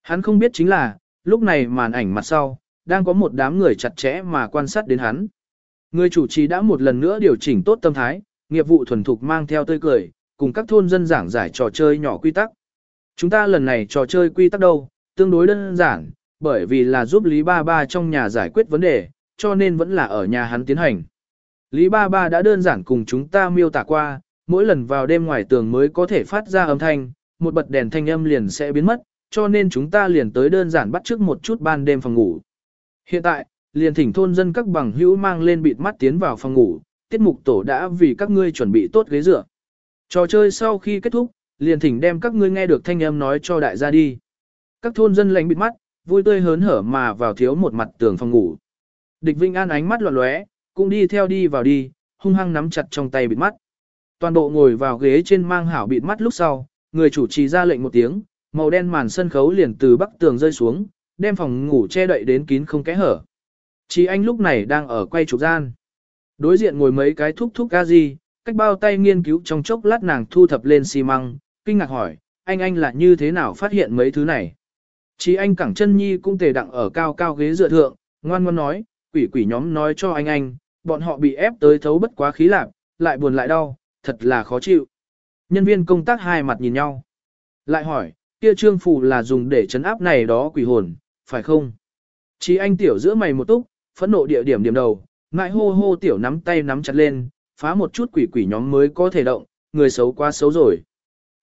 Hắn không biết chính là, lúc này màn ảnh mặt sau, đang có một đám người chặt chẽ mà quan sát đến hắn. Người chủ trì đã một lần nữa điều chỉnh tốt tâm thái, nghiệp vụ thuần thục mang theo tươi cười, cùng các thôn dân giảng giải trò chơi nhỏ quy tắc. Chúng ta lần này trò chơi quy tắc đâu, tương đối đơn giản, bởi vì là giúp Lý Ba Ba trong nhà giải quyết vấn đề, cho nên vẫn là ở nhà hắn tiến hành. Lý Ba Ba đã đơn giản cùng chúng ta miêu tả qua, mỗi lần vào đêm ngoài tường mới có thể phát ra âm thanh, một bật đèn thanh âm liền sẽ biến mất, cho nên chúng ta liền tới đơn giản bắt trước một chút ban đêm phòng ngủ. Hiện tại, liền thỉnh thôn dân các bằng hữu mang lên bịt mắt tiến vào phòng ngủ, tiết mục tổ đã vì các ngươi chuẩn bị tốt ghế dựa. Trò chơi sau khi kết thúc, liền thỉnh đem các ngươi nghe được thanh âm nói cho đại gia đi. Các thôn dân lạnh bịt mắt, vui tươi hớn hở mà vào thiếu một mặt tường phòng ngủ. Địch Vinh An ánh mắt loạn lóe, cũng đi theo đi vào đi, hung hăng nắm chặt trong tay bịt mắt. Toàn bộ ngồi vào ghế trên mang hảo bịt mắt lúc sau, người chủ trì ra lệnh một tiếng, màu đen màn sân khấu liền từ bắc tường rơi xuống, đem phòng ngủ che đậy đến kín không kẽ hở. Chỉ anh lúc này đang ở quay trục gian. Đối diện ngồi mấy cái thúc thúc ca gì, cách bao tay nghiên cứu trong chốc lát nàng thu thập lên xi măng, kinh ngạc hỏi, anh anh là như thế nào phát hiện mấy thứ này. Chỉ anh cẳng chân nhi cũng tề đặng ở cao cao ghế dựa thượng, ngoan ngoan nói, quỷ quỷ nhóm nói cho anh anh, bọn họ bị ép tới thấu bất quá khí lạc, lại buồn lại đau, thật là khó chịu. Nhân viên công tác hai mặt nhìn nhau. Lại hỏi, kia trương phù là dùng để chấn áp này đó quỷ hồn, phải không? Chí anh tiểu giữa mày một túc, phẫn nộ địa điểm điểm đầu, ngại hô hô tiểu nắm tay nắm chặt lên, phá một chút quỷ quỷ nhóm mới có thể động, người xấu quá xấu rồi.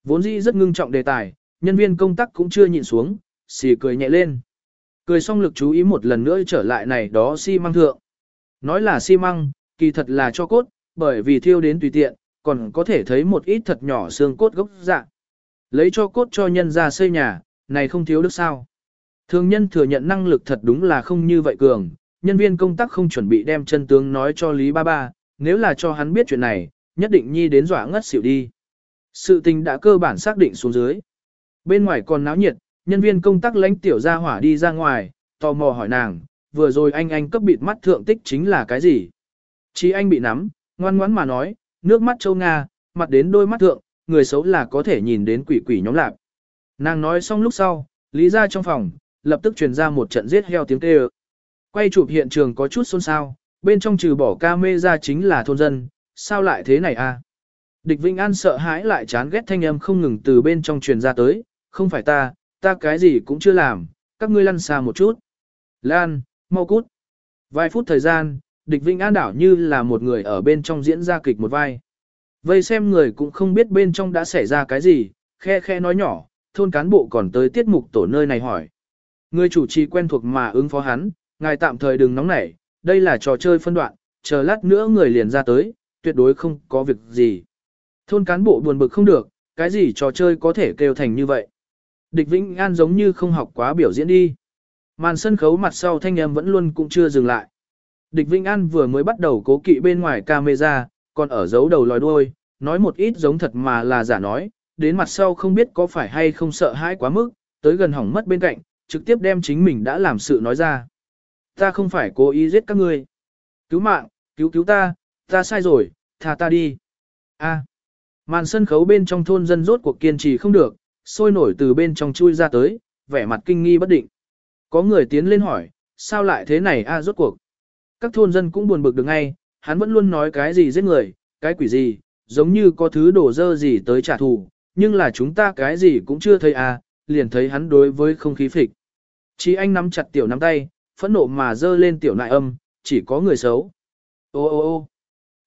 Vốn dĩ rất ngưng trọng đề tài, nhân viên công tác cũng chưa nhìn xuống, xì cười nhẹ lên. Cười xong lực chú ý một lần nữa trở lại này đó xi măng thượng. Nói là xi măng, kỳ thật là cho cốt, bởi vì thiêu đến tùy tiện, còn có thể thấy một ít thật nhỏ xương cốt gốc dạ Lấy cho cốt cho nhân ra xây nhà, này không thiếu được sao. Thường nhân thừa nhận năng lực thật đúng là không như vậy cường, nhân viên công tác không chuẩn bị đem chân tướng nói cho Lý Ba Ba, nếu là cho hắn biết chuyện này, nhất định nhi đến dọa ngất xỉu đi. Sự tình đã cơ bản xác định xuống dưới. Bên ngoài còn náo nhiệt, nhân viên công tác lãnh tiểu ra hỏa đi ra ngoài, tò mò hỏi nàng, vừa rồi anh anh cấp bịt mắt thượng tích chính là cái gì? Chỉ anh bị nắm, ngoan ngoãn mà nói, nước mắt châu Nga, mặt đến đôi mắt thượng, người xấu là có thể nhìn đến quỷ quỷ nhóm lạp. Nàng nói xong lúc sau, lý ra trong phòng, lập tức truyền ra một trận giết heo tiếng kêu. Quay chụp hiện trường có chút xôn xao, bên trong trừ bỏ ca mê ra chính là thôn dân, sao lại thế này a? À? Địch Vĩnh An sợ hãi lại chán ghét thanh âm không ngừng từ bên trong truyền ra tới, không phải ta, ta cái gì cũng chưa làm, các ngươi lăn xa một chút. Lan, mau cút. Vài phút thời gian, địch Vĩnh An đảo như là một người ở bên trong diễn ra kịch một vai. Vây xem người cũng không biết bên trong đã xảy ra cái gì, khe khe nói nhỏ, thôn cán bộ còn tới tiết mục tổ nơi này hỏi. Người chủ trì quen thuộc mà ứng phó hắn, ngài tạm thời đừng nóng nảy, đây là trò chơi phân đoạn, chờ lát nữa người liền ra tới, tuyệt đối không có việc gì. Thôn cán bộ buồn bực không được, cái gì trò chơi có thể kêu thành như vậy. Địch Vĩnh An giống như không học quá biểu diễn đi. Màn sân khấu mặt sau thanh em vẫn luôn cũng chưa dừng lại. Địch Vinh An vừa mới bắt đầu cố kỵ bên ngoài camera, còn ở giấu đầu lòi đuôi, nói một ít giống thật mà là giả nói, đến mặt sau không biết có phải hay không sợ hãi quá mức, tới gần hỏng mất bên cạnh, trực tiếp đem chính mình đã làm sự nói ra. Ta không phải cố ý giết các ngươi. Cứu mạng, cứu cứu ta, ta sai rồi, tha ta đi. A. Màn sân khấu bên trong thôn dân rốt cuộc kiên trì không được, sôi nổi từ bên trong chui ra tới, vẻ mặt kinh nghi bất định. Có người tiến lên hỏi, sao lại thế này a rốt cuộc. Các thôn dân cũng buồn bực được ngay, hắn vẫn luôn nói cái gì giết người, cái quỷ gì, giống như có thứ đổ dơ gì tới trả thù, nhưng là chúng ta cái gì cũng chưa thấy à, liền thấy hắn đối với không khí phịch. Chí anh nắm chặt tiểu nắm tay, phẫn nộ mà dơ lên tiểu nại âm, chỉ có người xấu. Ô ô ô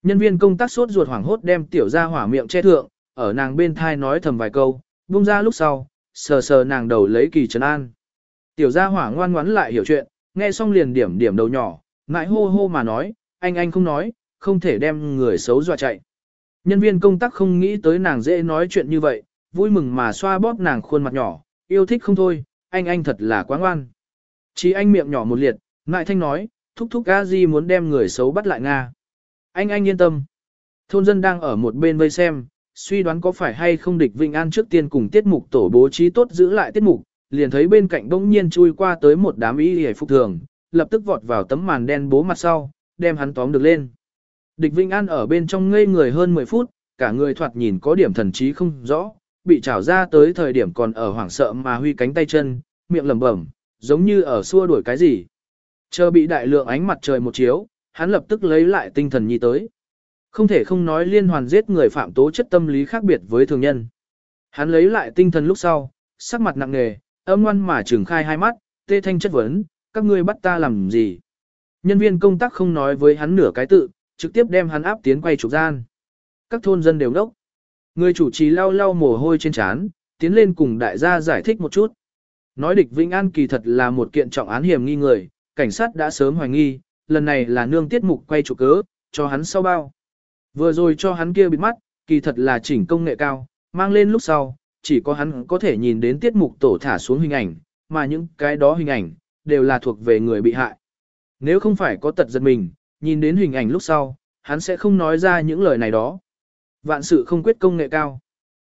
nhân viên công tác sốt ruột hoảng hốt đem tiểu ra hỏa miệng che thượng, ở nàng bên thai nói thầm vài câu, buông ra lúc sau, sờ sờ nàng đầu lấy kỳ trấn an. Tiểu gia hỏa ngoan ngoãn lại hiểu chuyện, nghe xong liền điểm điểm đầu nhỏ, ngại hô hô mà nói, anh anh không nói, không thể đem người xấu dọa chạy. Nhân viên công tác không nghĩ tới nàng dễ nói chuyện như vậy, vui mừng mà xoa bóp nàng khuôn mặt nhỏ, yêu thích không thôi, anh anh thật là quá ngoan. Chỉ anh miệng nhỏ một liệt, ngại thanh nói, thúc thúc a di muốn đem người xấu bắt lại Nga. Anh anh yên tâm. Thôn dân đang ở một bên vây xem, suy đoán có phải hay không địch Vinh An trước tiên cùng tiết mục tổ bố trí tốt giữ lại tiết mục, liền thấy bên cạnh bỗng nhiên chui qua tới một đám y hề phục thường, lập tức vọt vào tấm màn đen bố mặt sau, đem hắn tóm được lên. Địch Vinh An ở bên trong ngây người hơn 10 phút, cả người thoạt nhìn có điểm thần trí không rõ, bị trảo ra tới thời điểm còn ở hoảng sợ mà huy cánh tay chân, miệng lẩm bẩm, giống như ở xua đuổi cái gì. Chờ bị đại lượng ánh mặt trời một chiếu, hắn lập tức lấy lại tinh thần nhi tới. Không thể không nói liên hoàn giết người phạm tố chất tâm lý khác biệt với thường nhân. Hắn lấy lại tinh thần lúc sau, sắc mặt nặng nề, âm ngoan mà trừng khai hai mắt, tê thanh chất vấn, các ngươi bắt ta làm gì? Nhân viên công tác không nói với hắn nửa cái tự, trực tiếp đem hắn áp tiến quay trục gian. Các thôn dân đều ngốc. Người chủ trì lau lau mồ hôi trên trán, tiến lên cùng đại gia giải thích một chút. Nói địch Vĩnh An kỳ thật là một kiện trọng án hiểm nghi người, cảnh sát đã sớm hoài nghi, lần này là nương tiết mục quay trục cớ, cho hắn sau bao. Vừa rồi cho hắn kia bịt mắt, kỳ thật là chỉnh công nghệ cao, mang lên lúc sau, chỉ có hắn có thể nhìn đến tiết mục tổ thả xuống hình ảnh, mà những cái đó hình ảnh, đều là thuộc về người bị hại. Nếu không phải có tật giật mình, nhìn đến hình ảnh lúc sau, hắn sẽ không nói ra những lời này đó. Vạn sự không quyết công nghệ cao.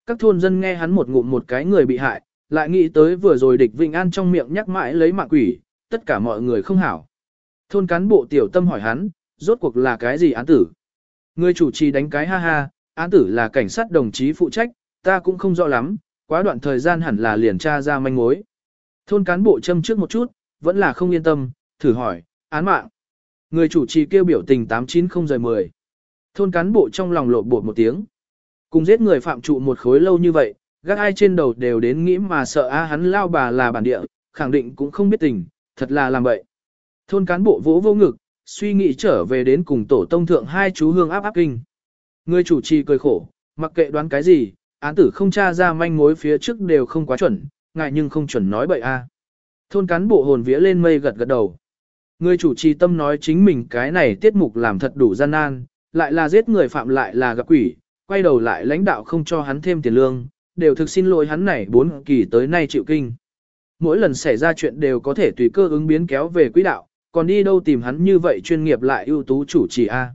Các thôn dân nghe hắn một ngụm một cái người bị hại, lại nghĩ tới vừa rồi địch Vịnh An trong miệng nhắc mãi lấy mạng quỷ, tất cả mọi người không hảo. Thôn cán bộ tiểu tâm hỏi hắn, rốt cuộc là cái gì án tử? Người chủ trì đánh cái ha ha, án tử là cảnh sát đồng chí phụ trách, ta cũng không rõ lắm, quá đoạn thời gian hẳn là liền tra ra manh mối. Thôn cán bộ châm trước một chút, vẫn là không yên tâm, thử hỏi, án mạng. Người chủ trì kêu biểu tình 890-10. Thôn cán bộ trong lòng lộ bột một tiếng. Cùng giết người phạm trụ một khối lâu như vậy, gác ai trên đầu đều đến nghĩ mà sợ a hắn lao bà là bản địa, khẳng định cũng không biết tình, thật là làm vậy. Thôn cán bộ vỗ vô ngực, suy nghĩ trở về đến cùng tổ tông thượng hai chú hương áp áp kinh. Người chủ trì cười khổ, mặc kệ đoán cái gì, án tử không tra ra manh mối phía trước đều không quá chuẩn, ngại nhưng không chuẩn nói bậy a. Thôn cán bộ hồn vía lên mây gật gật đầu. Người chủ trì tâm nói chính mình cái này tiết mục làm thật đủ gian nan, lại là giết người phạm lại là gặp quỷ, quay đầu lại lãnh đạo không cho hắn thêm tiền lương, đều thực xin lỗi hắn này bốn kỳ tới nay chịu kinh. Mỗi lần xảy ra chuyện đều có thể tùy cơ ứng biến kéo về quỹ đạo, còn đi đâu tìm hắn như vậy chuyên nghiệp lại ưu tú chủ trì A.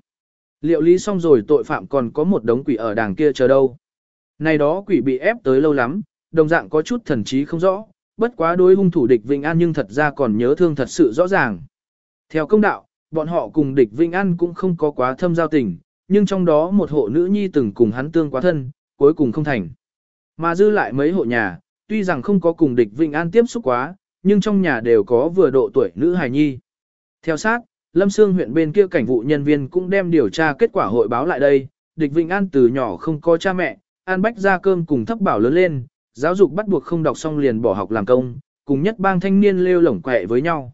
Liệu lý xong rồi tội phạm còn có một đống quỷ ở đàng kia chờ đâu. Này đó quỷ bị ép tới lâu lắm, đồng dạng có chút thần trí không rõ, bất quá đối hung thủ địch Vĩnh An nhưng thật ra còn nhớ thương thật sự rõ ràng. Theo công đạo, bọn họ cùng địch Vĩnh An cũng không có quá thâm giao tình, nhưng trong đó một hộ nữ nhi từng cùng hắn tương quá thân, cuối cùng không thành. Mà dư lại mấy hộ nhà, tuy rằng không có cùng địch Vĩnh An tiếp xúc quá, nhưng trong nhà đều có vừa độ tuổi nữ hài nhi. Theo sát, Lâm Sương huyện bên kia cảnh vụ nhân viên cũng đem điều tra kết quả hội báo lại đây, địch Vĩnh An từ nhỏ không có cha mẹ, An Bách ra cơm cùng thấp bảo lớn lên, giáo dục bắt buộc không đọc xong liền bỏ học làm công, cùng nhất bang thanh niên lêu lổng quẹ với nhau.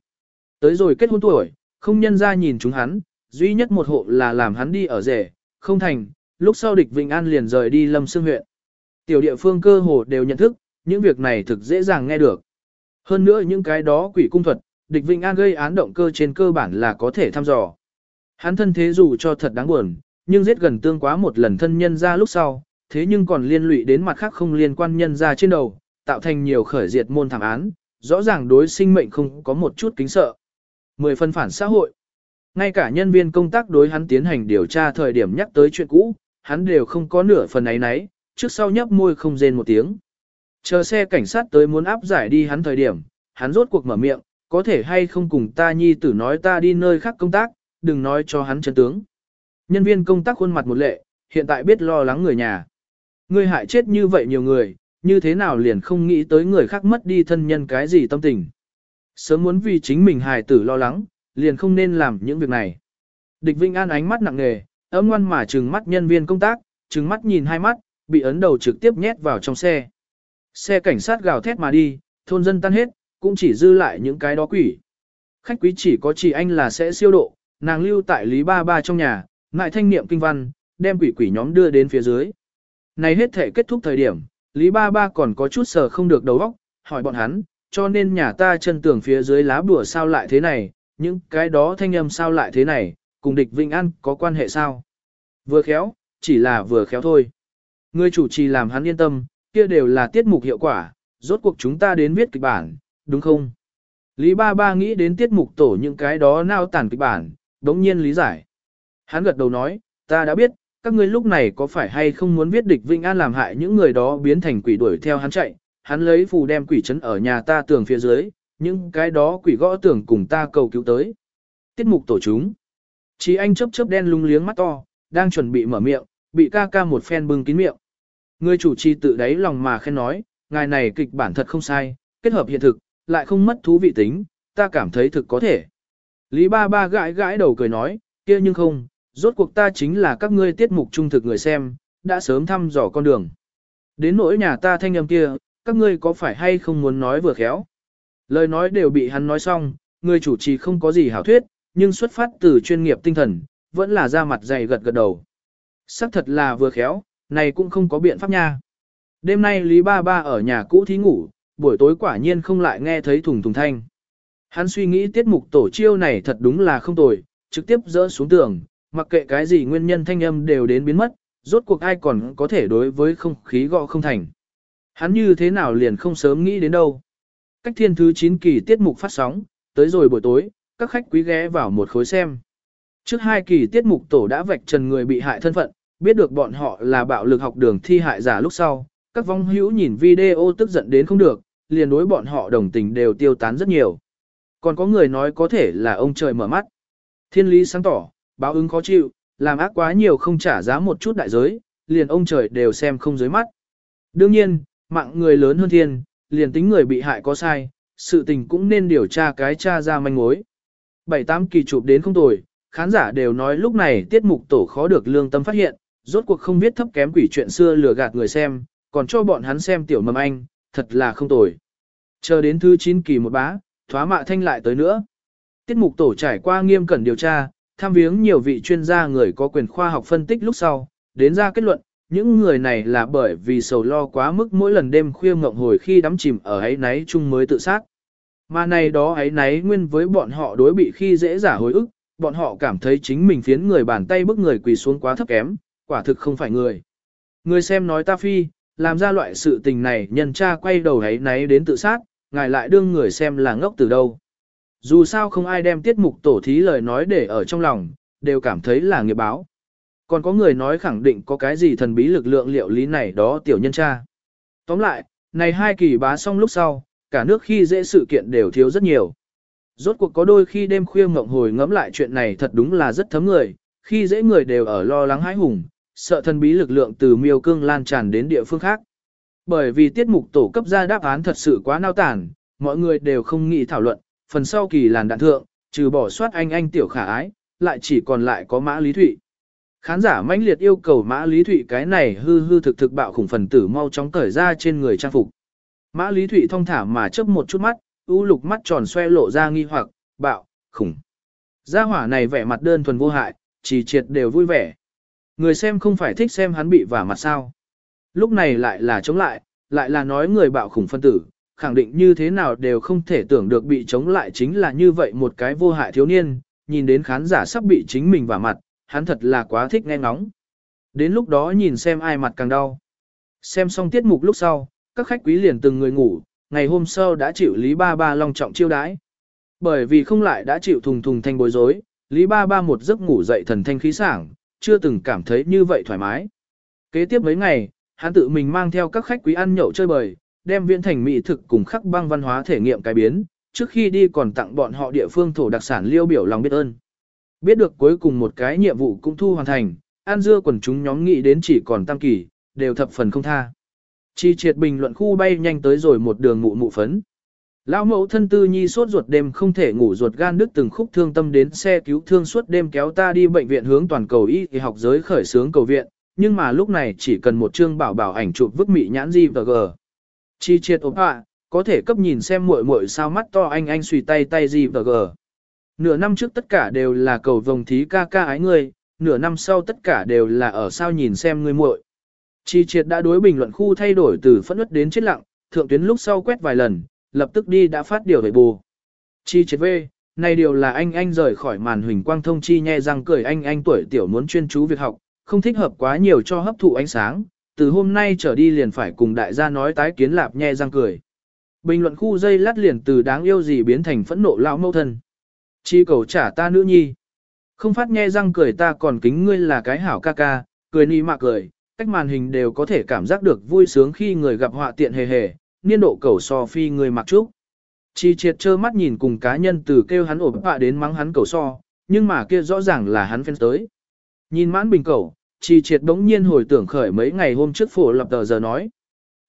Tới rồi kết hôn tuổi, không nhân ra nhìn chúng hắn, duy nhất một hộ là làm hắn đi ở rể, không thành, lúc sau địch Vĩnh An liền rời đi Lâm Sương huyện. Tiểu địa phương cơ hồ đều nhận thức, những việc này thực dễ dàng nghe được. Hơn nữa những cái đó quỷ cung thuật, địch Vĩnh An gây án động cơ trên cơ bản là có thể thăm dò. Hắn thân thế dù cho thật đáng buồn, nhưng giết gần tương quá một lần thân nhân ra lúc sau, thế nhưng còn liên lụy đến mặt khác không liên quan nhân ra trên đầu, tạo thành nhiều khởi diệt môn thảm án, rõ ràng đối sinh mệnh không có một chút kính sợ. Mười phân phản xã hội. Ngay cả nhân viên công tác đối hắn tiến hành điều tra thời điểm nhắc tới chuyện cũ, hắn đều không có nửa phần ấy nấy, trước sau nhấp môi không rên một tiếng. Chờ xe cảnh sát tới muốn áp giải đi hắn thời điểm, hắn rốt cuộc mở miệng, có thể hay không cùng ta nhi tử nói ta đi nơi khác công tác, đừng nói cho hắn chân tướng. Nhân viên công tác khuôn mặt một lệ, hiện tại biết lo lắng người nhà. Ngươi hại chết như vậy nhiều người, như thế nào liền không nghĩ tới người khác mất đi thân nhân cái gì tâm tình. Sớm muốn vì chính mình hài tử lo lắng, liền không nên làm những việc này. Địch Vinh An ánh mắt nặng nề, ấm ngoan mà trừng mắt nhân viên công tác, trừng mắt nhìn hai mắt, bị ấn đầu trực tiếp nhét vào trong xe. Xe cảnh sát gào thét mà đi, thôn dân tan hết, cũng chỉ dư lại những cái đó quỷ. Khách quý chỉ có chỉ anh là sẽ siêu độ, nàng lưu tại Lý Ba Ba trong nhà, ngại thanh niệm kinh văn, đem quỷ quỷ nhóm đưa đến phía dưới. Này hết thể kết thúc thời điểm, Lý Ba Ba còn có chút sờ không được đầu óc, hỏi bọn hắn, cho nên nhà ta chân tường phía dưới lá bùa sao lại thế này, những cái đó thanh âm sao lại thế này, cùng địch Vinh An có quan hệ sao? Vừa khéo, chỉ là vừa khéo thôi. Người chủ trì làm hắn yên tâm, kia đều là tiết mục hiệu quả, rốt cuộc chúng ta đến viết kịch bản, đúng không? Lý Ba Ba nghĩ đến tiết mục tổ những cái đó nao tản kịch bản, đống nhiên lý giải. Hắn gật đầu nói, ta đã biết, các ngươi lúc này có phải hay không muốn viết địch Vinh An làm hại những người đó biến thành quỷ đuổi theo hắn chạy, hắn lấy phù đem quỷ chấn ở nhà ta tường phía dưới, những cái đó quỷ gõ tường cùng ta cầu cứu tới. Tiết mục tổ chúng. Chí anh chớp chớp đen lung liếng mắt to, đang chuẩn bị mở miệng, bị ca ca một phen bưng kín miệng. Người chủ trì tự đáy lòng mà khen nói, ngài này kịch bản thật không sai, kết hợp hiện thực, lại không mất thú vị tính, ta cảm thấy thực có thể. Lý ba ba gãi gãi đầu cười nói, kia nhưng không, rốt cuộc ta chính là các ngươi tiết mục trung thực người xem, đã sớm thăm dò con đường. Đến nỗi nhà ta thanh âm kia, các ngươi có phải hay không muốn nói vừa khéo. Lời nói đều bị hắn nói xong, người chủ trì không có gì hảo thuyết, nhưng xuất phát từ chuyên nghiệp tinh thần, vẫn là ra mặt dày gật gật đầu. Sắc thật là vừa khéo, này cũng không có biện pháp nha. Đêm nay Lý Ba Ba ở nhà cũ thí ngủ, buổi tối quả nhiên không lại nghe thấy thùng thùng thanh. Hắn suy nghĩ tiết mục tổ chiêu này thật đúng là không tồi, trực tiếp dỡ xuống tường, mặc kệ cái gì nguyên nhân thanh âm đều đến biến mất, rốt cuộc ai còn có thể đối với không khí gọ không thành. Hắn như thế nào liền không sớm nghĩ đến đâu. Cách thiên thứ 9 kỳ tiết mục phát sóng, tới rồi buổi tối, các khách quý ghé vào một khối xem. Trước hai kỳ tiết mục tổ đã vạch trần người bị hại thân phận, biết được bọn họ là bạo lực học đường thi hại giả lúc sau, các vong hữu nhìn video tức giận đến không được, liền đối bọn họ đồng tình đều tiêu tán rất nhiều. Còn có người nói có thể là ông trời mở mắt. Thiên lý sáng tỏ, báo ứng khó chịu, làm ác quá nhiều không trả giá một chút đại giới, liền ông trời đều xem không dưới mắt. Đương nhiên, mạng người lớn hơn thiên, liền tính người bị hại có sai, sự tình cũng nên điều tra cái tra ra manh mối. Bảy tám kỳ chụp đến không tồi, khán giả đều nói lúc này tiết mục tổ khó được lương tâm phát hiện, rốt cuộc không biết thấp kém quỷ chuyện xưa lừa gạt người xem, còn cho bọn hắn xem tiểu mầm anh, thật là không tồi. Chờ đến thứ 9 kỳ một bá, thoá mạ thanh lại tới nữa. Tiết mục tổ trải qua nghiêm cẩn điều tra, tham viếng nhiều vị chuyên gia người có quyền khoa học phân tích lúc sau, đến ra kết luận, những người này là bởi vì sầu lo quá mức mỗi lần đêm khuya ngộng hồi khi đắm chìm ở ấy náy chung mới tự sát. Mà này đó ấy náy nguyên với bọn họ đối bị khi dễ giả hồi ức, bọn họ cảm thấy chính mình phiến người bàn tay bức người quỳ xuống quá thấp kém, quả thực không phải người. Người xem nói ta phi, làm ra loại sự tình này nhân cha quay đầu ấy náy đến tự sát, ngài lại đương người xem là ngốc từ đâu. Dù sao không ai đem tiết mục tổ thí lời nói để ở trong lòng, đều cảm thấy là nghiệp báo. Còn có người nói khẳng định có cái gì thần bí lực lượng liệu lý này đó tiểu nhân cha. Tóm lại, này hai kỳ bá xong lúc sau, cả nước khi dễ sự kiện đều thiếu rất nhiều. Rốt cuộc có đôi khi đêm khuya ngộng hồi ngẫm lại chuyện này thật đúng là rất thấm người, khi dễ người đều ở lo lắng hãi hùng, sợ thần bí lực lượng từ miêu cương lan tràn đến địa phương khác. Bởi vì tiết mục tổ cấp ra đáp án thật sự quá nao tản, mọi người đều không nghĩ thảo luận, phần sau kỳ làn đạn thượng, trừ bỏ soát anh anh tiểu khả ái, lại chỉ còn lại có mã lý thụy. Khán giả mãnh liệt yêu cầu mã lý thụy cái này hư hư thực thực bạo khủng phần tử mau chóng cởi ra trên người trang phục. Mã lý thụy thong thả mà chớp một chút mắt, u lục mắt tròn xoe lộ ra nghi hoặc, bạo, khủng. Gia hỏa này vẻ mặt đơn thuần vô hại, chỉ triệt đều vui vẻ. Người xem không phải thích xem hắn bị vả mặt sao. Lúc này lại là chống lại, lại là nói người bạo khủng phân tử, khẳng định như thế nào đều không thể tưởng được bị chống lại chính là như vậy một cái vô hại thiếu niên, nhìn đến khán giả sắp bị chính mình vả mặt, hắn thật là quá thích nghe ngóng. Đến lúc đó nhìn xem ai mặt càng đau. Xem xong tiết mục lúc sau, các khách quý liền từng người ngủ, ngày hôm sau đã chịu Lý Ba Ba long trọng chiêu đãi. Bởi vì không lại đã chịu thùng thùng thanh bối rối, Lý Ba Ba một giấc ngủ dậy thần thanh khí sảng, chưa từng cảm thấy như vậy thoải mái. Kế tiếp mấy ngày, hắn tự mình mang theo các khách quý ăn nhậu chơi bời, đem viễn thành mỹ thực cùng khắc băng văn hóa thể nghiệm cải biến, trước khi đi còn tặng bọn họ địa phương thổ đặc sản liêu biểu lòng biết ơn. Biết được cuối cùng một cái nhiệm vụ cũng thu hoàn thành, an dưa quần chúng nhóm nghĩ đến chỉ còn tam kỳ, đều thập phần không tha. Chi triệt bình luận khu bay nhanh tới rồi một đường mụ mụ phấn. Lão mẫu thân tư nhi suốt ruột đêm không thể ngủ ruột gan đứt từng khúc thương tâm đến xe cứu thương suốt đêm kéo ta đi bệnh viện hướng toàn cầu y thì học giới khởi sướng cầu viện, nhưng mà lúc này chỉ cần một chương bảo bảo ảnh chụp vứt mị nhãn gì và gờ. Chi triệt ốm họa, có thể cấp nhìn xem muội muội sao mắt to anh anh suy tay tay gì và gờ. Nửa năm trước tất cả đều là cầu vồng thí ca ca ái ngươi, nửa năm sau tất cả đều là ở sao nhìn xem ngươi muội. Chi triệt đã đối bình luận khu thay đổi từ phẫn ướt đến chết lặng, thượng tuyến lúc sau quét vài lần, lập tức đi đã phát điều về bù. Chi triệt về, này điều là anh anh rời khỏi màn huỳnh quang thông chi nhe răng cười anh anh tuổi tiểu muốn chuyên chú việc học, không thích hợp quá nhiều cho hấp thụ ánh sáng, từ hôm nay trở đi liền phải cùng đại gia nói tái kiến lạp nhe răng cười. Bình luận khu dây lát liền từ đáng yêu gì biến thành phẫn nộ lão mâu thân. Chi cầu trả ta nữ nhi. Không phát nhe răng cười ta còn kính ngươi là cái hảo ca ca, cười ni mạ cười, cách màn hình đều có thể cảm giác được vui sướng khi người gặp họa tiện hề hề, niên độ cầu so phi người mặc trúc. Chi triệt trơ mắt nhìn cùng cá nhân từ kêu hắn ổn họa đến mắng hắn cầu so, nhưng mà kia rõ ràng là hắn phen tới. Nhìn mãn bình cầu, chi triệt đống nhiên hồi tưởng khởi mấy ngày hôm trước phổ lập tờ giờ nói.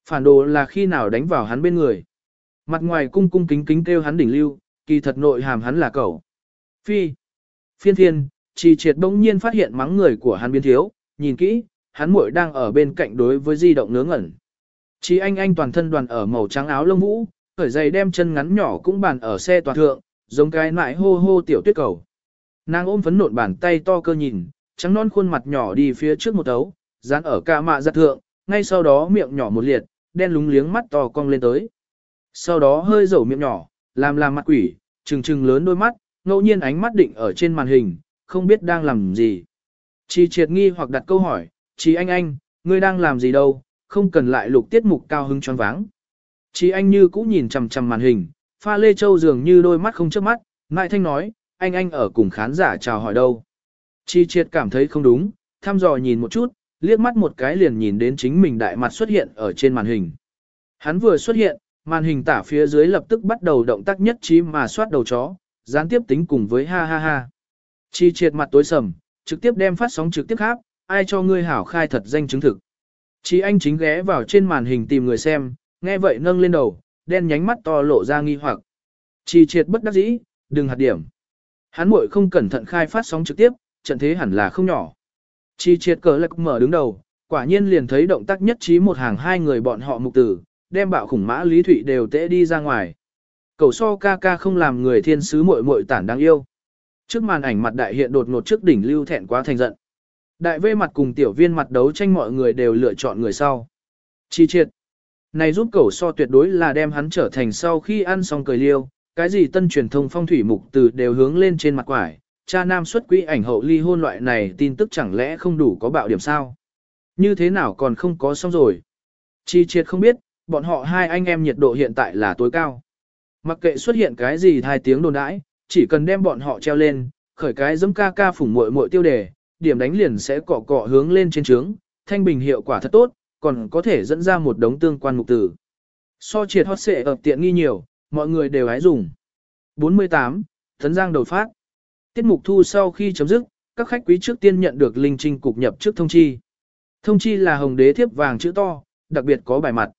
Phản đồ là khi nào đánh vào hắn bên người. Mặt ngoài cung cung kính kính kêu hắn đỉnh lưu, kỳ thật nội hàm hắn là cậu. Phi. Phiên thiên, chi triệt đống nhiên phát hiện mắng người của hắn biến thiếu, nhìn kỹ, hắn muội đang ở bên cạnh đối với di động nướng ngẩn. Chí anh anh toàn thân đoàn ở màu trắng áo lông vũ, khởi giày đem chân ngắn nhỏ cũng bàn ở xe toàn thượng, giống cái nại hô hô tiểu tuyết cầu. Nàng ôm phấn nộn bàn tay to cơ nhìn, trắng non khuôn mặt nhỏ đi phía trước một tấu, dán ở ca mạ giặt thượng, ngay sau đó miệng nhỏ một liệt, đen lúng liếng mắt to cong lên tới. Sau đó hơi dầu miệng nhỏ, làm làm mặt quỷ, trừng trừng lớn đôi mắt, ngẫu nhiên ánh mắt định ở trên màn hình, không biết đang làm gì. Chi triệt nghi hoặc đặt câu hỏi, chi anh anh, ngươi đang làm gì đâu, không cần lại lục tiết mục cao hứng choáng váng. Chi anh như cũ nhìn chằm chằm màn hình, pha lê châu dường như đôi mắt không chớp mắt, ngại thanh nói, anh anh ở cùng khán giả chào hỏi đâu. Chi triệt cảm thấy không đúng, thăm dò nhìn một chút, liếc mắt một cái liền nhìn đến chính mình đại mặt xuất hiện ở trên màn hình. Hắn vừa xuất hiện, màn hình tả phía dưới lập tức bắt đầu động tác nhất trí mà soát đầu chó, gián tiếp tính cùng với ha ha ha. Chi triệt mặt tối sầm, trực tiếp đem phát sóng trực tiếp khác, ai cho ngươi hảo khai thật danh chứng thực. Chi anh chính ghé vào trên màn hình tìm người xem, nghe vậy nâng lên đầu, đen nhánh mắt to lộ ra nghi hoặc. Chi triệt bất đắc dĩ, đừng hạt điểm. Hắn muội không cẩn thận khai phát sóng trực tiếp, trận thế hẳn là không nhỏ. Chi triệt cờ lạc mở đứng đầu, quả nhiên liền thấy động tác nhất trí một hàng hai người bọn họ mục tử, đem bạo khủng mã lý thụy đều tễ đi ra ngoài. Cầu so ca ca không làm người thiên sứ muội muội tản đáng yêu. Trước màn ảnh mặt đại hiện đột ngột trước đỉnh lưu thẹn quá thành giận. Đại vê mặt cùng tiểu viên mặt đấu tranh mọi người đều lựa chọn người sau. Chi triệt. Này giúp cẩu so tuyệt đối là đem hắn trở thành sau khi ăn xong cười liêu, cái gì tân truyền thông phong thủy mục từ đều hướng lên trên mặt quải, cha nam xuất quỹ ảnh hậu ly hôn loại này tin tức chẳng lẽ không đủ có bạo điểm sao? Như thế nào còn không có xong rồi? Chi triệt không biết, bọn họ hai anh em nhiệt độ hiện tại là tối cao. Mặc kệ xuất hiện cái gì hai tiếng đồn đãi, chỉ cần đem bọn họ treo lên, khởi cái giấm ca ca phủng muội muội tiêu đề, điểm đánh liền sẽ cọ cọ hướng lên trên trướng, thanh bình hiệu quả thật tốt, còn có thể dẫn ra một đống tương quan mục tử. So triệt hot xệ ở tiện nghi nhiều, mọi người đều hái dùng. 48. Thấn Giang đầu phát. Tiết mục thu sau khi chấm dứt, các khách quý trước tiên nhận được linh trinh cục nhập trước thông chi. Thông chi là hồng đế thiếp vàng chữ to, đặc biệt có bài mặt.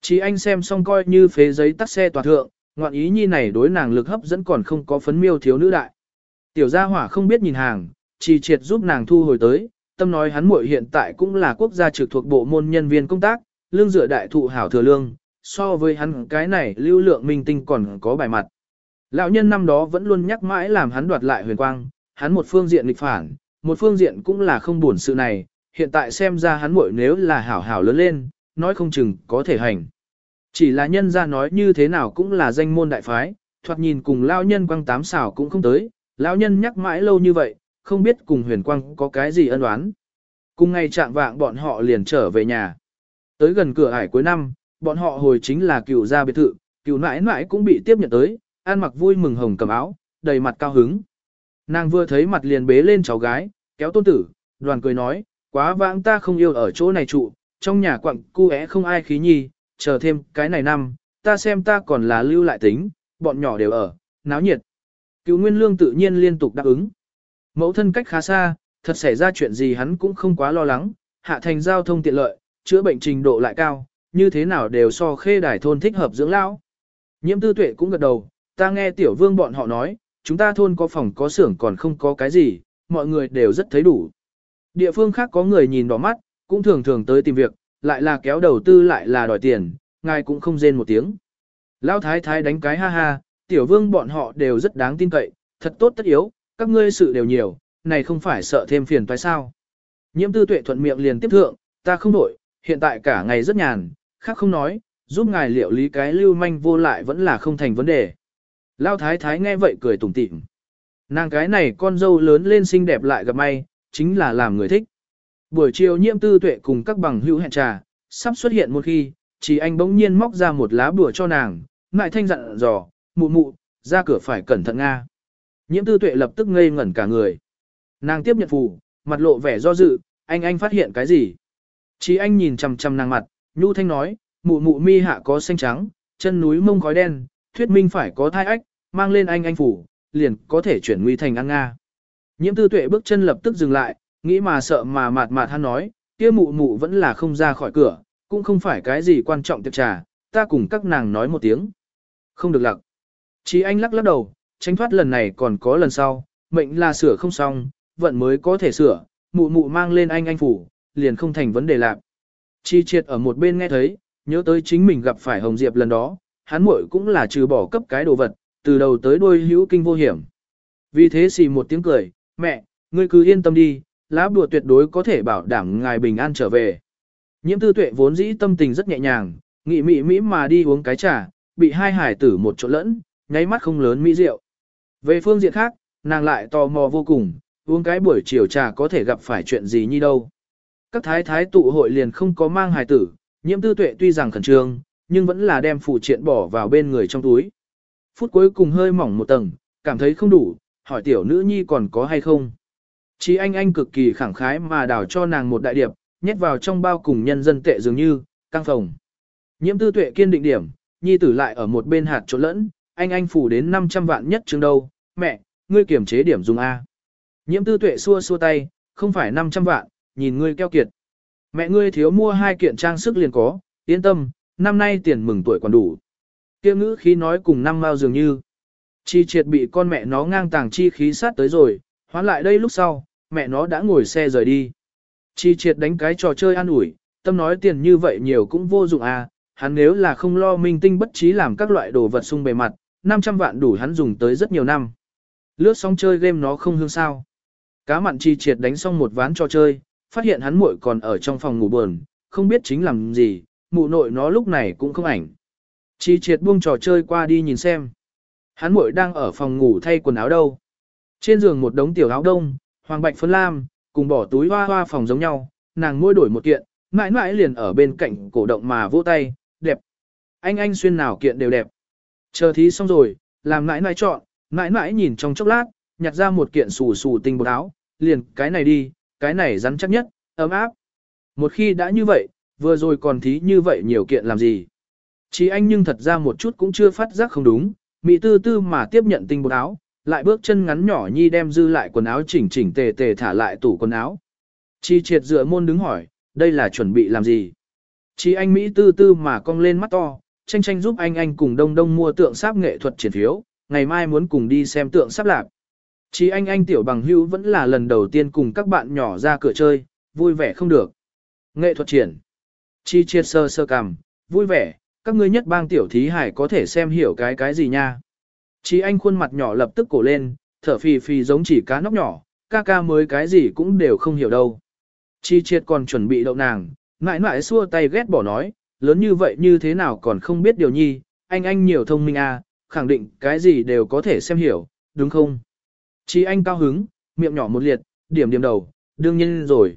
Chỉ anh xem xong coi như phế giấy tắt xe tòa thượng, ngoạn ý nhi này đối nàng lực hấp dẫn còn không có phấn miêu thiếu nữ đại. Tiểu gia hỏa không biết nhìn hàng, chỉ triệt giúp nàng thu hồi tới, tâm nói hắn muội hiện tại cũng là quốc gia trực thuộc bộ môn nhân viên công tác, lương dựa đại thụ hảo thừa lương, so với hắn cái này lưu lượng minh tinh còn có bài mặt. Lão nhân năm đó vẫn luôn nhắc mãi làm hắn đoạt lại huyền quang, hắn một phương diện nghịch phản, một phương diện cũng là không buồn sự này, hiện tại xem ra hắn muội nếu là hảo hảo lớn lên, nói không chừng có thể hành. Chỉ là nhân ra nói như thế nào cũng là danh môn đại phái, thoạt nhìn cùng Lão nhân quang tám xảo cũng không tới, Lão nhân nhắc mãi lâu như vậy, không biết cùng huyền quang có cái gì ân oán. Cùng ngày trạng vạng bọn họ liền trở về nhà. Tới gần cửa ải cuối năm, bọn họ hồi chính là cựu gia biệt thự, cựu nãi nãi cũng bị tiếp nhận tới, ăn mặc vui mừng hồng cầm áo, đầy mặt cao hứng. Nàng vừa thấy mặt liền bế lên cháu gái, kéo tôn tử, đoàn cười nói, quá vãng ta không yêu ở chỗ này trụ, trong nhà quặng cu é không ai khí nhi, chờ thêm cái này năm, ta xem ta còn là lưu lại tính, bọn nhỏ đều ở, náo nhiệt. Cựu Nguyên Lương tự nhiên liên tục đáp ứng. Mẫu thân cách khá xa, thật xảy ra chuyện gì hắn cũng không quá lo lắng, hạ thành giao thông tiện lợi, chữa bệnh trình độ lại cao, như thế nào đều so khê đài thôn thích hợp dưỡng lão. Nhiễm tư tuệ cũng gật đầu, ta nghe tiểu vương bọn họ nói, chúng ta thôn có phòng có xưởng còn không có cái gì, mọi người đều rất thấy đủ. Địa phương khác có người nhìn đỏ mắt, cũng thường thường tới tìm việc, lại là kéo đầu tư lại là đòi tiền, ngài cũng không rên một tiếng. Lão thái thái đánh cái ha ha, tiểu vương bọn họ đều rất đáng tin cậy, thật tốt tất yếu, các ngươi sự đều nhiều, này không phải sợ thêm phiền toái sao. Nhiễm tư tuệ thuận miệng liền tiếp thượng, ta không đổi, hiện tại cả ngày rất nhàn, khác không nói, giúp ngài liệu lý cái lưu manh vô lại vẫn là không thành vấn đề. Lao thái thái nghe vậy cười tủm tỉm. Nàng cái này con dâu lớn lên xinh đẹp lại gặp may, chính là làm người thích. Buổi chiều nhiễm tư tuệ cùng các bằng hữu hẹn trà, sắp xuất hiện một khi, chỉ anh bỗng nhiên móc ra một lá bùa cho nàng, ngại thanh dặn dò, mụ mụ, ra cửa phải cẩn thận Nga. Nhiễm tư tuệ lập tức ngây ngẩn cả người. Nàng tiếp nhận phù, mặt lộ vẻ do dự, anh anh phát hiện cái gì? Chỉ anh nhìn chằm chằm nàng mặt, nhu thanh nói, mụ mụ mi hạ có xanh trắng, chân núi mông khói đen, thuyết minh phải có thai ách, mang lên anh anh phủ, liền có thể chuyển nguy thành ăn nga. Nhiễm tư tuệ bước chân lập tức dừng lại, nghĩ mà sợ mà mạt mạt hắn nói, kia mụ mụ vẫn là không ra khỏi cửa, cũng không phải cái gì quan trọng tiệc trà, ta cùng các nàng nói một tiếng. Không được lặc. Chí anh lắc lắc đầu, tránh thoát lần này còn có lần sau, mệnh là sửa không xong, vận mới có thể sửa, mụ mụ mang lên anh anh phủ, liền không thành vấn đề lạc. Chi triệt ở một bên nghe thấy, nhớ tới chính mình gặp phải Hồng Diệp lần đó, hắn muội cũng là trừ bỏ cấp cái đồ vật, từ đầu tới đuôi hữu kinh vô hiểm. Vì thế xì một tiếng cười, mẹ, ngươi cứ yên tâm đi, lá bùa tuyệt đối có thể bảo đảm ngài bình an trở về. Nhiễm tư tuệ vốn dĩ tâm tình rất nhẹ nhàng, nghị mị mỹ mà đi uống cái trà, bị hai hải tử một chỗ lẫn, nháy mắt không lớn mỹ rượu. Về phương diện khác, nàng lại tò mò vô cùng, uống cái buổi chiều trà có thể gặp phải chuyện gì như đâu. Các thái thái tụ hội liền không có mang hài tử, nhiễm tư tuệ tuy rằng khẩn trương, nhưng vẫn là đem phụ triện bỏ vào bên người trong túi. Phút cuối cùng hơi mỏng một tầng, cảm thấy không đủ, hỏi tiểu nữ nhi còn có hay không. Chí anh anh cực kỳ khẳng khái mà đảo cho nàng một đại điệp, nhét vào trong bao cùng nhân dân tệ dường như, căng phòng. Nhiễm tư tuệ kiên định điểm, nhi tử lại ở một bên hạt chỗ lẫn, anh anh phủ đến 500 vạn nhất chứng đâu, mẹ, ngươi kiểm chế điểm dùng A. Nhiễm tư tuệ xua xua tay, không phải 500 vạn, nhìn ngươi keo kiệt. Mẹ ngươi thiếu mua hai kiện trang sức liền có, yên tâm, năm nay tiền mừng tuổi còn đủ. Kia ngữ khí nói cùng năm mao dường như. Chi triệt bị con mẹ nó ngang tàng chi khí sát tới rồi, hoán lại đây lúc sau, mẹ nó đã ngồi xe rời đi. Chi triệt đánh cái trò chơi ăn ủi, tâm nói tiền như vậy nhiều cũng vô dụng à, hắn nếu là không lo minh tinh bất trí làm các loại đồ vật sung bề mặt, 500 vạn đủ hắn dùng tới rất nhiều năm. Lướt xong chơi game nó không hương sao. Cá mặn chi triệt đánh xong một ván trò chơi, phát hiện hắn muội còn ở trong phòng ngủ buồn, không biết chính làm gì, mụ nội nó lúc này cũng không ảnh. Chi triệt buông trò chơi qua đi nhìn xem. Hắn muội đang ở phòng ngủ thay quần áo đâu. Trên giường một đống tiểu áo đông, hoàng bạch phấn lam, cùng bỏ túi hoa hoa phòng giống nhau, nàng mỗi đổi một kiện, mãi mãi liền ở bên cạnh cổ động mà vỗ tay, đẹp. Anh anh xuyên nào kiện đều đẹp. Chờ thí xong rồi, làm mãi mãi chọn, mãi mãi nhìn trong chốc lát, nhặt ra một kiện xù xù tinh bột áo, liền cái này đi, cái này rắn chắc nhất, ấm áp. Một khi đã như vậy, vừa rồi còn thí như vậy nhiều kiện làm gì. Chỉ anh nhưng thật ra một chút cũng chưa phát giác không đúng, mỹ tư tư mà tiếp nhận tinh bột áo, lại bước chân ngắn nhỏ nhi đem dư lại quần áo chỉnh chỉnh tề tề thả lại tủ quần áo. Chi triệt dựa môn đứng hỏi, đây là chuẩn bị làm gì? Chi anh Mỹ tư tư mà cong lên mắt to, tranh tranh giúp anh anh cùng đông đông mua tượng sáp nghệ thuật triển phiếu, ngày mai muốn cùng đi xem tượng sáp lạc. Chi anh anh tiểu bằng hữu vẫn là lần đầu tiên cùng các bạn nhỏ ra cửa chơi, vui vẻ không được. Nghệ thuật triển. Chi triệt sơ sơ cằm, vui vẻ, các ngươi nhất bang tiểu thí hải có thể xem hiểu cái cái gì nha. Chí anh khuôn mặt nhỏ lập tức cổ lên, thở phì phì giống chỉ cá nóc nhỏ, ca ca mới cái gì cũng đều không hiểu đâu. Chi triệt còn chuẩn bị đậu nàng, mãi mãi xua tay ghét bỏ nói, lớn như vậy như thế nào còn không biết điều nhi, anh anh nhiều thông minh à, khẳng định cái gì đều có thể xem hiểu, đúng không? Chi anh cao hứng, miệng nhỏ một liệt, điểm điểm đầu, đương nhiên rồi.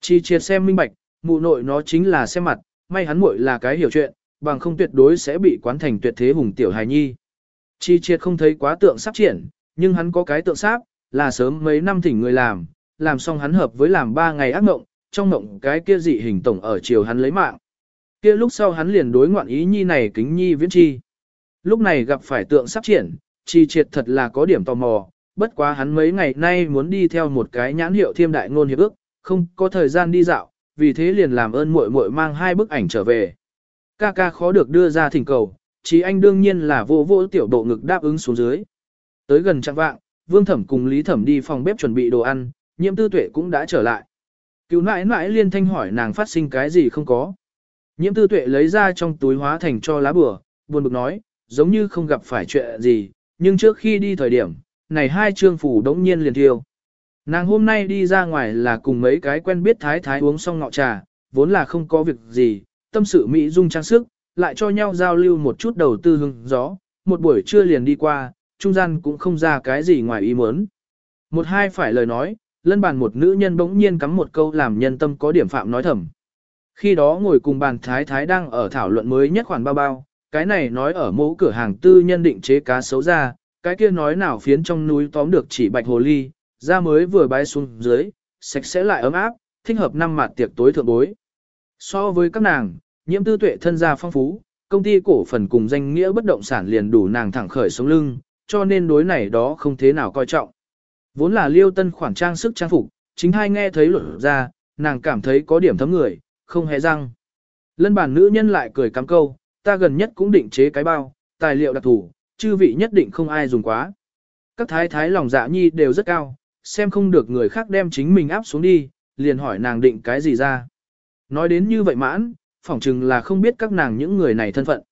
Chi triệt xem minh bạch, mụ nội nó chính là xem mặt, may hắn muội là cái hiểu chuyện, bằng không tuyệt đối sẽ bị quán thành tuyệt thế hùng tiểu hài nhi. Chi triệt không thấy quá tượng sắp triển, nhưng hắn có cái tượng sáp, là sớm mấy năm thỉnh người làm, làm xong hắn hợp với làm ba ngày ác mộng, trong mộng cái kia dị hình tổng ở chiều hắn lấy mạng. Kia lúc sau hắn liền đối ngoạn ý nhi này kính nhi viễn chi. Lúc này gặp phải tượng sắp triển, chi triệt thật là có điểm tò mò, bất quá hắn mấy ngày nay muốn đi theo một cái nhãn hiệu thiêm đại ngôn hiệp ước, không có thời gian đi dạo, vì thế liền làm ơn muội muội mang hai bức ảnh trở về. Ca ca khó được đưa ra thỉnh cầu, chỉ anh đương nhiên là vô vô tiểu độ ngực đáp ứng xuống dưới. Tới gần trạng vạng, Vương Thẩm cùng Lý Thẩm đi phòng bếp chuẩn bị đồ ăn, nhiễm tư tuệ cũng đã trở lại. Cứu nãi nãi liên thanh hỏi nàng phát sinh cái gì không có. Nhiễm tư tuệ lấy ra trong túi hóa thành cho lá bừa, buồn bực nói, giống như không gặp phải chuyện gì, nhưng trước khi đi thời điểm, này hai trương phủ đống nhiên liền thiêu. Nàng hôm nay đi ra ngoài là cùng mấy cái quen biết thái thái uống xong ngọ trà, vốn là không có việc gì, tâm sự Mỹ dung trang sức, lại cho nhau giao lưu một chút đầu tư hưng gió, một buổi trưa liền đi qua, trung gian cũng không ra cái gì ngoài ý muốn. Một hai phải lời nói, lân bàn một nữ nhân bỗng nhiên cắm một câu làm nhân tâm có điểm phạm nói thầm. Khi đó ngồi cùng bàn thái thái đang ở thảo luận mới nhất khoản bao bao, cái này nói ở mẫu cửa hàng tư nhân định chế cá xấu ra, cái kia nói nào phiến trong núi tóm được chỉ bạch hồ ly, ra mới vừa bái xuống dưới, sạch sẽ lại ấm áp, thích hợp năm mặt tiệc tối thượng bối. So với các nàng, nhiễm tư tuệ thân gia phong phú, công ty cổ phần cùng danh nghĩa bất động sản liền đủ nàng thẳng khởi sống lưng, cho nên đối này đó không thế nào coi trọng. Vốn là liêu tân khoản trang sức trang phục, chính hai nghe thấy luật ra, nàng cảm thấy có điểm thấm người, không hề răng. Lân bản nữ nhân lại cười cắm câu, ta gần nhất cũng định chế cái bao, tài liệu đặc thủ, chư vị nhất định không ai dùng quá. Các thái thái lòng dạ nhi đều rất cao, xem không được người khác đem chính mình áp xuống đi, liền hỏi nàng định cái gì ra. Nói đến như vậy mãn, phỏng chừng là không biết các nàng những người này thân phận.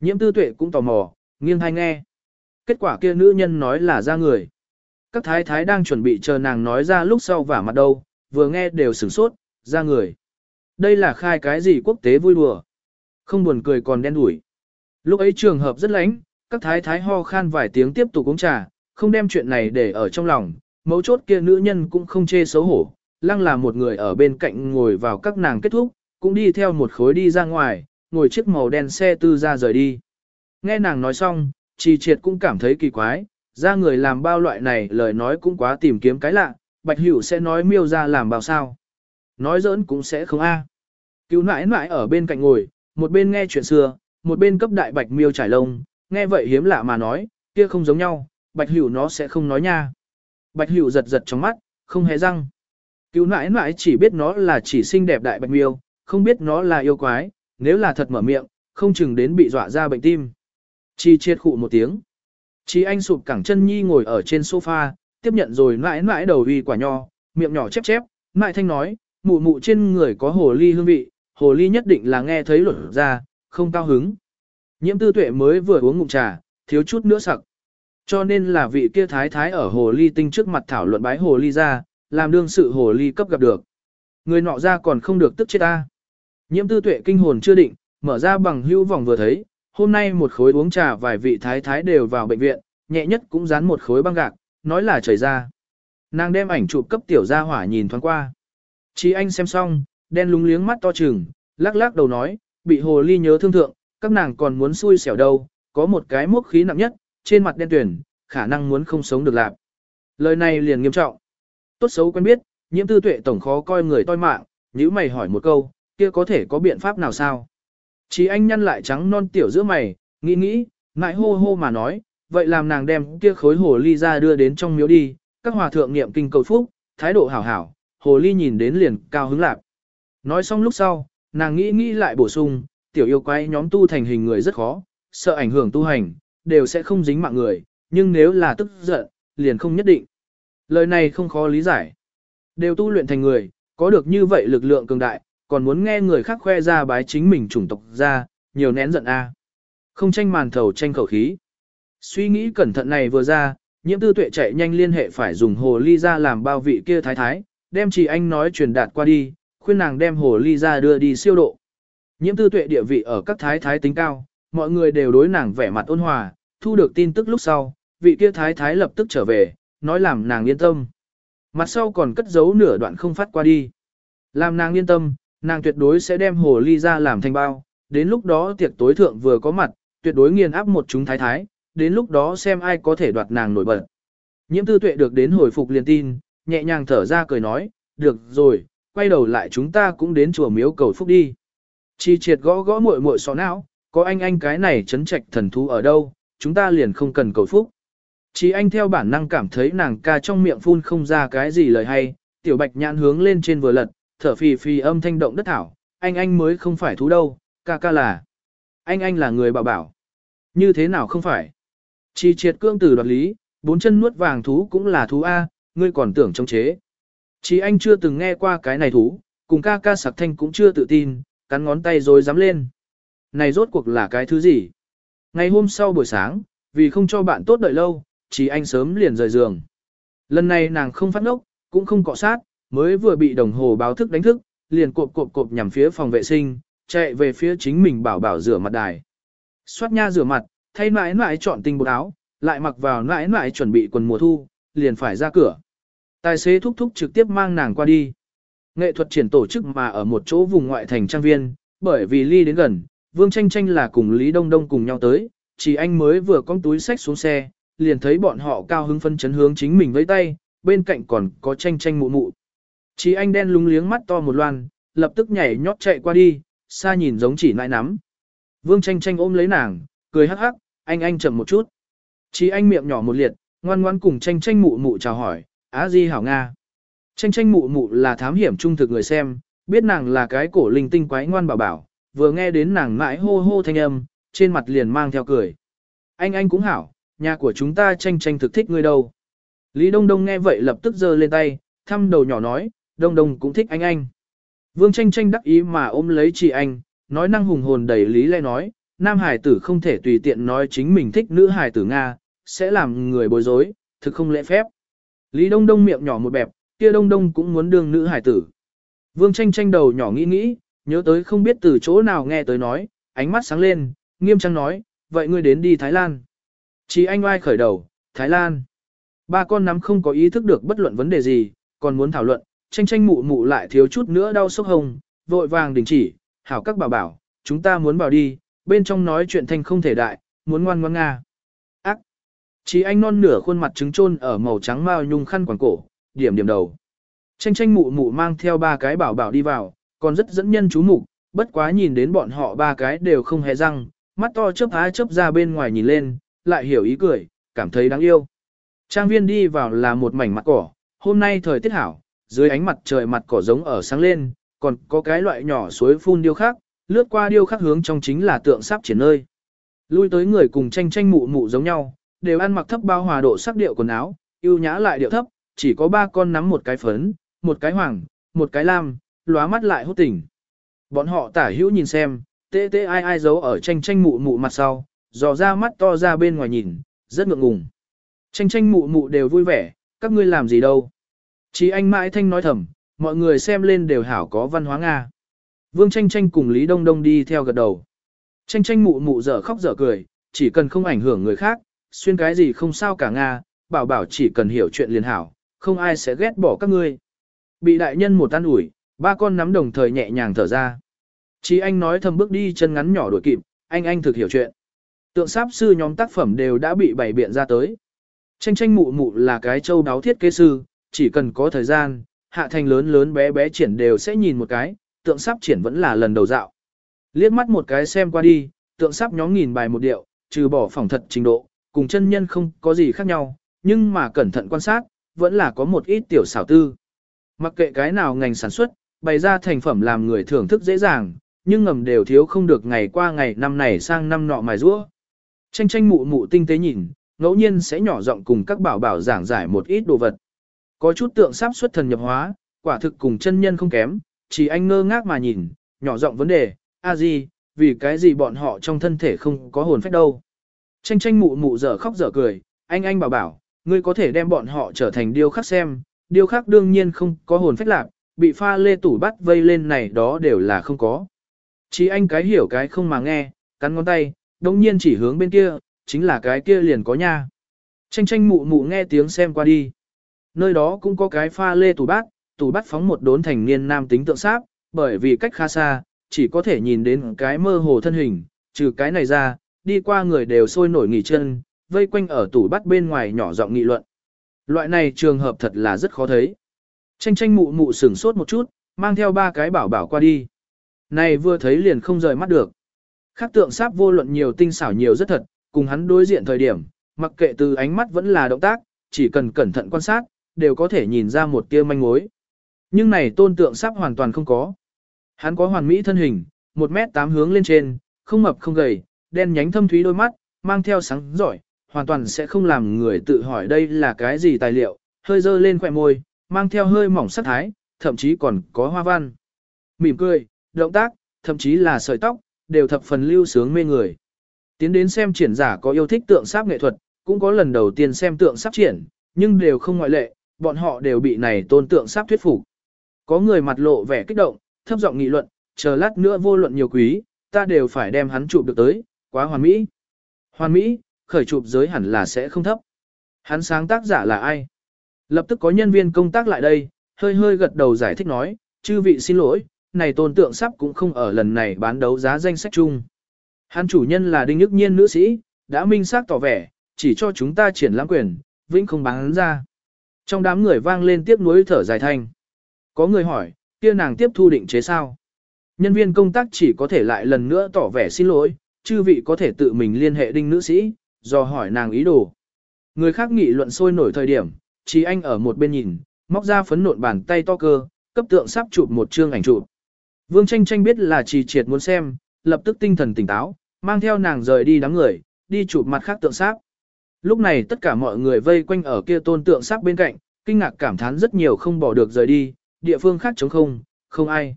Nhiễm tư tuệ cũng tò mò, nghiêng hay nghe. Kết quả kia nữ nhân nói là ra người. Các thái thái đang chuẩn bị chờ nàng nói ra lúc sau vả mặt đâu, vừa nghe đều sửng sốt, ra người. Đây là khai cái gì quốc tế vui đùa. Không buồn cười còn đen đủi. Lúc ấy trường hợp rất lánh, các thái thái ho khan vài tiếng tiếp tục uống trà, không đem chuyện này để ở trong lòng, mấu chốt kia nữ nhân cũng không chê xấu hổ, lăng là một người ở bên cạnh ngồi vào các nàng kết thúc, cũng đi theo một khối đi ra ngoài, ngồi chiếc màu đen xe tư ra rời đi. Nghe nàng nói xong, trì triệt cũng cảm thấy kỳ quái, ra người làm bao loại này lời nói cũng quá tìm kiếm cái lạ, bạch hữu sẽ nói miêu ra làm bao sao. Nói giỡn cũng sẽ không a. Cứu nãi nãi ở bên cạnh ngồi, một bên nghe chuyện xưa, một bên cấp đại bạch miêu trải lông, nghe vậy hiếm lạ mà nói, kia không giống nhau, bạch hữu nó sẽ không nói nha. Bạch hữu giật giật trong mắt, không hề răng. Cứu nãi nãi chỉ biết nó là chỉ xinh đẹp đại bạch miêu, không biết nó là yêu quái, nếu là thật mở miệng, không chừng đến bị dọa ra bệnh tim. Chi triệt khụ một tiếng. Chi anh sụp cẳng chân nhi ngồi ở trên sofa, tiếp nhận rồi nãi nãi đầu uy quả nho, miệng nhỏ chép chép, nãi thanh nói, mụ mụ trên người có hồ ly hương vị, hồ ly nhất định là nghe thấy luật ra, không cao hứng. Nhiễm tư tuệ mới vừa uống ngụm trà, thiếu chút nữa sặc. Cho nên là vị kia thái thái ở hồ ly tinh trước mặt thảo luận bái hồ ly ra, làm đương sự hồ ly cấp gặp được. Người nọ ra còn không được tức chết ta. Nhiễm tư tuệ kinh hồn chưa định, mở ra bằng hữu vòng vừa thấy, hôm nay một khối uống trà vài vị thái thái đều vào bệnh viện, nhẹ nhất cũng dán một khối băng gạc, nói là chảy ra. Nàng đem ảnh chụp cấp tiểu gia hỏa nhìn thoáng qua. Chí anh xem xong, đen lúng liếng mắt to trừng, lắc lắc đầu nói, bị hồ ly nhớ thương thượng, các nàng còn muốn xui xẻo đâu, có một cái mốc khí nặng nhất, trên mặt đen tuyển, khả năng muốn không sống được lạc. Lời này liền nghiêm trọng. Tốt xấu quen biết, nhiễm tư tuệ tổng khó coi người toi mạng, nếu mày hỏi một câu, kia có thể có biện pháp nào sao? Chí anh nhăn lại trắng non tiểu giữa mày, nghĩ nghĩ, ngại hô hô mà nói, vậy làm nàng đem kia khối hồ ly ra đưa đến trong miếu đi, các hòa thượng niệm kinh cầu phúc, thái độ hảo hảo, hồ ly nhìn đến liền cao hứng lạc. Nói xong lúc sau, nàng nghĩ nghĩ lại bổ sung, tiểu yêu quái nhóm tu thành hình người rất khó, sợ ảnh hưởng tu hành, đều sẽ không dính mạng người, nhưng nếu là tức giận, liền không nhất định. Lời này không khó lý giải. Đều tu luyện thành người, có được như vậy lực lượng cường đại, còn muốn nghe người khác khoe ra bái chính mình chủng tộc ra, nhiều nén giận a. Không tranh màn thầu tranh khẩu khí. Suy nghĩ cẩn thận này vừa ra, nhiễm tư tuệ chạy nhanh liên hệ phải dùng hồ ly ra làm bao vị kia thái thái, đem chỉ anh nói truyền đạt qua đi, khuyên nàng đem hồ ly ra đưa đi siêu độ. Nhiễm tư tuệ địa vị ở các thái thái tính cao, mọi người đều đối nàng vẻ mặt ôn hòa, thu được tin tức lúc sau, vị kia thái thái lập tức trở về, nói làm nàng yên tâm. Mặt sau còn cất giấu nửa đoạn không phát qua đi. Làm nàng yên tâm, nàng tuyệt đối sẽ đem hồ ly ra làm thành bao, đến lúc đó tiệc tối thượng vừa có mặt, tuyệt đối nghiền áp một chúng thái thái, đến lúc đó xem ai có thể đoạt nàng nổi bật. Nhiễm tư tuệ được đến hồi phục liền tin, nhẹ nhàng thở ra cười nói, được rồi, quay đầu lại chúng ta cũng đến chùa miếu cầu phúc đi. Chi triệt gõ gõ muội muội sọ não, có anh anh cái này chấn trạch thần thú ở đâu, chúng ta liền không cần cầu phúc. Chỉ anh theo bản năng cảm thấy nàng ca trong miệng phun không ra cái gì lời hay, tiểu bạch nhãn hướng lên trên vừa lật, thở phì phì âm thanh động đất thảo, anh anh mới không phải thú đâu, ca ca là. Anh anh là người bảo bảo. Như thế nào không phải? Chỉ triệt cương tử đoạt lý, bốn chân nuốt vàng thú cũng là thú A, ngươi còn tưởng chống chế. Chỉ anh chưa từng nghe qua cái này thú, cùng ca ca sạc thanh cũng chưa tự tin, cắn ngón tay rồi dám lên. Này rốt cuộc là cái thứ gì? Ngày hôm sau buổi sáng, vì không cho bạn tốt đợi lâu, chỉ anh sớm liền rời giường. Lần này nàng không phát ngốc, cũng không cọ sát, mới vừa bị đồng hồ báo thức đánh thức, liền cộp cộp cộp nhằm phía phòng vệ sinh, chạy về phía chính mình bảo bảo rửa mặt đài. Xoát nha rửa mặt, thay mãi mãi chọn tinh bột áo, lại mặc vào mãi mãi chuẩn bị quần mùa thu, liền phải ra cửa. Tài xế thúc thúc trực tiếp mang nàng qua đi. Nghệ thuật triển tổ chức mà ở một chỗ vùng ngoại thành trang viên, bởi vì ly đến gần, Vương Tranh Tranh là cùng Lý Đông Đông cùng nhau tới, chỉ anh mới vừa con túi sách xuống xe, liền thấy bọn họ cao hứng phân chấn hướng chính mình với tay, bên cạnh còn có Tranh Tranh mụ mụ. Chí anh đen lúng liếng mắt to một loan, lập tức nhảy nhót chạy qua đi, xa nhìn giống chỉ nãi nắm. Vương Tranh Tranh ôm lấy nàng, cười hắc hắc, anh anh chậm một chút. Chí anh miệng nhỏ một liệt, ngoan ngoan cùng Tranh Tranh mụ mụ chào hỏi, á di hảo Nga. Tranh tranh mụ mụ là thám hiểm trung thực người xem, biết nàng là cái cổ linh tinh quái ngoan bảo bảo, vừa nghe đến nàng mãi hô hô thanh âm, trên mặt liền mang theo cười. Anh anh cũng hảo, nhà của chúng ta tranh tranh thực thích ngươi đâu. Lý Đông Đông nghe vậy lập tức giơ lên tay, thăm đầu nhỏ nói, Đông Đông cũng thích anh anh. Vương tranh tranh đắc ý mà ôm lấy chị anh, nói năng hùng hồn đầy lý lẽ nói, nam hải tử không thể tùy tiện nói chính mình thích nữ hải tử Nga, sẽ làm người bối rối, thực không lễ phép. Lý Đông Đông miệng nhỏ một bẹp, kia đông đông cũng muốn đương nữ hải tử. Vương tranh tranh đầu nhỏ nghĩ nghĩ, nhớ tới không biết từ chỗ nào nghe tới nói, ánh mắt sáng lên, nghiêm trang nói, vậy ngươi đến đi Thái Lan. Chỉ anh oai khởi đầu, Thái Lan. Ba con nắm không có ý thức được bất luận vấn đề gì, còn muốn thảo luận, tranh tranh mụ mụ lại thiếu chút nữa đau sốc hồng, vội vàng đình chỉ, hảo các bảo bảo, chúng ta muốn bảo đi, bên trong nói chuyện thanh không thể đại, muốn ngoan ngoan nga. Ác! Chỉ anh non nửa khuôn mặt trứng trôn ở màu trắng mao nhung khăn quàng cổ, điểm điểm đầu. Tranh tranh mụ mụ mang theo ba cái bảo bảo đi vào, còn rất dẫn nhân chú mục, bất quá nhìn đến bọn họ ba cái đều không hề răng, mắt to chớp há chớp ra bên ngoài nhìn lên, lại hiểu ý cười, cảm thấy đáng yêu. Trang viên đi vào là một mảnh mặt cỏ, hôm nay thời tiết hảo, dưới ánh mặt trời mặt cỏ giống ở sáng lên, còn có cái loại nhỏ suối phun điêu khắc, lướt qua điêu khắc hướng trong chính là tượng sắp triển nơi. Lui tới người cùng tranh tranh mụ mụ giống nhau, đều ăn mặc thấp bao hòa độ sắc điệu quần áo, yêu nhã lại điệu thấp, chỉ có ba con nắm một cái phấn, một cái hoàng, một cái lam, lóa mắt lại hút tỉnh. Bọn họ tả hữu nhìn xem, tê tê ai ai giấu ở tranh tranh mụ mụ mặt sau, dò ra mắt to ra bên ngoài nhìn, rất ngượng ngùng. Tranh tranh mụ mụ đều vui vẻ, các ngươi làm gì đâu. Chỉ anh mãi thanh nói thầm, mọi người xem lên đều hảo có văn hóa Nga. Vương tranh tranh cùng Lý Đông Đông đi theo gật đầu. Tranh tranh mụ mụ dở khóc dở cười, chỉ cần không ảnh hưởng người khác, xuyên cái gì không sao cả Nga, bảo bảo chỉ cần hiểu chuyện liền hảo, không ai sẽ ghét bỏ các ngươi. Bị đại nhân một tan ủi, ba con nắm đồng thời nhẹ nhàng thở ra. Chí anh nói thầm bước đi chân ngắn nhỏ đuổi kịp, anh anh thực hiểu chuyện. Tượng sáp sư nhóm tác phẩm đều đã bị bày biện ra tới. Tranh tranh mụ mụ là cái châu đáo thiết kế sư, chỉ cần có thời gian, hạ thành lớn lớn bé bé triển đều sẽ nhìn một cái, tượng sáp triển vẫn là lần đầu dạo. Liếc mắt một cái xem qua đi, tượng sáp nhóm nghìn bài một điệu, trừ bỏ phỏng thật trình độ, cùng chân nhân không có gì khác nhau, nhưng mà cẩn thận quan sát, vẫn là có một ít tiểu xảo tư. Mặc kệ cái nào ngành sản xuất, bày ra thành phẩm làm người thưởng thức dễ dàng, nhưng ngầm đều thiếu không được ngày qua ngày năm này sang năm nọ mài rũa. Tranh tranh mụ mụ tinh tế nhìn, ngẫu nhiên sẽ nhỏ giọng cùng các bảo bảo giảng giải một ít đồ vật. Có chút tượng sắp xuất thần nhập hóa, quả thực cùng chân nhân không kém, chỉ anh ngơ ngác mà nhìn, nhỏ giọng vấn đề, a gì, vì cái gì bọn họ trong thân thể không có hồn phách đâu. Tranh tranh mụ mụ dở khóc dở cười, anh anh bảo bảo, ngươi có thể đem bọn họ trở thành điêu khắc xem, điêu khắc đương nhiên không có hồn phách lạc, bị pha lê tủ bắt vây lên này đó đều là không có. Chỉ anh cái hiểu cái không mà nghe, cắn ngón tay, đồng nhiên chỉ hướng bên kia, chính là cái kia liền có nha. Tranh tranh mụ mụ nghe tiếng xem qua đi. Nơi đó cũng có cái pha lê tủ bát, tủ bát phóng một đốn thành niên nam tính tượng sáp, bởi vì cách khá xa, chỉ có thể nhìn đến cái mơ hồ thân hình, trừ cái này ra, đi qua người đều sôi nổi nghỉ chân, vây quanh ở tủ bát bên ngoài nhỏ giọng nghị luận. Loại này trường hợp thật là rất khó thấy. Tranh tranh mụ mụ sửng sốt một chút, mang theo ba cái bảo bảo qua đi. Này vừa thấy liền không rời mắt được. Khác tượng sáp vô luận nhiều tinh xảo nhiều rất thật, cùng hắn đối diện thời điểm, mặc kệ từ ánh mắt vẫn là động tác, chỉ cần cẩn thận quan sát, đều có thể nhìn ra một tia manh mối. Nhưng này tôn tượng sáp hoàn toàn không có. Hắn có hoàn mỹ thân hình, 1 mét 8 hướng lên trên, không mập không gầy, đen nhánh thâm thúy đôi mắt, mang theo sáng giỏi, hoàn toàn sẽ không làm người tự hỏi đây là cái gì tài liệu, hơi dơ lên khỏe môi, mang theo hơi mỏng sắc thái, thậm chí còn có hoa văn. Mỉm cười, động tác, thậm chí là sợi tóc, đều thập phần lưu sướng mê người. Tiến đến xem triển giả có yêu thích tượng sáp nghệ thuật, cũng có lần đầu tiên xem tượng sáp triển, nhưng đều không ngoại lệ, bọn họ đều bị này tôn tượng sáp thuyết phục. Có người mặt lộ vẻ kích động, thấp giọng nghị luận, chờ lát nữa vô luận nhiều quý, ta đều phải đem hắn chụp được tới, quá hoàn mỹ. Hoàn mỹ, khởi chụp giới hẳn là sẽ không thấp. Hắn sáng tác giả là ai? Lập tức có nhân viên công tác lại đây, hơi hơi gật đầu giải thích nói, chư vị xin lỗi, này tôn tượng sắp cũng không ở lần này bán đấu giá danh sách chung. Hắn chủ nhân là Đinh Nhức Nhiên nữ sĩ, đã minh xác tỏ vẻ, chỉ cho chúng ta triển lãm quyền, vĩnh không bán ra. Trong đám người vang lên tiếc nuối thở dài thanh. Có người hỏi, kia nàng tiếp thu định chế sao? Nhân viên công tác chỉ có thể lại lần nữa tỏ vẻ xin lỗi, chư vị có thể tự mình liên hệ đinh nữ sĩ, do hỏi nàng ý đồ. Người khác nghị luận sôi nổi thời điểm, chỉ anh ở một bên nhìn, móc ra phấn nộn bàn tay to cơ, cấp tượng sắp chụp một chương ảnh chụp. Vương tranh tranh biết là trì triệt muốn xem, lập tức tinh thần tỉnh táo, mang theo nàng rời đi đám người, đi chụp mặt khác tượng sáp. Lúc này tất cả mọi người vây quanh ở kia tôn tượng sáp bên cạnh, kinh ngạc cảm thán rất nhiều không bỏ được rời đi, địa phương khác trống không, không ai.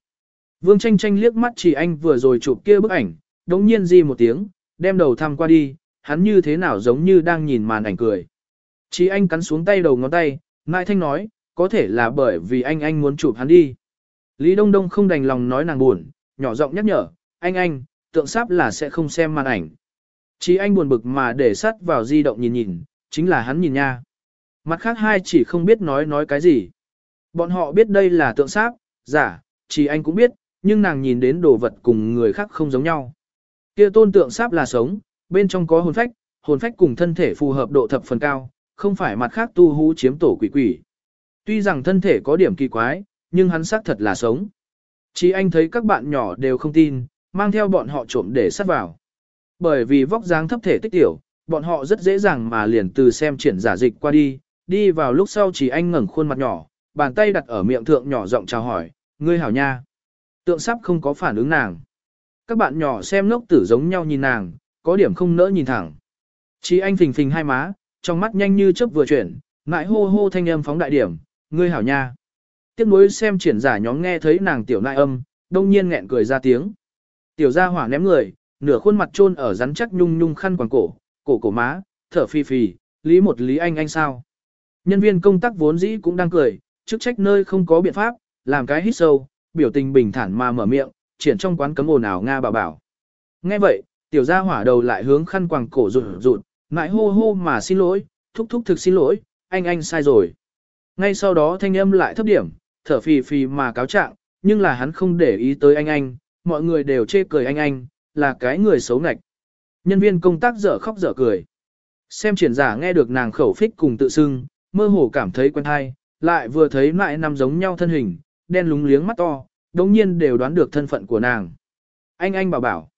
Vương tranh tranh liếc mắt chỉ anh vừa rồi chụp kia bức ảnh, đống nhiên di một tiếng, đem đầu thăm qua đi, hắn như thế nào giống như đang nhìn màn ảnh cười. Chỉ anh cắn xuống tay đầu ngón tay, Mai Thanh nói, có thể là bởi vì anh anh muốn chụp hắn đi. Lý Đông Đông không đành lòng nói nàng buồn, nhỏ giọng nhắc nhở, anh anh, tượng sáp là sẽ không xem màn ảnh. Chỉ anh buồn bực mà để sắt vào di động nhìn nhìn, chính là hắn nhìn nha. Mặt khác hai chỉ không biết nói nói cái gì. Bọn họ biết đây là tượng sáp, giả, chỉ anh cũng biết, nhưng nàng nhìn đến đồ vật cùng người khác không giống nhau. Kia tôn tượng sáp là sống, bên trong có hồn phách, hồn phách cùng thân thể phù hợp độ thập phần cao, không phải mặt khác tu hú chiếm tổ quỷ quỷ. Tuy rằng thân thể có điểm kỳ quái, nhưng hắn xác thật là sống. Chỉ anh thấy các bạn nhỏ đều không tin, mang theo bọn họ trộm để sát vào. Bởi vì vóc dáng thấp thể tích tiểu, bọn họ rất dễ dàng mà liền từ xem triển giả dịch qua đi, đi vào lúc sau chỉ anh ngẩng khuôn mặt nhỏ, bàn tay đặt ở miệng thượng nhỏ giọng chào hỏi, ngươi hảo nha. Tượng sắp không có phản ứng nàng. Các bạn nhỏ xem lốc tử giống nhau nhìn nàng, có điểm không nỡ nhìn thẳng. Chỉ anh phình phình hai má, trong mắt nhanh như chớp vừa chuyển, ngại hô hô thanh âm phóng đại điểm, ngươi hảo nha. Tiếc nuối xem triển giả nhóm nghe thấy nàng tiểu nại âm, đông nhiên nghẹn cười ra tiếng. Tiểu gia hỏa ném người, nửa khuôn mặt trôn ở rắn chắc nhung nhung khăn quàng cổ, cổ cổ má, thở phi phì, lý một lý anh anh sao. Nhân viên công tác vốn dĩ cũng đang cười, chức trách nơi không có biện pháp, làm cái hít sâu, biểu tình bình thản mà mở miệng, triển trong quán cấm ồn ào Nga bảo bảo. Nghe vậy, tiểu gia hỏa đầu lại hướng khăn quàng cổ rụt rụt, ngại hô hô mà xin lỗi, thúc thúc thực xin lỗi, anh anh sai rồi. Ngay sau đó thanh âm lại thấp điểm, thở phì phì mà cáo trạng, nhưng là hắn không để ý tới anh anh, mọi người đều chê cười anh anh, là cái người xấu ngạch. Nhân viên công tác dở khóc dở cười. Xem triển giả nghe được nàng khẩu phích cùng tự xưng, mơ hồ cảm thấy quen hay, lại vừa thấy lại nằm giống nhau thân hình, đen lúng liếng mắt to, đồng nhiên đều đoán được thân phận của nàng. Anh anh bảo bảo.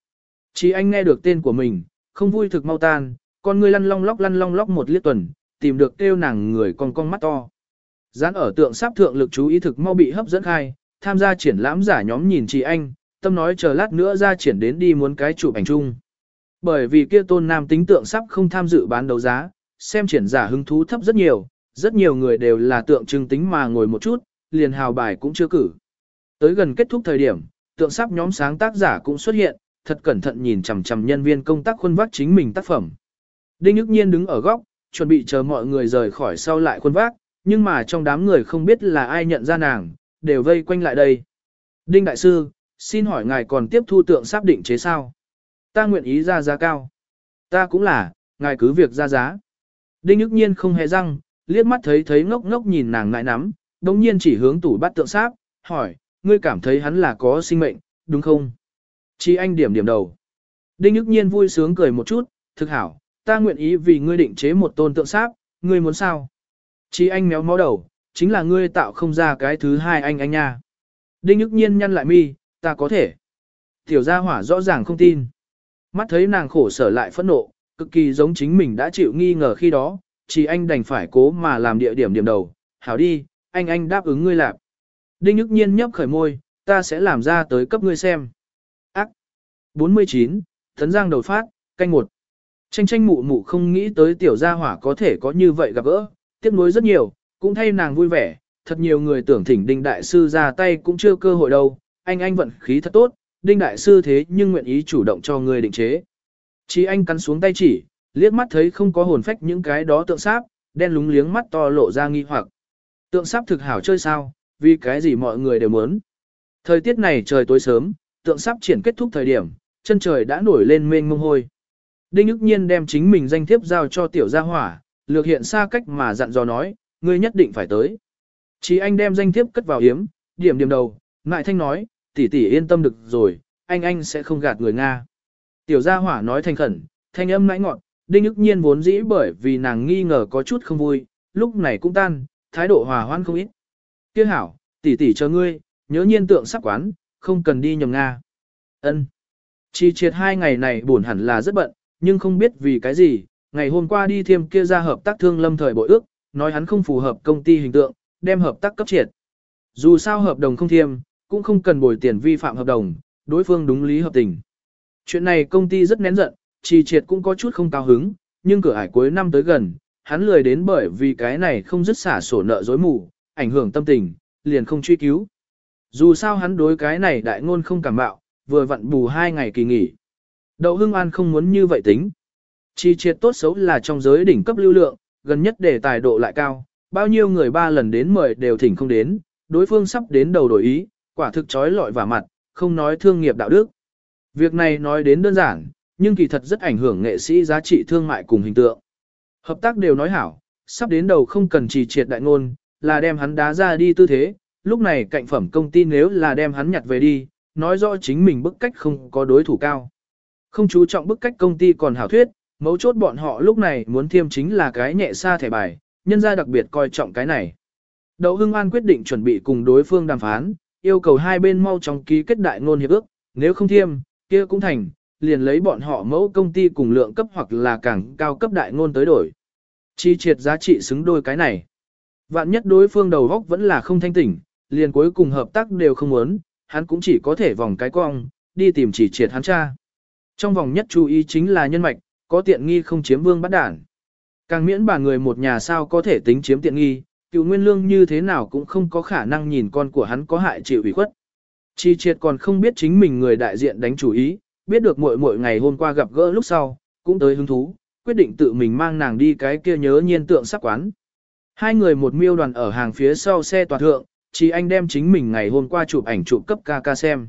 Chỉ anh nghe được tên của mình, không vui thực mau tan, con người lăn long lóc lăn long lóc một liếc tuần, tìm được kêu nàng người con con mắt to. Dán ở tượng sáp thượng lực chú ý thực mau bị hấp dẫn khai, tham gia triển lãm giả nhóm nhìn chị anh, tâm nói chờ lát nữa ra triển đến đi muốn cái chụp ảnh chung. Bởi vì kia tôn nam tính tượng sắp không tham dự bán đấu giá, xem triển giả hứng thú thấp rất nhiều, rất nhiều người đều là tượng trưng tính mà ngồi một chút, liền hào bài cũng chưa cử. Tới gần kết thúc thời điểm, tượng sắp nhóm sáng tác giả cũng xuất hiện, thật cẩn thận nhìn chằm chằm nhân viên công tác khuôn vác chính mình tác phẩm. Đinh Nhức Nhiên đứng ở góc, chuẩn bị chờ mọi người rời khỏi sau lại khuôn vác, nhưng mà trong đám người không biết là ai nhận ra nàng, đều vây quanh lại đây. Đinh Đại Sư, xin hỏi ngài còn tiếp thu tượng sáp định chế sao? Ta nguyện ý ra giá cao. Ta cũng là, ngài cứ việc ra giá. Đinh ức nhiên không hề răng, liếc mắt thấy thấy ngốc ngốc nhìn nàng ngại nắm, đồng nhiên chỉ hướng tủ bắt tượng sáp, hỏi, ngươi cảm thấy hắn là có sinh mệnh, đúng không? Chi anh điểm điểm đầu. Đinh ức nhiên vui sướng cười một chút, thực hảo, ta nguyện ý vì ngươi định chế một tôn tượng sáp, ngươi muốn sao? Chi anh méo mó đầu, chính là ngươi tạo không ra cái thứ hai anh anh nha. Đinh ức nhiên nhăn lại mi, ta có thể. Tiểu gia hỏa rõ ràng không tin. Mắt thấy nàng khổ sở lại phẫn nộ, cực kỳ giống chính mình đã chịu nghi ngờ khi đó, chỉ anh đành phải cố mà làm địa điểm điểm đầu. Hảo đi, anh anh đáp ứng ngươi lạp. Đinh ức nhiên nhấp khởi môi, ta sẽ làm ra tới cấp ngươi xem. Ác. 49, Thấn Giang đầu phát, canh một. Tranh tranh mụ mụ không nghĩ tới tiểu gia hỏa có thể có như vậy gặp gỡ, tiếc nuối rất nhiều, cũng thay nàng vui vẻ, thật nhiều người tưởng thỉnh Đinh Đại Sư ra tay cũng chưa cơ hội đâu, anh anh vận khí thật tốt, Đinh Đại Sư thế nhưng nguyện ý chủ động cho người định chế. Chỉ anh cắn xuống tay chỉ, liếc mắt thấy không có hồn phách những cái đó tượng sáp, đen lúng liếng mắt to lộ ra nghi hoặc. Tượng sáp thực hảo chơi sao, vì cái gì mọi người đều muốn. Thời tiết này trời tối sớm, tượng sáp triển kết thúc thời điểm, chân trời đã nổi lên mênh mông hôi. Đinh ức nhiên đem chính mình danh thiếp giao cho tiểu gia hỏa, lược hiện xa cách mà dặn dò nói, ngươi nhất định phải tới. Chí anh đem danh thiếp cất vào hiếm, điểm điểm đầu, ngại thanh nói, tỷ tỷ yên tâm được rồi, anh anh sẽ không gạt người Nga. Tiểu gia hỏa nói thành khẩn, thanh âm nãi ngọn, đinh ức nhiên vốn dĩ bởi vì nàng nghi ngờ có chút không vui, lúc này cũng tan, thái độ hòa hoan không ít. Kia hảo, tỷ tỷ chờ ngươi, nhớ nhiên tượng sắp quán, không cần đi nhầm Nga. Ân. Chi triệt hai ngày này buồn hẳn là rất bận, nhưng không biết vì cái gì, ngày hôm qua đi thêm kia ra hợp tác thương lâm thời bội ước, nói hắn không phù hợp công ty hình tượng, đem hợp tác cấp triệt. Dù sao hợp đồng không thiêm, cũng không cần bồi tiền vi phạm hợp đồng, đối phương đúng lý hợp tình. Chuyện này công ty rất nén giận, trì triệt cũng có chút không cao hứng, nhưng cửa ải cuối năm tới gần, hắn lười đến bởi vì cái này không dứt xả sổ nợ dối mù, ảnh hưởng tâm tình, liền không truy cứu. Dù sao hắn đối cái này đại ngôn không cảm bạo, vừa vặn bù hai ngày kỳ nghỉ. Đậu Hưng An không muốn như vậy tính. Chi triệt tốt xấu là trong giới đỉnh cấp lưu lượng, gần nhất đề tài độ lại cao, bao nhiêu người ba lần đến mời đều thỉnh không đến, đối phương sắp đến đầu đổi ý, quả thực trói lọi và mặt, không nói thương nghiệp đạo đức. Việc này nói đến đơn giản, nhưng kỳ thật rất ảnh hưởng nghệ sĩ giá trị thương mại cùng hình tượng. Hợp tác đều nói hảo, sắp đến đầu không cần trì triệt đại ngôn, là đem hắn đá ra đi tư thế, lúc này cạnh phẩm công ty nếu là đem hắn nhặt về đi, nói rõ chính mình bức cách không có đối thủ cao. Không chú trọng bức cách công ty còn hảo thuyết, mấu chốt bọn họ lúc này muốn thiêm chính là cái nhẹ xa thẻ bài, nhân ra đặc biệt coi trọng cái này. Đậu Hưng An quyết định chuẩn bị cùng đối phương đàm phán, yêu cầu hai bên mau chóng ký kết đại ngôn hiệp ước, nếu không thiêm, kia cũng thành, liền lấy bọn họ mẫu công ty cùng lượng cấp hoặc là càng cao cấp đại ngôn tới đổi. Chi triệt giá trị xứng đôi cái này. Vạn nhất đối phương đầu góc vẫn là không thanh tỉnh, liền cuối cùng hợp tác đều không muốn, hắn cũng chỉ có thể vòng cái cong, đi tìm chỉ triệt hắn cha. Trong vòng nhất chú ý chính là nhân mạch, có tiện nghi không chiếm vương bắt đản. Càng miễn bà người một nhà sao có thể tính chiếm tiện nghi, cựu nguyên lương như thế nào cũng không có khả năng nhìn con của hắn có hại chịu ủy khuất. Chi triệt còn không biết chính mình người đại diện đánh chủ ý, biết được muội muội ngày hôm qua gặp gỡ lúc sau, cũng tới hứng thú, quyết định tự mình mang nàng đi cái kia nhớ nhiên tượng sắc quán. Hai người một miêu đoàn ở hàng phía sau xe toàn thượng, chỉ anh đem chính mình ngày hôm qua chụp ảnh chụp cấp ca ca xem.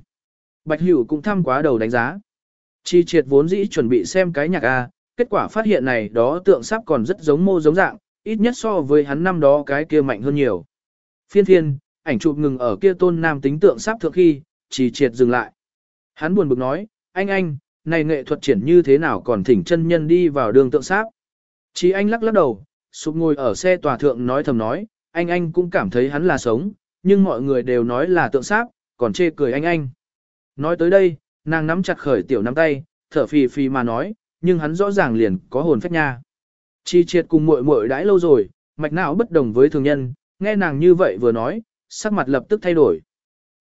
Bạch Hữu cũng thăm quá đầu đánh giá. Chi triệt vốn dĩ chuẩn bị xem cái nhạc A, kết quả phát hiện này đó tượng sắp còn rất giống mô giống dạng, ít nhất so với hắn năm đó cái kia mạnh hơn nhiều. Phiên phiên, ảnh chụp ngừng ở kia tôn nam tính tượng sắp thượng khi, chỉ triệt dừng lại. Hắn buồn bực nói, anh anh, này nghệ thuật triển như thế nào còn thỉnh chân nhân đi vào đường tượng sáp. Chỉ anh lắc lắc đầu, sụp ngồi ở xe tòa thượng nói thầm nói, anh anh cũng cảm thấy hắn là sống, nhưng mọi người đều nói là tượng sáp, còn chê cười anh anh. Nói tới đây, nàng nắm chặt khởi tiểu nắm tay, thở phì phì mà nói, nhưng hắn rõ ràng liền có hồn phách nha. Chi triệt cùng muội muội đãi lâu rồi, mạch não bất đồng với thường nhân, nghe nàng như vậy vừa nói, sắc mặt lập tức thay đổi.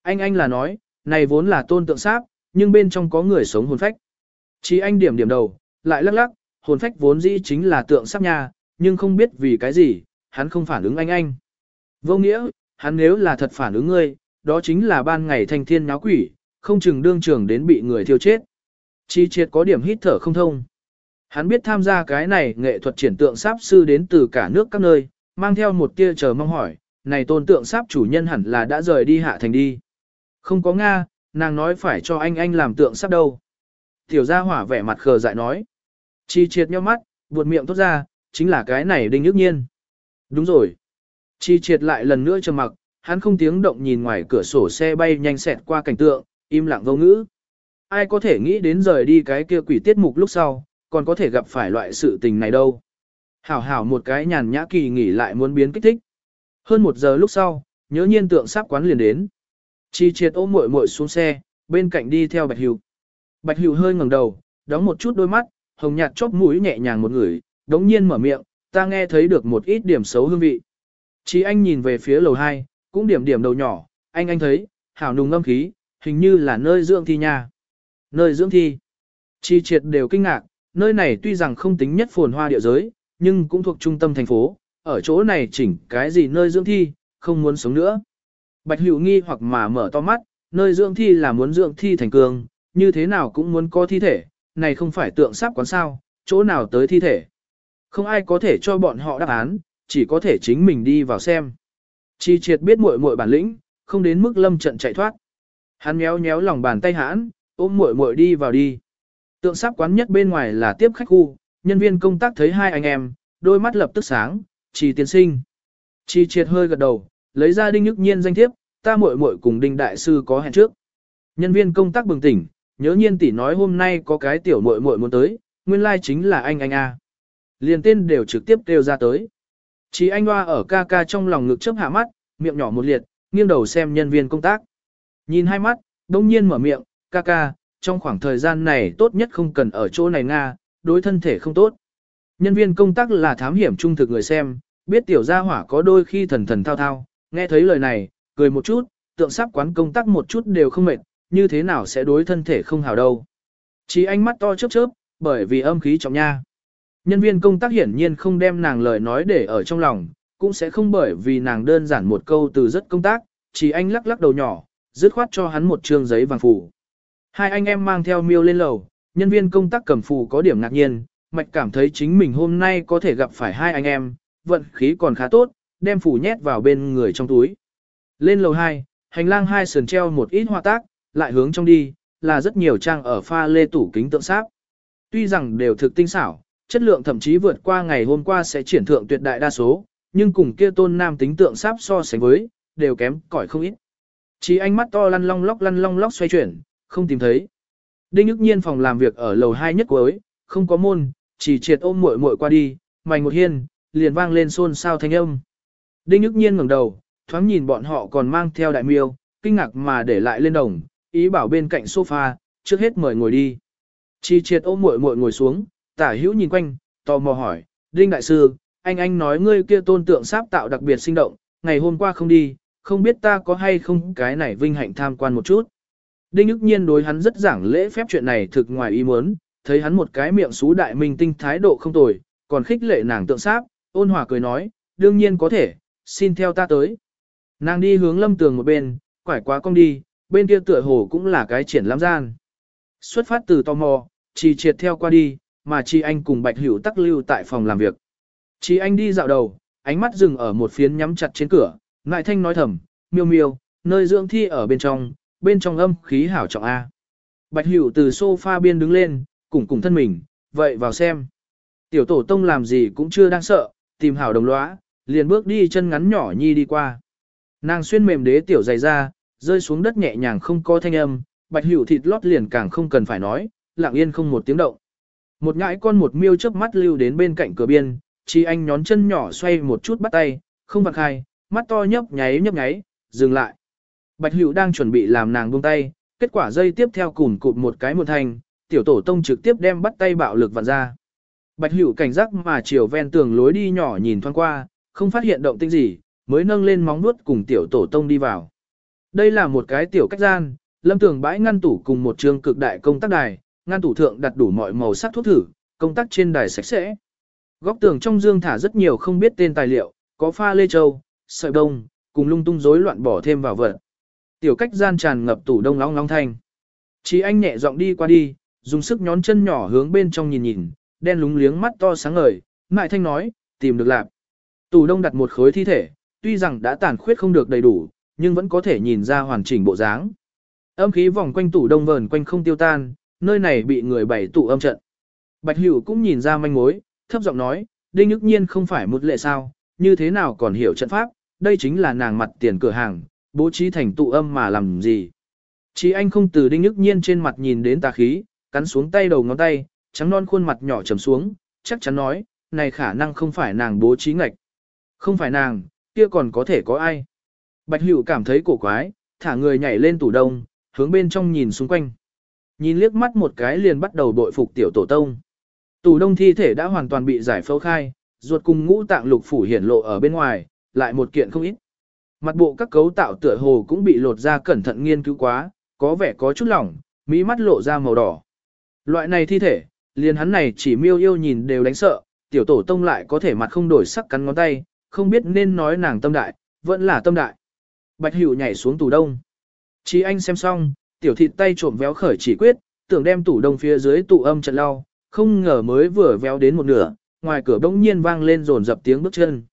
Anh anh là nói, này vốn là tôn tượng sáp, nhưng bên trong có người sống hồn phách. Chi anh điểm điểm đầu, lại lắc lắc, hồn phách vốn dĩ chính là tượng sáp nha, nhưng không biết vì cái gì, hắn không phản ứng anh anh. Vô nghĩa, hắn nếu là thật phản ứng ngươi, đó chính là ban ngày thanh thiên náo quỷ, không chừng đương trường đến bị người thiêu chết. Chi triệt có điểm hít thở không thông. Hắn biết tham gia cái này nghệ thuật triển tượng sáp sư đến từ cả nước các nơi, mang theo một tia chờ mong hỏi, này tôn tượng sáp chủ nhân hẳn là đã rời đi hạ thành đi. Không có Nga, nàng nói phải cho anh anh làm tượng sáp đâu. Tiểu gia hỏa vẻ mặt khờ dại nói. Chi triệt nhau mắt, buột miệng tốt ra, chính là cái này đinh nhức nhiên. Đúng rồi. Chi triệt lại lần nữa trầm mặc, hắn không tiếng động nhìn ngoài cửa sổ xe bay nhanh xẹt qua cảnh tượng, im lặng vô ngữ. Ai có thể nghĩ đến rời đi cái kia quỷ tiết mục lúc sau, còn có thể gặp phải loại sự tình này đâu. Hảo hảo một cái nhàn nhã kỳ nghỉ lại muốn biến kích thích. Hơn một giờ lúc sau, nhớ nhiên tượng sắp quán liền đến. Chi triệt ôm muội muội xuống xe, bên cạnh đi theo Bạch Hữu. Bạch Hữu hơi ngẩng đầu, đóng một chút đôi mắt, hồng nhạt chóp mũi nhẹ nhàng một người, đống nhiên mở miệng, ta nghe thấy được một ít điểm xấu hương vị. Chi anh nhìn về phía lầu 2, cũng điểm điểm đầu nhỏ, anh anh thấy, hảo nùng ngâm khí, hình như là nơi dưỡng thi nha. Nơi dưỡng thi. Chi triệt đều kinh ngạc, nơi này tuy rằng không tính nhất phồn hoa địa giới, nhưng cũng thuộc trung tâm thành phố, ở chỗ này chỉnh cái gì nơi dưỡng thi, không muốn sống nữa. Bạch hữu nghi hoặc mà mở to mắt, nơi dưỡng thi là muốn dưỡng thi thành cường, như thế nào cũng muốn có thi thể, này không phải tượng sáp quán sao, chỗ nào tới thi thể. Không ai có thể cho bọn họ đáp án, chỉ có thể chính mình đi vào xem. Chi triệt biết muội muội bản lĩnh, không đến mức lâm trận chạy thoát. Hắn méo méo lòng bàn tay hãn, ôm muội muội đi vào đi. Tượng sáp quán nhất bên ngoài là tiếp khách khu, nhân viên công tác thấy hai anh em, đôi mắt lập tức sáng, chỉ tiến sinh. Chi triệt hơi gật đầu, lấy ra đinh nhức nhiên danh thiếp, ta muội muội cùng đinh đại sư có hẹn trước. Nhân viên công tác bừng tỉnh, nhớ nhiên tỷ nói hôm nay có cái tiểu muội muội muốn tới, nguyên lai like chính là anh anh a. Liền tên đều trực tiếp kêu ra tới. Chỉ anh hoa ở ca ca trong lòng ngực chớp hạ mắt, miệng nhỏ một liệt, nghiêng đầu xem nhân viên công tác. Nhìn hai mắt, đông nhiên mở miệng, ca ca, trong khoảng thời gian này tốt nhất không cần ở chỗ này Nga, đối thân thể không tốt. Nhân viên công tác là thám hiểm trung thực người xem, biết tiểu gia hỏa có đôi khi thần thần thao thao, nghe thấy lời này, cười một chút, tượng sắp quán công tác một chút đều không mệt, như thế nào sẽ đối thân thể không hào đâu. Chỉ ánh mắt to chớp chớp, bởi vì âm khí trọng nha. Nhân viên công tác hiển nhiên không đem nàng lời nói để ở trong lòng, cũng sẽ không bởi vì nàng đơn giản một câu từ rất công tác, chỉ anh lắc lắc đầu nhỏ, dứt khoát cho hắn một trương giấy vàng phủ. Hai anh em mang theo miêu lên lầu, nhân viên công tác cầm phù có điểm ngạc nhiên, mạch cảm thấy chính mình hôm nay có thể gặp phải hai anh em, vận khí còn khá tốt, đem phủ nhét vào bên người trong túi. Lên lầu 2, hành lang hai sườn treo một ít hoa tác, lại hướng trong đi, là rất nhiều trang ở pha lê tủ kính tượng sáp. Tuy rằng đều thực tinh xảo, chất lượng thậm chí vượt qua ngày hôm qua sẽ triển thượng tuyệt đại đa số, nhưng cùng kia tôn nam tính tượng sáp so sánh với, đều kém cỏi không ít. Chỉ ánh mắt to lăn long lóc lăn long lóc xoay chuyển, không tìm thấy. Đinh ức Nhiên phòng làm việc ở lầu 2 nhất cuối, không có môn, chỉ triệt ôm muội muội qua đi, mày một hiên, liền vang lên xôn xao thanh âm. Đinh ức Nhiên ngẩng đầu, thoáng nhìn bọn họ còn mang theo đại miêu, kinh ngạc mà để lại lên đồng, ý bảo bên cạnh sofa, trước hết mời ngồi đi. Chi triệt ôm muội muội ngồi xuống, tả hữu nhìn quanh, tò mò hỏi, Đinh Đại Sư, anh anh nói ngươi kia tôn tượng sáp tạo đặc biệt sinh động, ngày hôm qua không đi, không biết ta có hay không cái này vinh hạnh tham quan một chút. Đinh ức nhiên đối hắn rất giảng lễ phép chuyện này thực ngoài ý muốn, thấy hắn một cái miệng xú đại minh tinh thái độ không tồi, còn khích lệ nàng tượng sáp, ôn hòa cười nói, đương nhiên có thể, xin theo ta tới. Nàng đi hướng lâm tường một bên, quải quá cong đi, bên kia tựa hồ cũng là cái triển lãm gian. Xuất phát từ tò mò, chỉ triệt theo qua đi, mà chi anh cùng bạch hữu tắc lưu tại phòng làm việc. Chi anh đi dạo đầu, ánh mắt dừng ở một phiến nhắm chặt trên cửa, ngại thanh nói thầm, miêu miêu, nơi dưỡng thi ở bên trong, bên trong âm khí hảo trọng A. Bạch hữu từ sofa biên đứng lên, cùng cùng thân mình, vậy vào xem. Tiểu tổ tông làm gì cũng chưa đang sợ, tìm hảo đồng lõa, liền bước đi chân ngắn nhỏ nhi đi qua. Nàng xuyên mềm đế tiểu dày ra, rơi xuống đất nhẹ nhàng không có thanh âm, bạch hữu thịt lót liền càng không cần phải nói, lặng yên không một tiếng động. Một ngãi con một miêu chớp mắt lưu đến bên cạnh cửa biên, chỉ anh nhón chân nhỏ xoay một chút bắt tay, không vặn khai, mắt to nhấp nháy nhấp nháy, dừng lại. Bạch hữu đang chuẩn bị làm nàng buông tay, kết quả dây tiếp theo cùn cụt một cái một thành, tiểu tổ tông trực tiếp đem bắt tay bạo lực vặn ra. Bạch hữu cảnh giác mà chiều ven tường lối đi nhỏ nhìn thoáng qua, không phát hiện động tĩnh gì, mới nâng lên móng nuốt cùng tiểu tổ tông đi vào. Đây là một cái tiểu cách gian, lâm tường bãi ngăn tủ cùng một trường cực đại công tác đài, ngăn tủ thượng đặt đủ mọi màu sắc thuốc thử, công tác trên đài sạch sẽ. Góc tường trong dương thả rất nhiều không biết tên tài liệu, có pha lê châu, sợi đông, cùng lung tung rối loạn bỏ thêm vào vật. Tiểu cách gian tràn ngập tủ đông long long thanh. Chí anh nhẹ giọng đi qua đi, dùng sức nhón chân nhỏ hướng bên trong nhìn nhìn, đen lúng liếng mắt to sáng ngời, ngại thanh nói, tìm được lạc. Tủ đông đặt một khối thi thể, tuy rằng đã tàn khuyết không được đầy đủ, nhưng vẫn có thể nhìn ra hoàn chỉnh bộ dáng. Âm khí vòng quanh tủ đông vờn quanh không tiêu tan, nơi này bị người bảy tụ âm trận. Bạch Hữu cũng nhìn ra manh mối, thấp giọng nói, đinh Nhức nhiên không phải một lệ sao, như thế nào còn hiểu trận pháp, đây chính là nàng mặt tiền cửa hàng, bố trí thành tụ âm mà làm gì. Chí anh không từ đinh nhức nhiên trên mặt nhìn đến tà khí, cắn xuống tay đầu ngón tay, trắng non khuôn mặt nhỏ trầm xuống, chắc chắn nói, này khả năng không phải nàng bố trí ngạch. Không phải nàng, kia còn có thể có ai. Bạch Hữu cảm thấy cổ quái, thả người nhảy lên tủ đông, hướng bên trong nhìn xung quanh. Nhìn liếc mắt một cái liền bắt đầu bội phục tiểu tổ tông. Tủ đông thi thể đã hoàn toàn bị giải phẫu khai, ruột cùng ngũ tạng lục phủ hiển lộ ở bên ngoài, lại một kiện không ít. Mặt bộ các cấu tạo tựa hồ cũng bị lột ra cẩn thận nghiên cứu quá, có vẻ có chút lỏng, mỹ mắt lộ ra màu đỏ. Loại này thi thể, liền hắn này chỉ miêu yêu nhìn đều đánh sợ, tiểu tổ tông lại có thể mặt không đổi sắc cắn ngón tay, không biết nên nói nàng tâm đại, vẫn là tâm đại. Bạch Hữu nhảy xuống tủ đông. Chí anh xem xong, tiểu thịt tay trộm véo khởi chỉ quyết, tưởng đem tủ đông phía dưới tủ âm trận lao, không ngờ mới vừa véo đến một nửa, ngoài cửa bỗng nhiên vang lên rồn dập tiếng bước chân.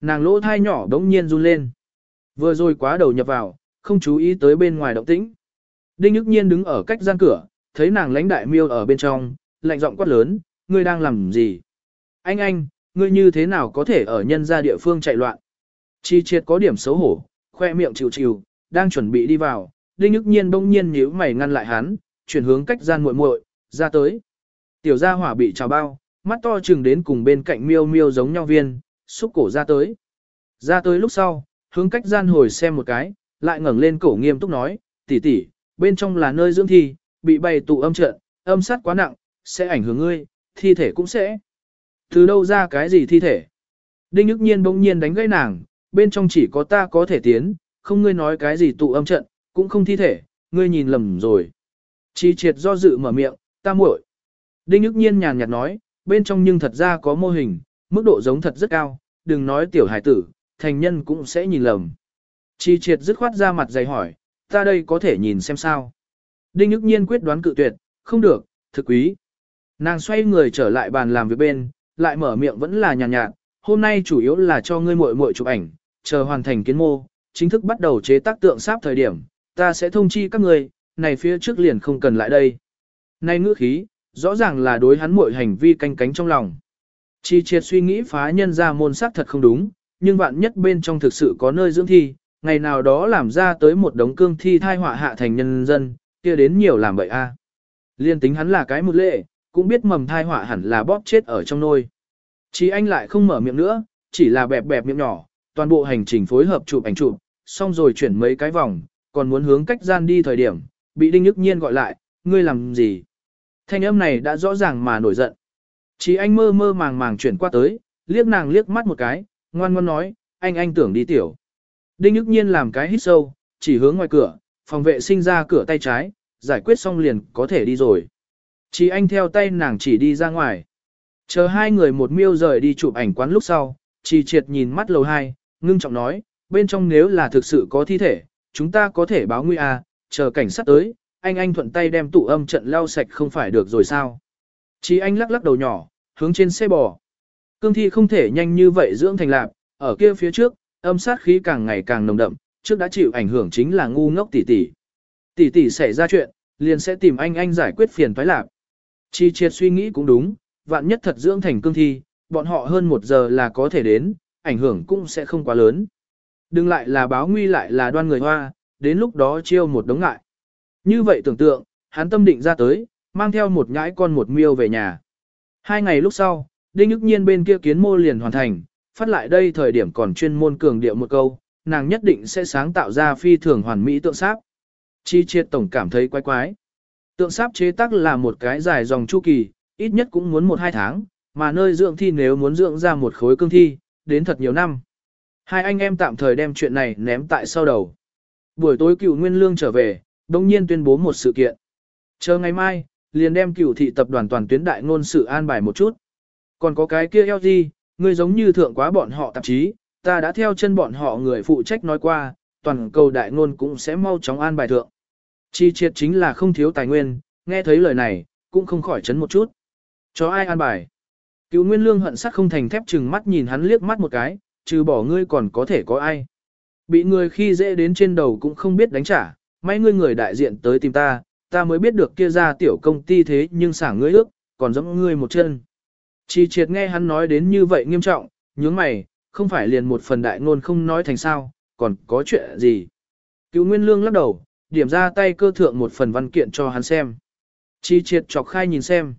Nàng lỗ thai nhỏ đống nhiên run lên. Vừa rồi quá đầu nhập vào, không chú ý tới bên ngoài động tĩnh. Đinh Nhức Nhiên đứng ở cách gian cửa, thấy nàng lãnh đại miêu ở bên trong, lạnh giọng quát lớn, ngươi đang làm gì? Anh anh, ngươi như thế nào có thể ở nhân gia địa phương chạy loạn? Chi triệt có điểm xấu hổ, khoe miệng chịu chịu, đang chuẩn bị đi vào, Đinh Nhức Nhiên bỗng nhiên nhíu mày ngăn lại hắn, chuyển hướng cách gian muội muội, ra tới. Tiểu gia hỏa bị trào bao, mắt to chừng đến cùng bên cạnh miêu miêu giống nhau viên, xúc cổ ra tới. Ra tới lúc sau, hướng cách gian hồi xem một cái, lại ngẩng lên cổ nghiêm túc nói, tỷ tỷ, bên trong là nơi dưỡng thi, bị bày tụ âm trận, âm sát quá nặng, sẽ ảnh hưởng ngươi, thi thể cũng sẽ. Từ đâu ra cái gì thi thể? Đinh Nhức Nhiên bỗng nhiên đánh gãy nàng, bên trong chỉ có ta có thể tiến, không ngươi nói cái gì tụ âm trận, cũng không thi thể, ngươi nhìn lầm rồi. Chi triệt do dự mở miệng, ta muội. Đinh Nhức Nhiên nhàn nhạt nói, bên trong nhưng thật ra có mô hình, mức độ giống thật rất cao, đừng nói tiểu hải tử, thành nhân cũng sẽ nhìn lầm. Chi triệt dứt khoát ra mặt dày hỏi, ta đây có thể nhìn xem sao. Đinh ức Nhiên quyết đoán cự tuyệt, không được, thực quý. Nàng xoay người trở lại bàn làm việc bên, lại mở miệng vẫn là nhàn nhạt, nhạt, hôm nay chủ yếu là cho ngươi muội muội chụp ảnh, chờ hoàn thành kiến mô, chính thức bắt đầu chế tác tượng sáp thời điểm, ta sẽ thông chi các ngươi, này phía trước liền không cần lại đây. Nay ngữ khí, rõ ràng là đối hắn muội hành vi canh cánh trong lòng. Chi triệt suy nghĩ phá nhân ra môn sắc thật không đúng, nhưng vạn nhất bên trong thực sự có nơi dưỡng thi, ngày nào đó làm ra tới một đống cương thi thai họa hạ thành nhân dân, kia đến nhiều làm bậy a. À. Liên tính hắn là cái một lệ, cũng biết mầm thai họa hẳn là bóp chết ở trong nôi. Chí anh lại không mở miệng nữa, chỉ là bẹp bẹp miệng nhỏ, toàn bộ hành trình phối hợp chụp ảnh chụp, xong rồi chuyển mấy cái vòng, còn muốn hướng cách gian đi thời điểm, bị Đinh Nhức Nhiên gọi lại, ngươi làm gì? Thanh âm này đã rõ ràng mà nổi giận chỉ anh mơ mơ màng màng chuyển qua tới, liếc nàng liếc mắt một cái, ngoan ngoan nói, anh anh tưởng đi tiểu. Đinh ức Nhiên làm cái hít sâu, chỉ hướng ngoài cửa, phòng vệ sinh ra cửa tay trái, giải quyết xong liền có thể đi rồi. Chỉ anh theo tay nàng chỉ đi ra ngoài. Chờ hai người một miêu rời đi chụp ảnh quán lúc sau, chỉ triệt nhìn mắt lầu hai, ngưng trọng nói, bên trong nếu là thực sự có thi thể, chúng ta có thể báo nguy à, chờ cảnh sát tới, anh anh thuận tay đem tủ âm trận lau sạch không phải được rồi sao. Chỉ anh lắc lắc đầu nhỏ, hướng trên xe bò. Cương thi không thể nhanh như vậy dưỡng thành lạp. ở kia phía trước, âm sát khí càng ngày càng nồng đậm, trước đã chịu ảnh hưởng chính là ngu ngốc tỷ tỷ. Tỷ tỷ xảy ra chuyện, liền sẽ tìm anh anh giải quyết phiền toái lạp. Chi triệt suy nghĩ cũng đúng, vạn nhất thật dưỡng thành cương thi, bọn họ hơn một giờ là có thể đến, ảnh hưởng cũng sẽ không quá lớn. Đừng lại là báo nguy lại là đoan người hoa, đến lúc đó chiêu một đống ngại. Như vậy tưởng tượng, hắn tâm định ra tới, mang theo một nhãi con một miêu về nhà. Hai ngày lúc sau, Đinh Nhức Nhiên bên kia kiến mô liền hoàn thành, phát lại đây thời điểm còn chuyên môn cường điệu một câu, nàng nhất định sẽ sáng tạo ra phi thường hoàn mỹ tượng sáp. Chi triệt tổng cảm thấy quái quái. Tượng sáp chế tác là một cái dài dòng chu kỳ, ít nhất cũng muốn một hai tháng, mà nơi dưỡng thi nếu muốn dưỡng ra một khối cương thi, đến thật nhiều năm. Hai anh em tạm thời đem chuyện này ném tại sau đầu. Buổi tối cựu Nguyên Lương trở về, đồng nhiên tuyên bố một sự kiện. Chờ ngày mai, liền đem cựu thị tập đoàn toàn tuyến đại ngôn sự an bài một chút. Còn có cái kia LG, người giống như thượng quá bọn họ tạp chí, ta đã theo chân bọn họ người phụ trách nói qua, toàn cầu đại ngôn cũng sẽ mau chóng an bài thượng. Chi triệt chính là không thiếu tài nguyên, nghe thấy lời này, cũng không khỏi chấn một chút. Cho ai an bài? Cựu Nguyên Lương hận sắc không thành thép chừng mắt nhìn hắn liếc mắt một cái, trừ bỏ ngươi còn có thể có ai. Bị người khi dễ đến trên đầu cũng không biết đánh trả, mấy ngươi người đại diện tới tìm ta, ta mới biết được kia ra tiểu công ty thế nhưng xả ngươi ước, còn giống ngươi một chân. Chi triệt nghe hắn nói đến như vậy nghiêm trọng, nhướng mày, không phải liền một phần đại ngôn không nói thành sao, còn có chuyện gì. Cựu Nguyên Lương lắc đầu, điểm ra tay cơ thượng một phần văn kiện cho hắn xem. Chi triệt chọc khai nhìn xem.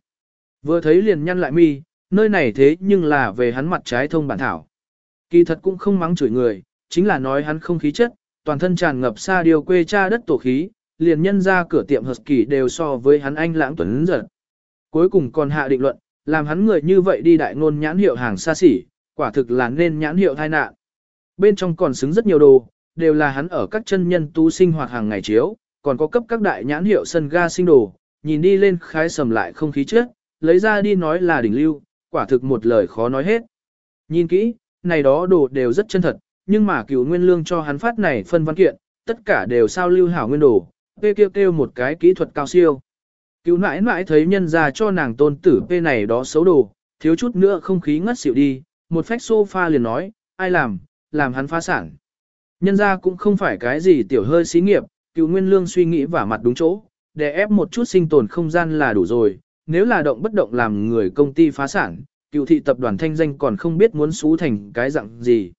Vừa thấy liền nhăn lại mi, nơi này thế nhưng là về hắn mặt trái thông bản thảo. Kỳ thật cũng không mắng chửi người, chính là nói hắn không khí chất, toàn thân tràn ngập xa điều quê cha đất tổ khí, liền nhân ra cửa tiệm hợp kỳ đều so với hắn anh lãng tuấn giật. Cuối cùng còn hạ định luận, làm hắn người như vậy đi đại ngôn nhãn hiệu hàng xa xỉ, quả thực là nên nhãn hiệu thai nạn. Bên trong còn xứng rất nhiều đồ, đều là hắn ở các chân nhân tu sinh hoạt hàng ngày chiếu, còn có cấp các đại nhãn hiệu sân ga sinh đồ, nhìn đi lên khái sầm lại không khí trước, lấy ra đi nói là đỉnh lưu, quả thực một lời khó nói hết. Nhìn kỹ, này đó đồ đều rất chân thật, nhưng mà cửu nguyên lương cho hắn phát này phân văn kiện, tất cả đều sao lưu hảo nguyên đồ, P kêu kêu một cái kỹ thuật cao siêu. cứu nãi nãi thấy nhân ra cho nàng tôn tử p này đó xấu đồ, thiếu chút nữa không khí ngất xỉu đi, một phách sofa liền nói, ai làm, làm hắn phá sản. Nhân ra cũng không phải cái gì tiểu hơi xí nghiệp, cựu nguyên lương suy nghĩ và mặt đúng chỗ, để ép một chút sinh tồn không gian là đủ rồi, nếu là động bất động làm người công ty phá sản, cựu thị tập đoàn thanh danh còn không biết muốn xú thành cái dạng gì.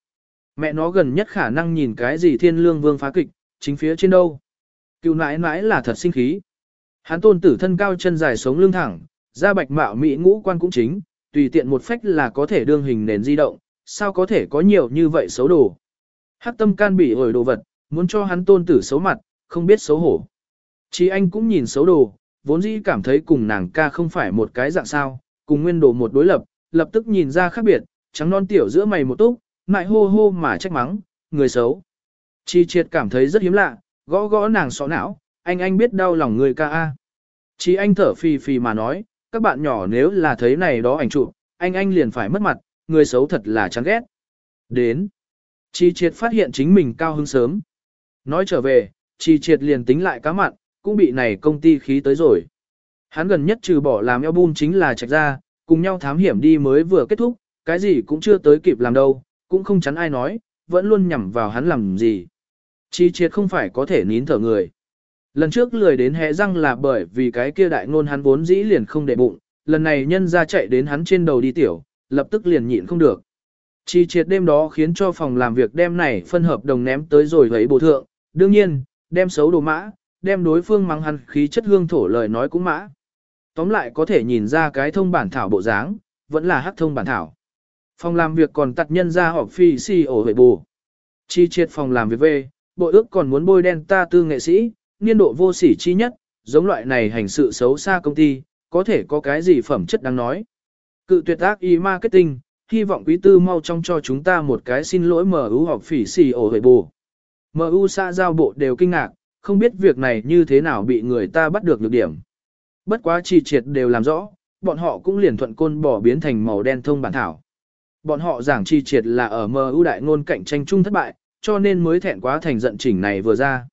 Mẹ nó gần nhất khả năng nhìn cái gì thiên lương vương phá kịch, chính phía trên đâu. Cựu nãi nãi là thật sinh khí. Hắn tôn tử thân cao chân dài sống lưng thẳng, da bạch mạo mỹ ngũ quan cũng chính, tùy tiện một phách là có thể đương hình nền di động, sao có thể có nhiều như vậy xấu đồ. Hắc tâm can bị ổi đồ vật, muốn cho hắn tôn tử xấu mặt, không biết xấu hổ. Chí anh cũng nhìn xấu đồ, vốn dĩ cảm thấy cùng nàng ca không phải một cái dạng sao, cùng nguyên đồ một đối lập, lập tức nhìn ra khác biệt, trắng non tiểu giữa mày một túc, mại hô hô mà trách mắng, người xấu. Chi triệt cảm thấy rất hiếm lạ, gõ gõ nàng sọ não, anh anh biết đau lòng người ca a. Chi anh thở phì phì mà nói, các bạn nhỏ nếu là thấy này đó ảnh chụp, anh anh liền phải mất mặt, người xấu thật là chán ghét. Đến. Chi triệt phát hiện chính mình cao hứng sớm. Nói trở về, chi triệt liền tính lại cá mặn, cũng bị này công ty khí tới rồi. Hắn gần nhất trừ bỏ làm album chính là trạch ra, cùng nhau thám hiểm đi mới vừa kết thúc, cái gì cũng chưa tới kịp làm đâu, cũng không chắn ai nói, vẫn luôn nhằm vào hắn làm gì. Chi triệt không phải có thể nín thở người. Lần trước lười đến hẽ răng là bởi vì cái kia đại ngôn hắn vốn dĩ liền không để bụng, lần này nhân ra chạy đến hắn trên đầu đi tiểu, lập tức liền nhịn không được. Chi triệt đêm đó khiến cho phòng làm việc đem này phân hợp đồng ném tới rồi thấy bổ thượng, đương nhiên, đem xấu đồ mã, đem đối phương mắng hắn khí chất hương thổ lời nói cũng mã. Tóm lại có thể nhìn ra cái thông bản thảo bộ dáng, vẫn là hắc thông bản thảo. Phòng làm việc còn tặt nhân ra họp phi si ổ hệ bù. Chi triệt phòng làm việc về, bộ ước còn muốn bôi đen ta tư nghệ sĩ, niên độ vô sỉ chi nhất, giống loại này hành sự xấu xa công ty, có thể có cái gì phẩm chất đáng nói. Cự tuyệt ác y marketing, hy vọng quý tư mau trong cho chúng ta một cái xin lỗi MU học phỉ xì ổ vệ bù. MU xã giao bộ đều kinh ngạc, không biết việc này như thế nào bị người ta bắt được lược điểm. Bất quá chi triệt đều làm rõ, bọn họ cũng liền thuận côn bỏ biến thành màu đen thông bản thảo. Bọn họ giảng chi triệt là ở MU đại ngôn cạnh tranh chung thất bại, cho nên mới thẹn quá thành giận chỉnh này vừa ra.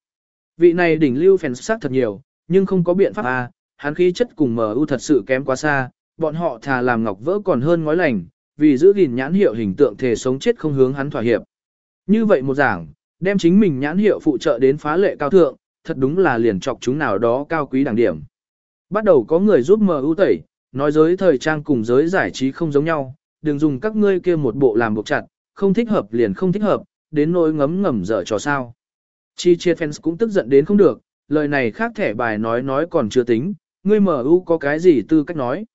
Vị này đỉnh lưu phèn sắc thật nhiều, nhưng không có biện pháp à, hắn khí chất cùng MU thật sự kém quá xa, bọn họ thà làm ngọc vỡ còn hơn ngói lành, vì giữ gìn nhãn hiệu hình tượng thể sống chết không hướng hắn thỏa hiệp. Như vậy một giảng, đem chính mình nhãn hiệu phụ trợ đến phá lệ cao thượng, thật đúng là liền chọc chúng nào đó cao quý đẳng điểm. Bắt đầu có người giúp MU tẩy, nói giới thời trang cùng giới giải trí không giống nhau, đừng dùng các ngươi kia một bộ làm buộc chặt, không thích hợp liền không thích hợp, đến nỗi ngấm ngầm dở trò sao. Chi chia fans cũng tức giận đến không được, lời này khác thẻ bài nói nói còn chưa tính, ngươi MU có cái gì tư cách nói.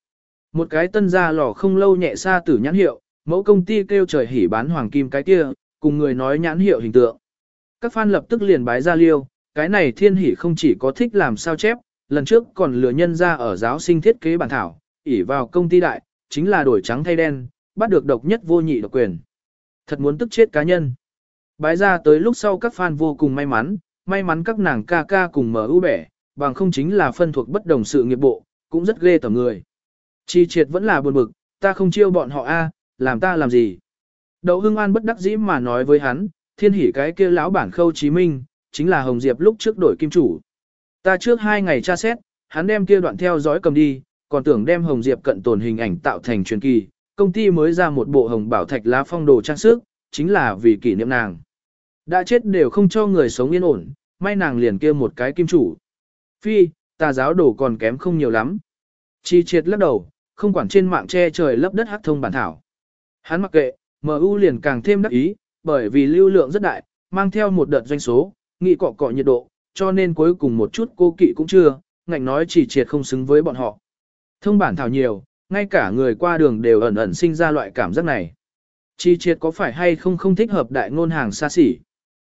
Một cái tân gia lò không lâu nhẹ xa tử nhãn hiệu, mẫu công ty kêu trời hỉ bán hoàng kim cái kia, cùng người nói nhãn hiệu hình tượng. Các fan lập tức liền bái ra liêu, cái này thiên hỉ không chỉ có thích làm sao chép, lần trước còn lừa nhân ra ở giáo sinh thiết kế bản thảo, ỉ vào công ty đại, chính là đổi trắng thay đen, bắt được độc nhất vô nhị độc quyền. Thật muốn tức chết cá nhân. Bái ra tới lúc sau các fan vô cùng may mắn, may mắn các nàng ca ca cùng mở ưu bẻ, bằng không chính là phân thuộc bất đồng sự nghiệp bộ, cũng rất ghê tởm người. Chi triệt vẫn là buồn bực, ta không chiêu bọn họ a, làm ta làm gì. Đậu Hưng An bất đắc dĩ mà nói với hắn, thiên hỉ cái kia lão bản khâu chí minh, chính là Hồng Diệp lúc trước đổi kim chủ. Ta trước hai ngày tra xét, hắn đem kia đoạn theo dõi cầm đi, còn tưởng đem Hồng Diệp cận tồn hình ảnh tạo thành truyền kỳ, công ty mới ra một bộ hồng bảo thạch lá phong đồ trang sức, chính là vì kỷ niệm nàng. Đã chết đều không cho người sống yên ổn, may nàng liền kia một cái kim chủ. Phi, tà giáo đồ còn kém không nhiều lắm. Chi triệt lắc đầu, không quản trên mạng che trời lấp đất hắc thông bản thảo. Hắn mặc kệ, MU liền càng thêm đắc ý, bởi vì lưu lượng rất đại, mang theo một đợt doanh số, nghị cọ cọ nhiệt độ, cho nên cuối cùng một chút cô kỵ cũng chưa, ngạnh nói chỉ triệt không xứng với bọn họ. Thông bản thảo nhiều, ngay cả người qua đường đều ẩn ẩn sinh ra loại cảm giác này. Chi triệt có phải hay không không thích hợp đại ngôn hàng xa xỉ.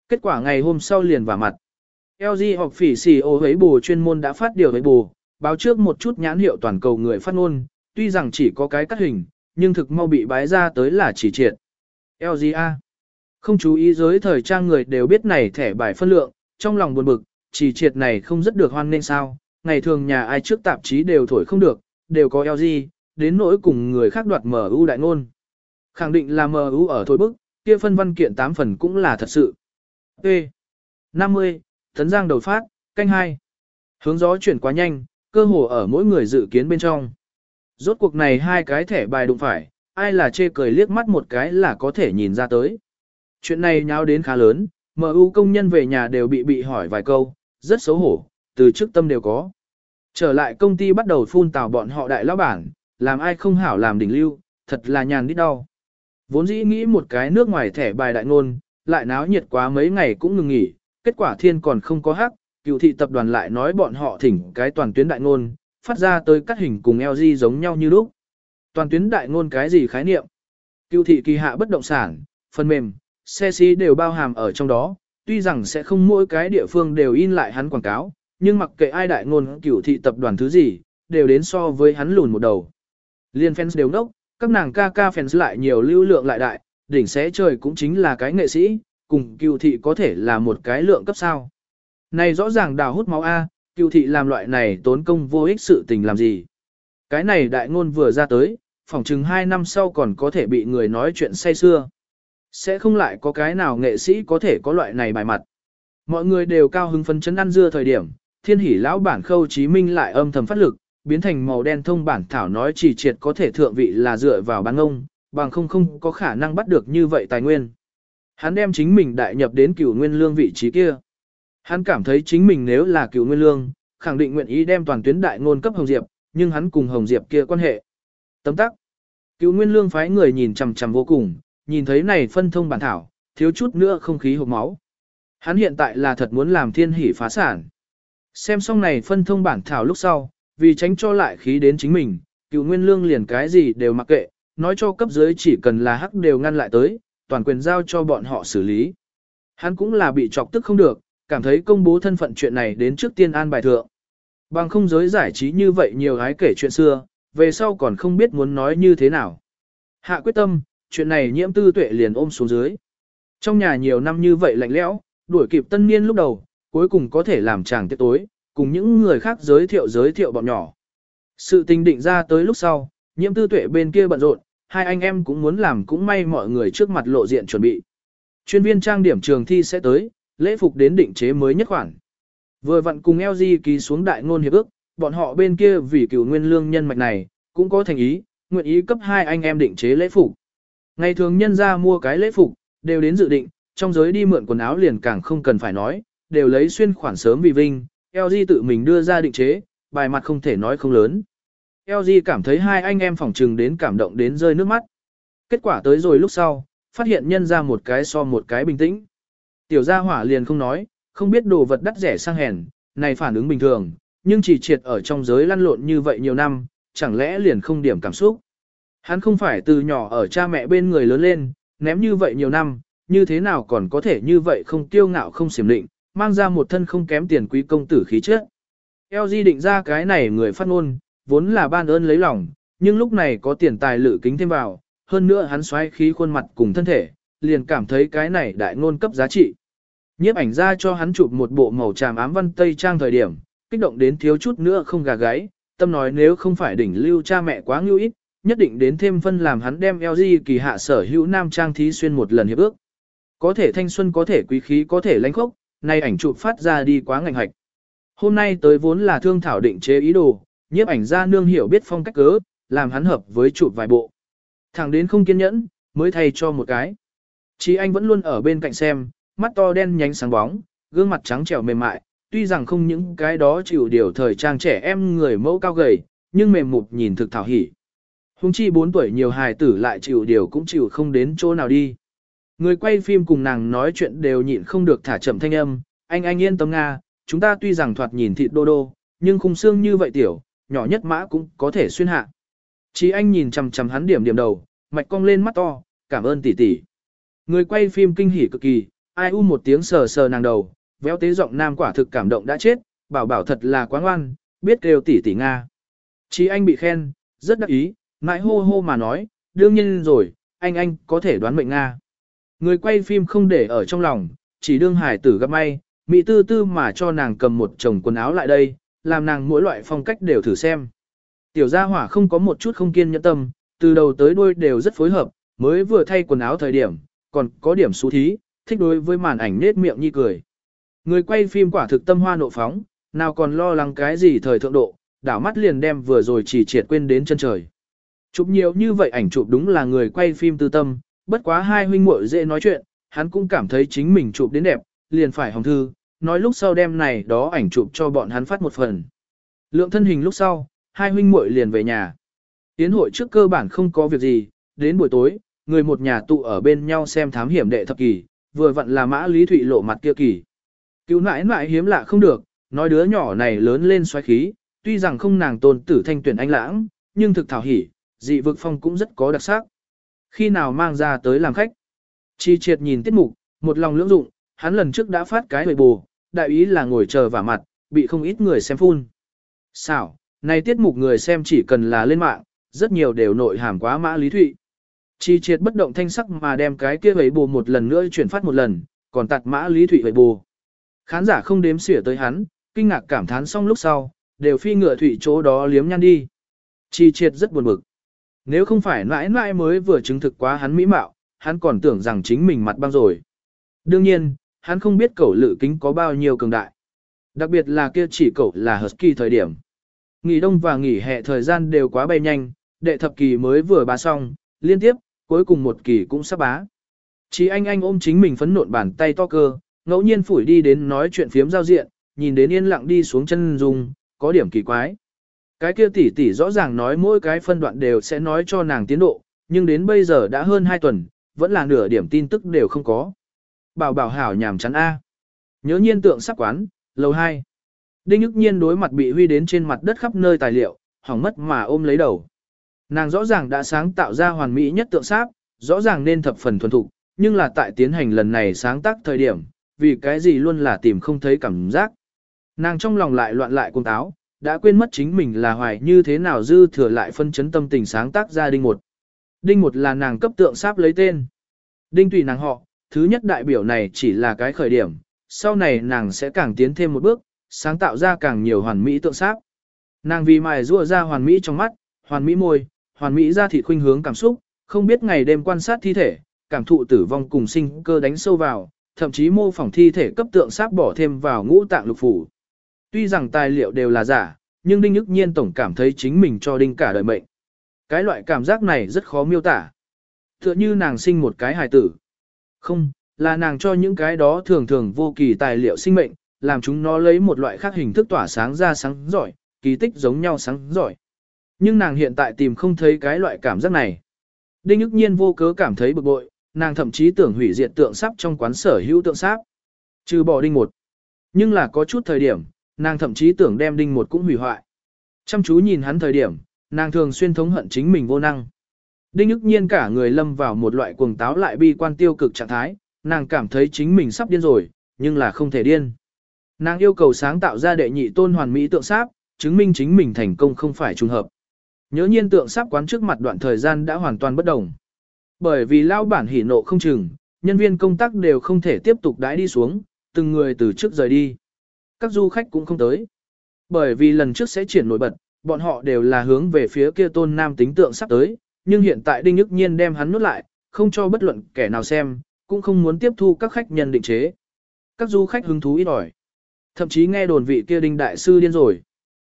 Kết quả ngày hôm sau liền vào mặt. LG hoặc phỉ xì ô ấy bù chuyên môn đã phát điều với bù, báo trước một chút nhãn hiệu toàn cầu người phát ngôn, tuy rằng chỉ có cái cắt hình, nhưng thực mau bị bái ra tới là chỉ triệt. LGA. Không chú ý giới thời trang người đều biết này thẻ bài phân lượng, trong lòng buồn bực, chỉ triệt này không rất được hoan nên sao, ngày thường nhà ai trước tạp chí đều thổi không được, đều có LG, đến nỗi cùng người khác đoạt MU đại ngôn. Khẳng định là MU ở thổi bức, kia phân văn kiện 8 phần cũng là thật sự. P. 50, Tấn Giang đầu phát, canh 2. Hướng gió chuyển quá nhanh, cơ hồ ở mỗi người dự kiến bên trong. Rốt cuộc này hai cái thẻ bài đụng phải, ai là chê cười liếc mắt một cái là có thể nhìn ra tới. Chuyện này nháo đến khá lớn, MU công nhân về nhà đều bị bị hỏi vài câu, rất xấu hổ, từ trước tâm đều có. Trở lại công ty bắt đầu phun tào bọn họ đại lão bản, làm ai không hảo làm đỉnh lưu, thật là nhàn đít đau. Vốn dĩ nghĩ một cái nước ngoài thẻ bài đại ngôn, lại náo nhiệt quá mấy ngày cũng ngừng nghỉ, kết quả thiên còn không có hắc, cựu thị tập đoàn lại nói bọn họ thỉnh cái toàn tuyến đại ngôn, phát ra tới cắt hình cùng LG giống nhau như lúc. Toàn tuyến đại ngôn cái gì khái niệm? Cựu thị kỳ hạ bất động sản, phần mềm, xe xí đều bao hàm ở trong đó, tuy rằng sẽ không mỗi cái địa phương đều in lại hắn quảng cáo, nhưng mặc kệ ai đại ngôn cựu thị tập đoàn thứ gì, đều đến so với hắn lùn một đầu. Liên fans đều nốc các nàng ca ca fans lại nhiều lưu lượng lại đại, đỉnh xé trời cũng chính là cái nghệ sĩ, cùng cựu thị có thể là một cái lượng cấp sao. Này rõ ràng đào hút máu A, cựu thị làm loại này tốn công vô ích sự tình làm gì. Cái này đại ngôn vừa ra tới, phỏng chừng 2 năm sau còn có thể bị người nói chuyện say xưa. Sẽ không lại có cái nào nghệ sĩ có thể có loại này bài mặt. Mọi người đều cao hứng phấn chấn ăn dưa thời điểm, thiên hỷ lão bản khâu chí minh lại âm thầm phát lực, biến thành màu đen thông bản thảo nói chỉ triệt có thể thượng vị là dựa vào bán ông, bằng không không có khả năng bắt được như vậy tài nguyên. Hắn đem chính mình đại nhập đến cửu nguyên lương vị trí kia. Hắn cảm thấy chính mình nếu là cửu nguyên lương, khẳng định nguyện ý đem toàn tuyến đại ngôn cấp Hồng Diệp, nhưng hắn cùng Hồng Diệp kia quan hệ. Tấm tắc. Cửu nguyên lương phái người nhìn chằm chằm vô cùng, nhìn thấy này phân thông bản thảo, thiếu chút nữa không khí hộp máu. Hắn hiện tại là thật muốn làm thiên hỷ phá sản. Xem xong này phân thông bản thảo lúc sau, vì tránh cho lại khí đến chính mình, cựu nguyên lương liền cái gì đều mặc kệ, nói cho cấp dưới chỉ cần là hắc đều ngăn lại tới, toàn quyền giao cho bọn họ xử lý. Hắn cũng là bị chọc tức không được, cảm thấy công bố thân phận chuyện này đến trước tiên an bài thượng. Bằng không giới giải trí như vậy nhiều gái kể chuyện xưa, về sau còn không biết muốn nói như thế nào. Hạ quyết tâm, chuyện này nhiễm tư tuệ liền ôm xuống dưới. Trong nhà nhiều năm như vậy lạnh lẽo, đuổi kịp tân niên lúc đầu, cuối cùng có thể làm chàng tiết tối, cùng những người khác giới thiệu giới thiệu bọn nhỏ. Sự tình định ra tới lúc sau, nhiễm tư tuệ bên kia bận rộn, hai anh em cũng muốn làm cũng may mọi người trước mặt lộ diện chuẩn bị. Chuyên viên trang điểm trường thi sẽ tới, lễ phục đến định chế mới nhất khoản. Vừa vặn cùng LG ký xuống đại ngôn hiệp ước, bọn họ bên kia vì cựu nguyên lương nhân mạch này, cũng có thành ý, nguyện ý cấp hai anh em định chế lễ phục. Ngày thường nhân ra mua cái lễ phục, đều đến dự định, trong giới đi mượn quần áo liền càng không cần phải nói, đều lấy xuyên khoản sớm vì vinh, LG tự mình đưa ra định chế, bài mặt không thể nói không lớn. LG cảm thấy hai anh em phỏng trừng đến cảm động đến rơi nước mắt. Kết quả tới rồi lúc sau, phát hiện nhân ra một cái so một cái bình tĩnh. Tiểu gia hỏa liền không nói, không biết đồ vật đắt rẻ sang hèn, này phản ứng bình thường, nhưng chỉ triệt ở trong giới lăn lộn như vậy nhiều năm, chẳng lẽ liền không điểm cảm xúc. Hắn không phải từ nhỏ ở cha mẹ bên người lớn lên, ném như vậy nhiều năm, như thế nào còn có thể như vậy không tiêu ngạo không xiểm định, mang ra một thân không kém tiền quý công tử khí chất. LG định ra cái này người phát ngôn, vốn là ban ơn lấy lòng, nhưng lúc này có tiền tài lự kính thêm vào, hơn nữa hắn xoáy khí khuôn mặt cùng thân thể, liền cảm thấy cái này đại ngôn cấp giá trị. Nhiếp ảnh ra cho hắn chụp một bộ màu tràm ám văn tây trang thời điểm, kích động đến thiếu chút nữa không gà gáy, tâm nói nếu không phải đỉnh lưu cha mẹ quá ngưu ít, nhất định đến thêm phân làm hắn đem LG kỳ hạ sở hữu nam trang thí xuyên một lần hiệp ước. Có thể thanh xuân có thể quý khí có thể lãnh khốc, nay ảnh chụp phát ra đi quá ngành hạch. Hôm nay tới vốn là thương thảo định chế ý đồ, nhiếp ảnh gia nương hiểu biết phong cách cớ, làm hắn hợp với chụp vài bộ. Thẳng đến không kiên nhẫn, mới thay cho một cái. Chí anh vẫn luôn ở bên cạnh xem, mắt to đen nhánh sáng bóng, gương mặt trắng trẻo mềm mại, tuy rằng không những cái đó chịu điều thời trang trẻ em người mẫu cao gầy, nhưng mềm mụt nhìn thực thảo hỉ, Hùng chi 4 tuổi nhiều hài tử lại chịu điều cũng chịu không đến chỗ nào đi. Người quay phim cùng nàng nói chuyện đều nhịn không được thả chậm thanh âm, anh anh yên tâm Nga, chúng ta tuy rằng thoạt nhìn thịt đô đô, nhưng khung xương như vậy tiểu, nhỏ nhất mã cũng có thể xuyên hạ. Chí anh nhìn chằm chằm hắn điểm điểm đầu, mạch cong lên mắt to, cảm ơn tỷ tỷ. Người quay phim kinh hỉ cực kỳ, ai u một tiếng sờ sờ nàng đầu, véo tế giọng nam quả thực cảm động đã chết, bảo bảo thật là quá ngoan, biết kêu tỷ tỷ Nga. Chí anh bị khen, rất đắc ý, mãi hô hô mà nói, đương nhiên rồi, anh anh có thể đoán mệnh Nga. Người quay phim không để ở trong lòng, chỉ đương hải tử gặp may, mỹ tư tư mà cho nàng cầm một chồng quần áo lại đây, làm nàng mỗi loại phong cách đều thử xem. Tiểu gia hỏa không có một chút không kiên nhẫn tâm, từ đầu tới đuôi đều rất phối hợp, mới vừa thay quần áo thời điểm, còn có điểm xú thí, thích đối với màn ảnh nết miệng nhi cười. Người quay phim quả thực tâm hoa nộ phóng, nào còn lo lắng cái gì thời thượng độ, đảo mắt liền đem vừa rồi chỉ triệt quên đến chân trời. Chụp nhiều như vậy ảnh chụp đúng là người quay phim tư tâm, bất quá hai huynh muội dễ nói chuyện, hắn cũng cảm thấy chính mình chụp đến đẹp, liền phải hồng thư, nói lúc sau đem này đó ảnh chụp cho bọn hắn phát một phần. Lượng thân hình lúc sau, hai huynh muội liền về nhà. Tiến hội trước cơ bản không có việc gì, đến buổi tối, người một nhà tụ ở bên nhau xem thám hiểm đệ thập kỳ, vừa vặn là mã lý thụy lộ mặt kia kỳ. Cứu nãi nãi hiếm lạ không được, nói đứa nhỏ này lớn lên xoáy khí, tuy rằng không nàng tôn tử thanh tuyển anh lãng, nhưng thực thảo hỉ, dị vực phong cũng rất có đặc sắc. Khi nào mang ra tới làm khách? Chi triệt nhìn tiết mục, một lòng lưỡng dụng, hắn lần trước đã phát cái bầy bù, đại ý là ngồi chờ vả mặt, bị không ít người xem phun. Xảo, này tiết mục người xem chỉ cần là lên mạng, rất nhiều đều nội hàm quá mã lý thụy. Chi triệt bất động thanh sắc mà đem cái kia bầy bù một lần nữa chuyển phát một lần, còn tặt mã lý thụy bầy bù. Khán giả không đếm xỉa tới hắn, kinh ngạc cảm thán xong lúc sau, đều phi ngựa thụy chỗ đó liếm nhăn đi. Chi triệt rất buồn bực. Nếu không phải mãi mãi mới vừa chứng thực quá hắn mỹ mạo, hắn còn tưởng rằng chính mình mặt băng rồi. Đương nhiên, hắn không biết cẩu lự kính có bao nhiêu cường đại. Đặc biệt là kia chỉ cẩu là Husky thời điểm. Nghỉ đông và nghỉ hè thời gian đều quá bay nhanh, đệ thập kỳ mới vừa bá xong, liên tiếp, cuối cùng một kỳ cũng sắp bá. Chỉ anh anh ôm chính mình phấn nộn bàn tay to cơ, ngẫu nhiên phủi đi đến nói chuyện phiếm giao diện, nhìn đến yên lặng đi xuống chân dung, có điểm kỳ quái. Cái kia tỷ tỷ rõ ràng nói mỗi cái phân đoạn đều sẽ nói cho nàng tiến độ, nhưng đến bây giờ đã hơn 2 tuần, vẫn là nửa điểm tin tức đều không có. Bảo bảo hảo nhảm chắn A. Nhớ nhiên tượng sắc quán, lầu 2. Đinh ức nhiên đối mặt bị huy đến trên mặt đất khắp nơi tài liệu, hỏng mất mà ôm lấy đầu. Nàng rõ ràng đã sáng tạo ra hoàn mỹ nhất tượng sáp, rõ ràng nên thập phần thuần thục, nhưng là tại tiến hành lần này sáng tác thời điểm, vì cái gì luôn là tìm không thấy cảm giác. Nàng trong lòng lại loạn lại cuồng táo, đã quên mất chính mình là hoài như thế nào dư thừa lại phân chấn tâm tình sáng tác ra đinh một. Đinh một là nàng cấp tượng sáp lấy tên. Đinh tùy nàng họ, thứ nhất đại biểu này chỉ là cái khởi điểm, sau này nàng sẽ càng tiến thêm một bước, sáng tạo ra càng nhiều hoàn mỹ tượng sắc Nàng vì mài rua ra hoàn mỹ trong mắt, hoàn mỹ môi, hoàn mỹ ra thịt khuynh hướng cảm xúc, không biết ngày đêm quan sát thi thể, cảm thụ tử vong cùng sinh cơ đánh sâu vào, thậm chí mô phỏng thi thể cấp tượng sáp bỏ thêm vào ngũ tạng lục phủ. Tuy rằng tài liệu đều là giả, nhưng Đinh Nhức Nhiên tổng cảm thấy chính mình cho Đinh cả đời mệnh. Cái loại cảm giác này rất khó miêu tả. Tựa như nàng sinh một cái hài tử. Không, là nàng cho những cái đó thường thường vô kỳ tài liệu sinh mệnh, làm chúng nó lấy một loại khác hình thức tỏa sáng ra sáng giỏi, kỳ tích giống nhau sáng giỏi. Nhưng nàng hiện tại tìm không thấy cái loại cảm giác này. Đinh ức nhiên vô cớ cảm thấy bực bội, nàng thậm chí tưởng hủy diệt tượng sáp trong quán sở hữu tượng sáp. Trừ bỏ đinh một. Nhưng là có chút thời điểm, nàng thậm chí tưởng đem đinh một cũng hủy hoại. Chăm chú nhìn hắn thời điểm, nàng thường xuyên thống hận chính mình vô năng. Đinh ức nhiên cả người lâm vào một loại cuồng táo lại bi quan tiêu cực trạng thái, nàng cảm thấy chính mình sắp điên rồi, nhưng là không thể điên. Nàng yêu cầu sáng tạo ra đệ nhị tôn hoàn mỹ tượng sáp, chứng minh chính mình thành công không phải trùng hợp. Nhớ nhiên tượng sáp quán trước mặt đoạn thời gian đã hoàn toàn bất đồng. Bởi vì lao bản hỉ nộ không chừng, nhân viên công tác đều không thể tiếp tục đãi đi xuống, từng người từ trước rời đi. Các du khách cũng không tới. Bởi vì lần trước sẽ triển nổi bật, bọn họ đều là hướng về phía kia tôn nam tính tượng sắp tới, nhưng hiện tại Đinh Nhức Nhiên đem hắn nuốt lại, không cho bất luận kẻ nào xem, cũng không muốn tiếp thu các khách nhân định chế. Các du khách hứng thú ít ỏi. Thậm chí nghe đồn vị kia Đinh Đại Sư điên rồi.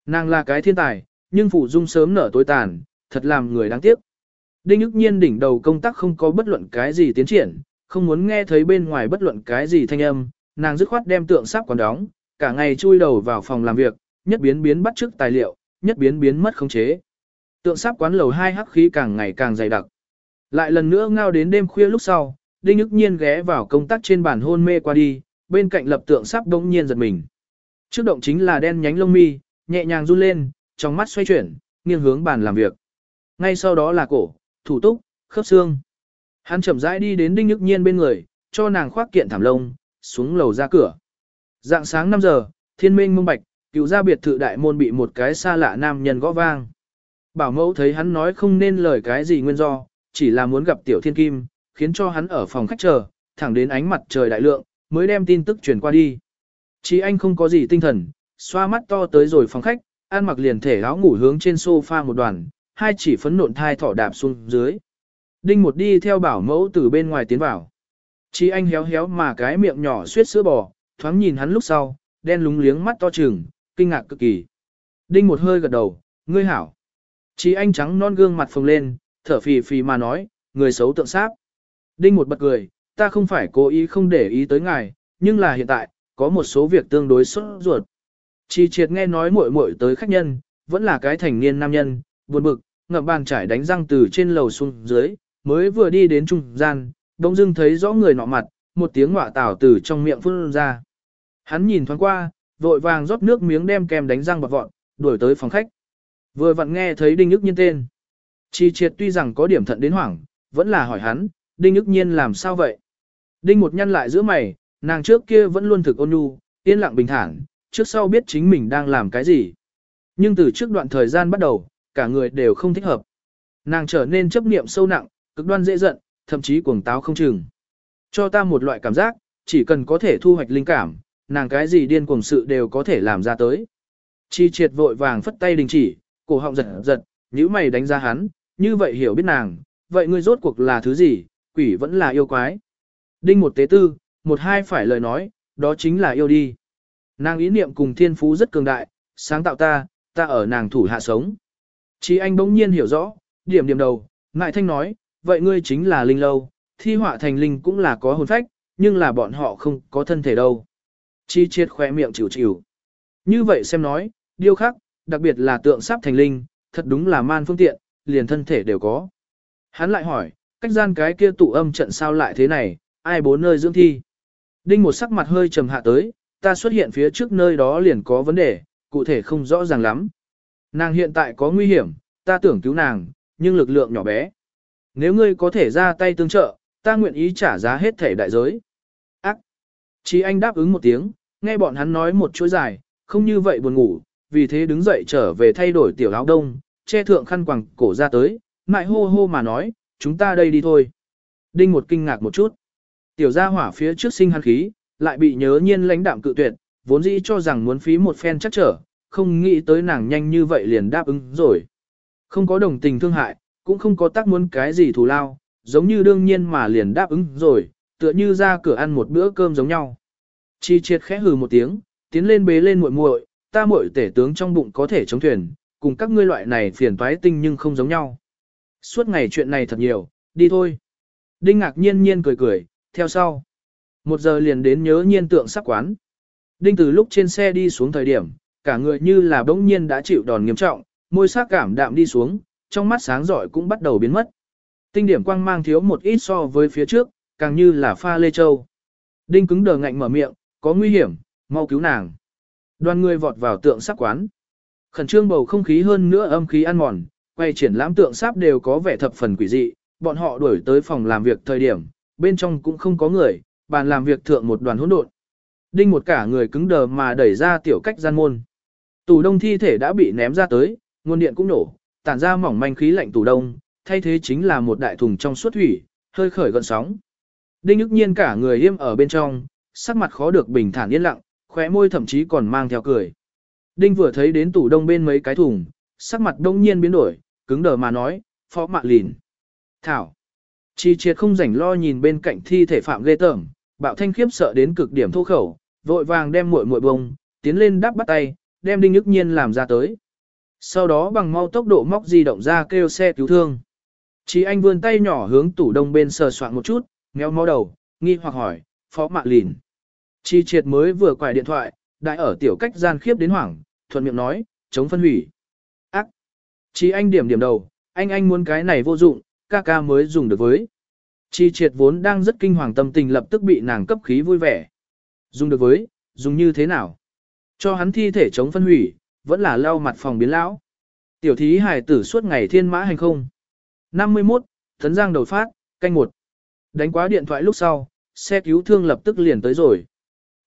Nàng là cái thiên tài, nhưng phụ dung sớm nở tối tàn, thật làm người đáng tiếc. Đinh Nhức Nhiên đỉnh đầu công tác không có bất luận cái gì tiến triển, không muốn nghe thấy bên ngoài bất luận cái gì thanh âm, nàng dứt khoát đem tượng sắp còn đóng, cả ngày chui đầu vào phòng làm việc, nhất biến biến bắt chước tài liệu, nhất biến biến mất khống chế. Tượng sáp quán lầu hai hắc khí càng ngày càng dày đặc. Lại lần nữa ngao đến đêm khuya lúc sau, Đinh Nhức Nhiên ghé vào công tác trên bàn hôn mê qua đi, bên cạnh lập tượng sáp bỗng nhiên giật mình. Trước động chính là đen nhánh lông mi, nhẹ nhàng run lên, trong mắt xoay chuyển, nghiêng hướng bàn làm việc. Ngay sau đó là cổ, thủ túc, khớp xương. Hắn chậm rãi đi đến Đinh Nhức Nhiên bên người, cho nàng khoác kiện thảm lông, xuống lầu ra cửa. Dạng sáng 5 giờ, thiên minh mông bạch, cựu gia biệt thự đại môn bị một cái xa lạ nam nhân gõ vang. Bảo mẫu thấy hắn nói không nên lời cái gì nguyên do, chỉ là muốn gặp tiểu thiên kim, khiến cho hắn ở phòng khách chờ, thẳng đến ánh mặt trời đại lượng, mới đem tin tức truyền qua đi. Chí anh không có gì tinh thần, xoa mắt to tới rồi phòng khách, ăn mặc liền thể áo ngủ hướng trên sofa một đoàn, hai chỉ phấn nộn thai thỏ đạp xuống dưới. Đinh một đi theo bảo mẫu từ bên ngoài tiến vào. Chí anh héo héo mà cái miệng nhỏ suýt sữa bò, thoáng nhìn hắn lúc sau, đen lúng liếng mắt to trừng, kinh ngạc cực kỳ. Đinh một hơi gật đầu, ngươi hảo. Chí anh trắng non gương mặt phồng lên, thở phì phì mà nói, người xấu tượng sáp. Đinh một bật cười, ta không phải cố ý không để ý tới ngài, nhưng là hiện tại, có một số việc tương đối sốt ruột. Chi triệt nghe nói muội muội tới khách nhân, vẫn là cái thành niên nam nhân, buồn bực, ngậm bàn trải đánh răng từ trên lầu xuống dưới, mới vừa đi đến trung gian, đông dưng thấy rõ người nọ mặt, một tiếng ngọa tảo từ trong miệng phun ra. Hắn nhìn thoáng qua, vội vàng rót nước miếng đem kem đánh răng bọt vọn, đuổi tới phòng khách. Vừa vặn nghe thấy Đinh Nhức Nhiên tên. Chi triệt tuy rằng có điểm thận đến hoảng, vẫn là hỏi hắn, Đinh Nhức Nhiên làm sao vậy? Đinh một nhăn lại giữa mày, nàng trước kia vẫn luôn thực ôn nhu, yên lặng bình thản, trước sau biết chính mình đang làm cái gì. Nhưng từ trước đoạn thời gian bắt đầu, cả người đều không thích hợp. Nàng trở nên chấp niệm sâu nặng, cực đoan dễ giận, thậm chí cuồng táo không chừng. Cho ta một loại cảm giác, chỉ cần có thể thu hoạch linh cảm, nàng cái gì điên cuồng sự đều có thể làm ra tới. Chi triệt vội vàng phất tay đình chỉ, cổ họng giật giật, nhíu mày đánh giá hắn, như vậy hiểu biết nàng, vậy ngươi rốt cuộc là thứ gì, quỷ vẫn là yêu quái. Đinh một tế tư, một hai phải lời nói, đó chính là yêu đi. Nàng ý niệm cùng thiên phú rất cường đại, sáng tạo ta, ta ở nàng thủ hạ sống. Chí anh bỗng nhiên hiểu rõ, điểm điểm đầu, ngại thanh nói, vậy ngươi chính là linh lâu, thi họa thành linh cũng là có hồn phách, nhưng là bọn họ không có thân thể đâu. Chi triệt khỏe miệng chịu chịu. Như vậy xem nói, điêu khắc, đặc biệt là tượng sắp thành linh, thật đúng là man phương tiện, liền thân thể đều có. Hắn lại hỏi, cách gian cái kia tụ âm trận sao lại thế này, ai bố nơi dưỡng thi. Đinh một sắc mặt hơi trầm hạ tới, ta xuất hiện phía trước nơi đó liền có vấn đề, cụ thể không rõ ràng lắm. Nàng hiện tại có nguy hiểm, ta tưởng cứu nàng, nhưng lực lượng nhỏ bé. Nếu ngươi có thể ra tay tương trợ, ta nguyện ý trả giá hết thể đại giới. Ác! Chí anh đáp ứng một tiếng, nghe bọn hắn nói một chuỗi dài, không như vậy buồn ngủ, vì thế đứng dậy trở về thay đổi tiểu áo đông, che thượng khăn quàng cổ ra tới, mại hô hô mà nói, chúng ta đây đi thôi. Đinh một kinh ngạc một chút. Tiểu gia hỏa phía trước sinh hắn khí, lại bị nhớ nhiên lãnh đạm cự tuyệt, vốn dĩ cho rằng muốn phí một phen chắc trở, không nghĩ tới nàng nhanh như vậy liền đáp ứng rồi. Không có đồng tình thương hại, cũng không có tác muốn cái gì thù lao, giống như đương nhiên mà liền đáp ứng rồi, tựa như ra cửa ăn một bữa cơm giống nhau. Chi triệt khẽ hừ một tiếng, tiến lên bế lên muội muội, ta muội tể tướng trong bụng có thể chống thuyền, cùng các ngươi loại này phiền toái tinh nhưng không giống nhau. Suốt ngày chuyện này thật nhiều, đi thôi. Đinh ngạc nhiên nhiên cười cười, theo sau. Một giờ liền đến nhớ nhiên tượng sắc quán. Đinh từ lúc trên xe đi xuống thời điểm, cả người như là bỗng nhiên đã chịu đòn nghiêm trọng, môi sắc cảm đạm đi xuống, trong mắt sáng giỏi cũng bắt đầu biến mất. Tinh điểm quang mang thiếu một ít so với phía trước, càng như là pha lê châu. Đinh cứng đờ ngạnh mở miệng, có nguy hiểm, mau cứu nàng. Đoàn người vọt vào tượng sắc quán. Khẩn trương bầu không khí hơn nữa âm khí ăn mòn, quay triển lãm tượng sáp đều có vẻ thập phần quỷ dị, bọn họ đuổi tới phòng làm việc thời điểm, bên trong cũng không có người, bàn làm việc thượng một đoàn hỗn độn. Đinh một cả người cứng đờ mà đẩy ra tiểu cách gian môn. Tủ đông thi thể đã bị ném ra tới, nguồn điện cũng nổ, tản ra mỏng manh khí lạnh tủ đông, thay thế chính là một đại thùng trong suốt thủy, hơi khởi gợn sóng. Đinh ức nhiên cả người im ở bên trong, sắc mặt khó được bình thản yên lặng, khóe môi thậm chí còn mang theo cười. Đinh vừa thấy đến tủ đông bên mấy cái thùng, sắc mặt đông nhiên biến đổi, cứng đờ mà nói, phó mạ lìn. Thảo. Chi triệt không rảnh lo nhìn bên cạnh thi thể phạm ghê tởm, bạo thanh khiếp sợ đến cực điểm thô khẩu, vội vàng đem muội muội bông, tiến lên đắp bắt tay, đem đinh nhức nhiên làm ra tới. Sau đó bằng mau tốc độ móc di động ra kêu xe cứu thương. Chi anh vươn tay nhỏ hướng tủ đông bên sờ soạn một chút, méo mó đầu, nghi hoặc hỏi, phó mạ lìn. Chi triệt mới vừa quài điện thoại, đại ở tiểu cách gian khiếp đến hoảng, thuận miệng nói, chống phân hủy. Ác. Chi anh điểm điểm đầu, anh anh muốn cái này vô dụng, ca ca mới dùng được với. Chi triệt vốn đang rất kinh hoàng tâm tình lập tức bị nàng cấp khí vui vẻ. Dùng được với, dùng như thế nào? Cho hắn thi thể chống phân hủy, vẫn là lau mặt phòng biến lão. Tiểu thí hài tử suốt ngày thiên mã hành không. 51, Thấn Giang đầu phát, canh một. Đánh quá điện thoại lúc sau, xe cứu thương lập tức liền tới rồi.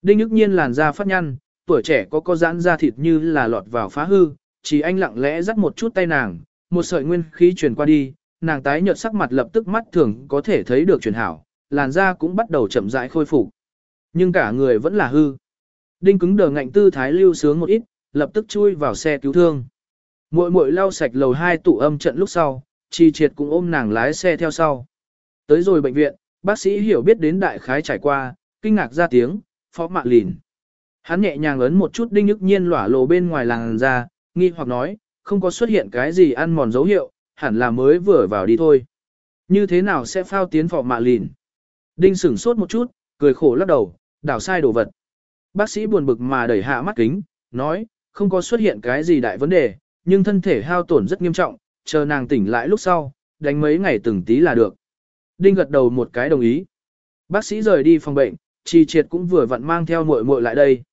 Đinh nhức nhiên làn da phát nhăn, tuổi trẻ có có giãn da thịt như là lọt vào phá hư, chỉ anh lặng lẽ dắt một chút tay nàng, một sợi nguyên khí truyền qua đi, nàng tái nhợt sắc mặt lập tức mắt thường có thể thấy được truyền hảo, làn da cũng bắt đầu chậm rãi khôi phục. Nhưng cả người vẫn là hư. Đinh cứng đờ ngạnh tư thái lưu sướng một ít, lập tức chui vào xe cứu thương. Muội muội lau sạch lầu hai tủ âm trận lúc sau, chi triệt cũng ôm nàng lái xe theo sau. Tới rồi bệnh viện, bác sĩ hiểu biết đến đại khái trải qua, kinh ngạc ra tiếng, phó mạ lìn. Hắn nhẹ nhàng ấn một chút đinh nhức nhiên lỏa lộ bên ngoài làng ra, nghi hoặc nói, không có xuất hiện cái gì ăn mòn dấu hiệu, hẳn là mới vừa vào đi thôi. Như thế nào sẽ phao tiến phỏ mạ lìn? Đinh sửng sốt một chút, cười khổ lắc đầu, đảo sai đồ vật. Bác sĩ buồn bực mà đẩy hạ mắt kính, nói, không có xuất hiện cái gì đại vấn đề, nhưng thân thể hao tổn rất nghiêm trọng, chờ nàng tỉnh lại lúc sau, đánh mấy ngày từng tí là được. Đinh gật đầu một cái đồng ý. Bác sĩ rời đi phòng bệnh, Chi Triệt cũng vừa vặn mang theo muội muội lại đây.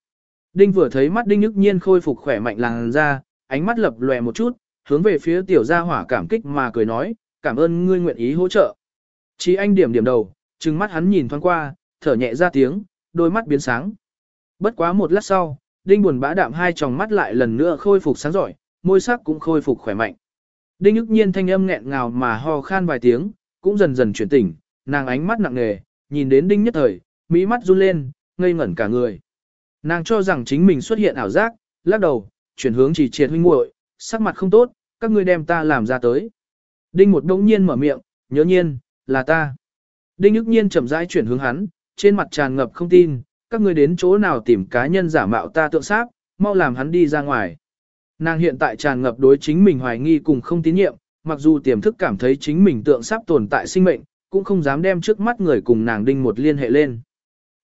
Đinh vừa thấy mắt Đinh nhức nhiên khôi phục khỏe mạnh làn ra, ánh mắt lập lòe một chút, hướng về phía tiểu gia hỏa cảm kích mà cười nói, cảm ơn ngươi nguyện ý hỗ trợ. Chi anh điểm điểm đầu, trừng mắt hắn nhìn thoáng qua, thở nhẹ ra tiếng, đôi mắt biến sáng. Bất quá một lát sau, Đinh buồn bã đạm hai tròng mắt lại lần nữa khôi phục sáng giỏi, môi sắc cũng khôi phục khỏe mạnh. Đinh ức nhiên thanh âm nghẹn ngào mà ho khan vài tiếng, cũng dần dần chuyển tỉnh, nàng ánh mắt nặng nề, nhìn đến Đinh nhất thời, mỹ mắt run lên, ngây ngẩn cả người. Nàng cho rằng chính mình xuất hiện ảo giác, lắc đầu, chuyển hướng chỉ triệt huynh muội, sắc mặt không tốt, các ngươi đem ta làm ra tới. Đinh một đông nhiên mở miệng, nhớ nhiên, là ta. Đinh ức nhiên chậm rãi chuyển hướng hắn, trên mặt tràn ngập không tin, các ngươi đến chỗ nào tìm cá nhân giả mạo ta tượng sát, mau làm hắn đi ra ngoài. Nàng hiện tại tràn ngập đối chính mình hoài nghi cùng không tín nhiệm, mặc dù tiềm thức cảm thấy chính mình tượng sắp tồn tại sinh mệnh, cũng không dám đem trước mắt người cùng nàng đinh một liên hệ lên.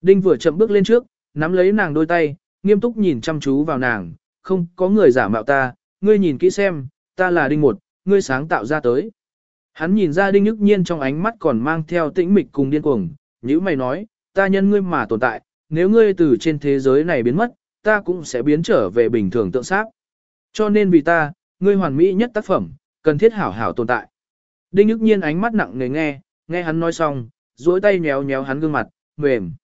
Đinh vừa chậm bước lên trước, nắm lấy nàng đôi tay, nghiêm túc nhìn chăm chú vào nàng, không có người giả mạo ta, ngươi nhìn kỹ xem, ta là đinh một, ngươi sáng tạo ra tới. Hắn nhìn ra đinh nhức nhiên trong ánh mắt còn mang theo tĩnh mịch cùng điên cuồng, như mày nói, ta nhân ngươi mà tồn tại, nếu ngươi từ trên thế giới này biến mất, ta cũng sẽ biến trở về bình thường tượng xác. Cho nên vì ta, ngươi hoàn mỹ nhất tác phẩm, cần thiết hảo hảo tồn tại. Đinh Nhức nhiên ánh mắt nặng nề nghe, nghe hắn nói xong, duỗi tay nhéo nhéo hắn gương mặt, mềm.